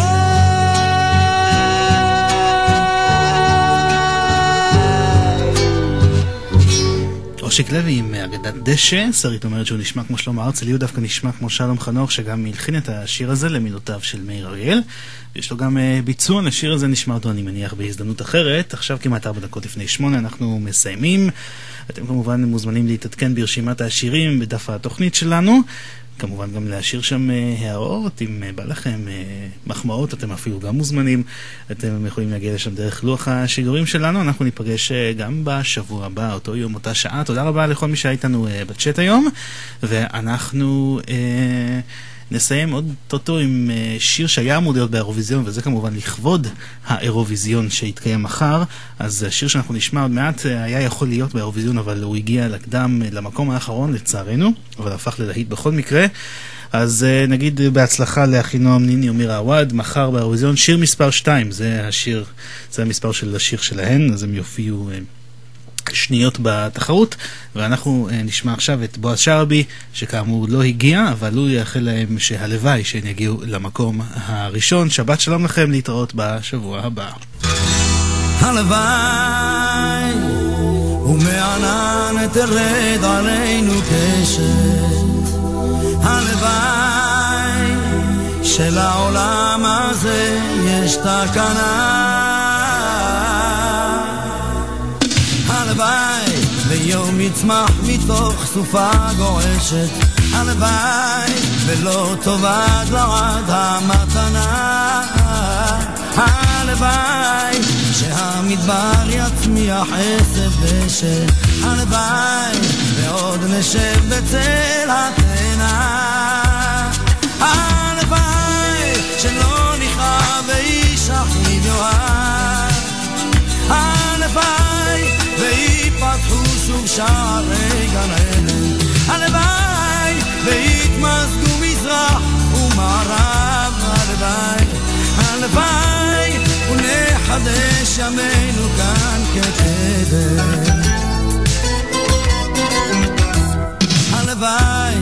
אושיק לוי עם אגדת דשא, שרית אומרת שהוא נשמע כמו שלמה ארצי, לי הוא דווקא נשמע כמו שלום חנוך שגם הלחין את השיר הזה למילותיו של מאיר אריאל. יש לו גם uh, ביצוע לשיר הזה, נשמע אותו אני מניח בהזדמנות אחרת. עכשיו כמעט ארבע דקות לפני שמונה אנחנו מסיימים. אתם כמובן מוזמנים להתעדכן ברשימת השירים בדף התוכנית שלנו. כמובן גם להשאיר שם אה, הערות, אם אה, בא לכם אה, מחמאות, אתם אפילו גם מוזמנים. אתם יכולים להגיע לשם דרך לוח השידורים שלנו. אנחנו ניפגש גם בשבוע הבא, אותו יום, אותה שעה. תודה רבה לכל מי שהיה איתנו בצ'אט היום, ואנחנו... אה, נסיים עוד טוטו עם אה, שיר שהיה אמור להיות באירוויזיון, וזה כמובן לכבוד האירוויזיון שיתקיים מחר. אז השיר שאנחנו נשמע עוד מעט אה, היה יכול להיות באירוויזיון, אבל הוא הגיע לקדם, אה, למקום האחרון לצערנו, אבל הפך ללהיט בכל מקרה. אז נגיד בהצלחה לאחינועם ניני ומירה עווד, מחר באירוויזיון, שיר מספר 2, זה השיר, זה המספר של השיר שלהן, אז הם יופיעו שניות בתחרות, ואנחנו uh, נשמע עכשיו את בועז שרעבי, שכאמור לא הגיע, אבל הוא יאחל להם שהלוואי שהם יגיעו למקום הראשון. שבת שלום לכם, להתראות בשבוע הבא. הלוואי שלעולם הזה יש תקנה הלוואי ויום יצמח מתוך סופה גועשת. הלוואי ולא תאבד לעד המתנה. הלוואי שהמדבר יצמיח עשב דשא הלוואי ועוד נשב בצל התאנה. הלוואי שלא נכאב ואיש אחיו יאהב שוב שערי גן עדן. הלוואי ויתמזגו מזרח ומערב, הלוואי, הלוואי ונחדש ימינו כאן כקדם. הלוואי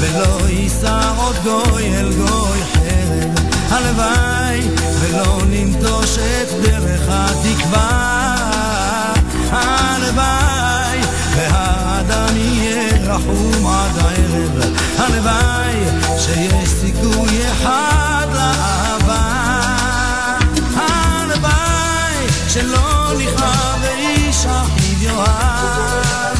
ולא יישא עוד גוי אל גוי חרב, הלוואי ולא ננטוש את דרך התקווה. הלוואי והאדם יהיה רחום עד הערב. הלוואי שיש סיכוי אחד לאהבה. הלוואי שלא נכנע ואיש אחיו יאהב.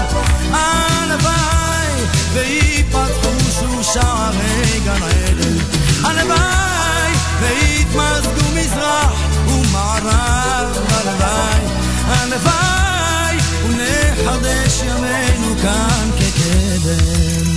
הלוואי וייפתחו שושרי גן עדן. הלוואי ויתמזגו מזרח ומערב. הלוואי, הלוואי יש ימינו כאן כקדם.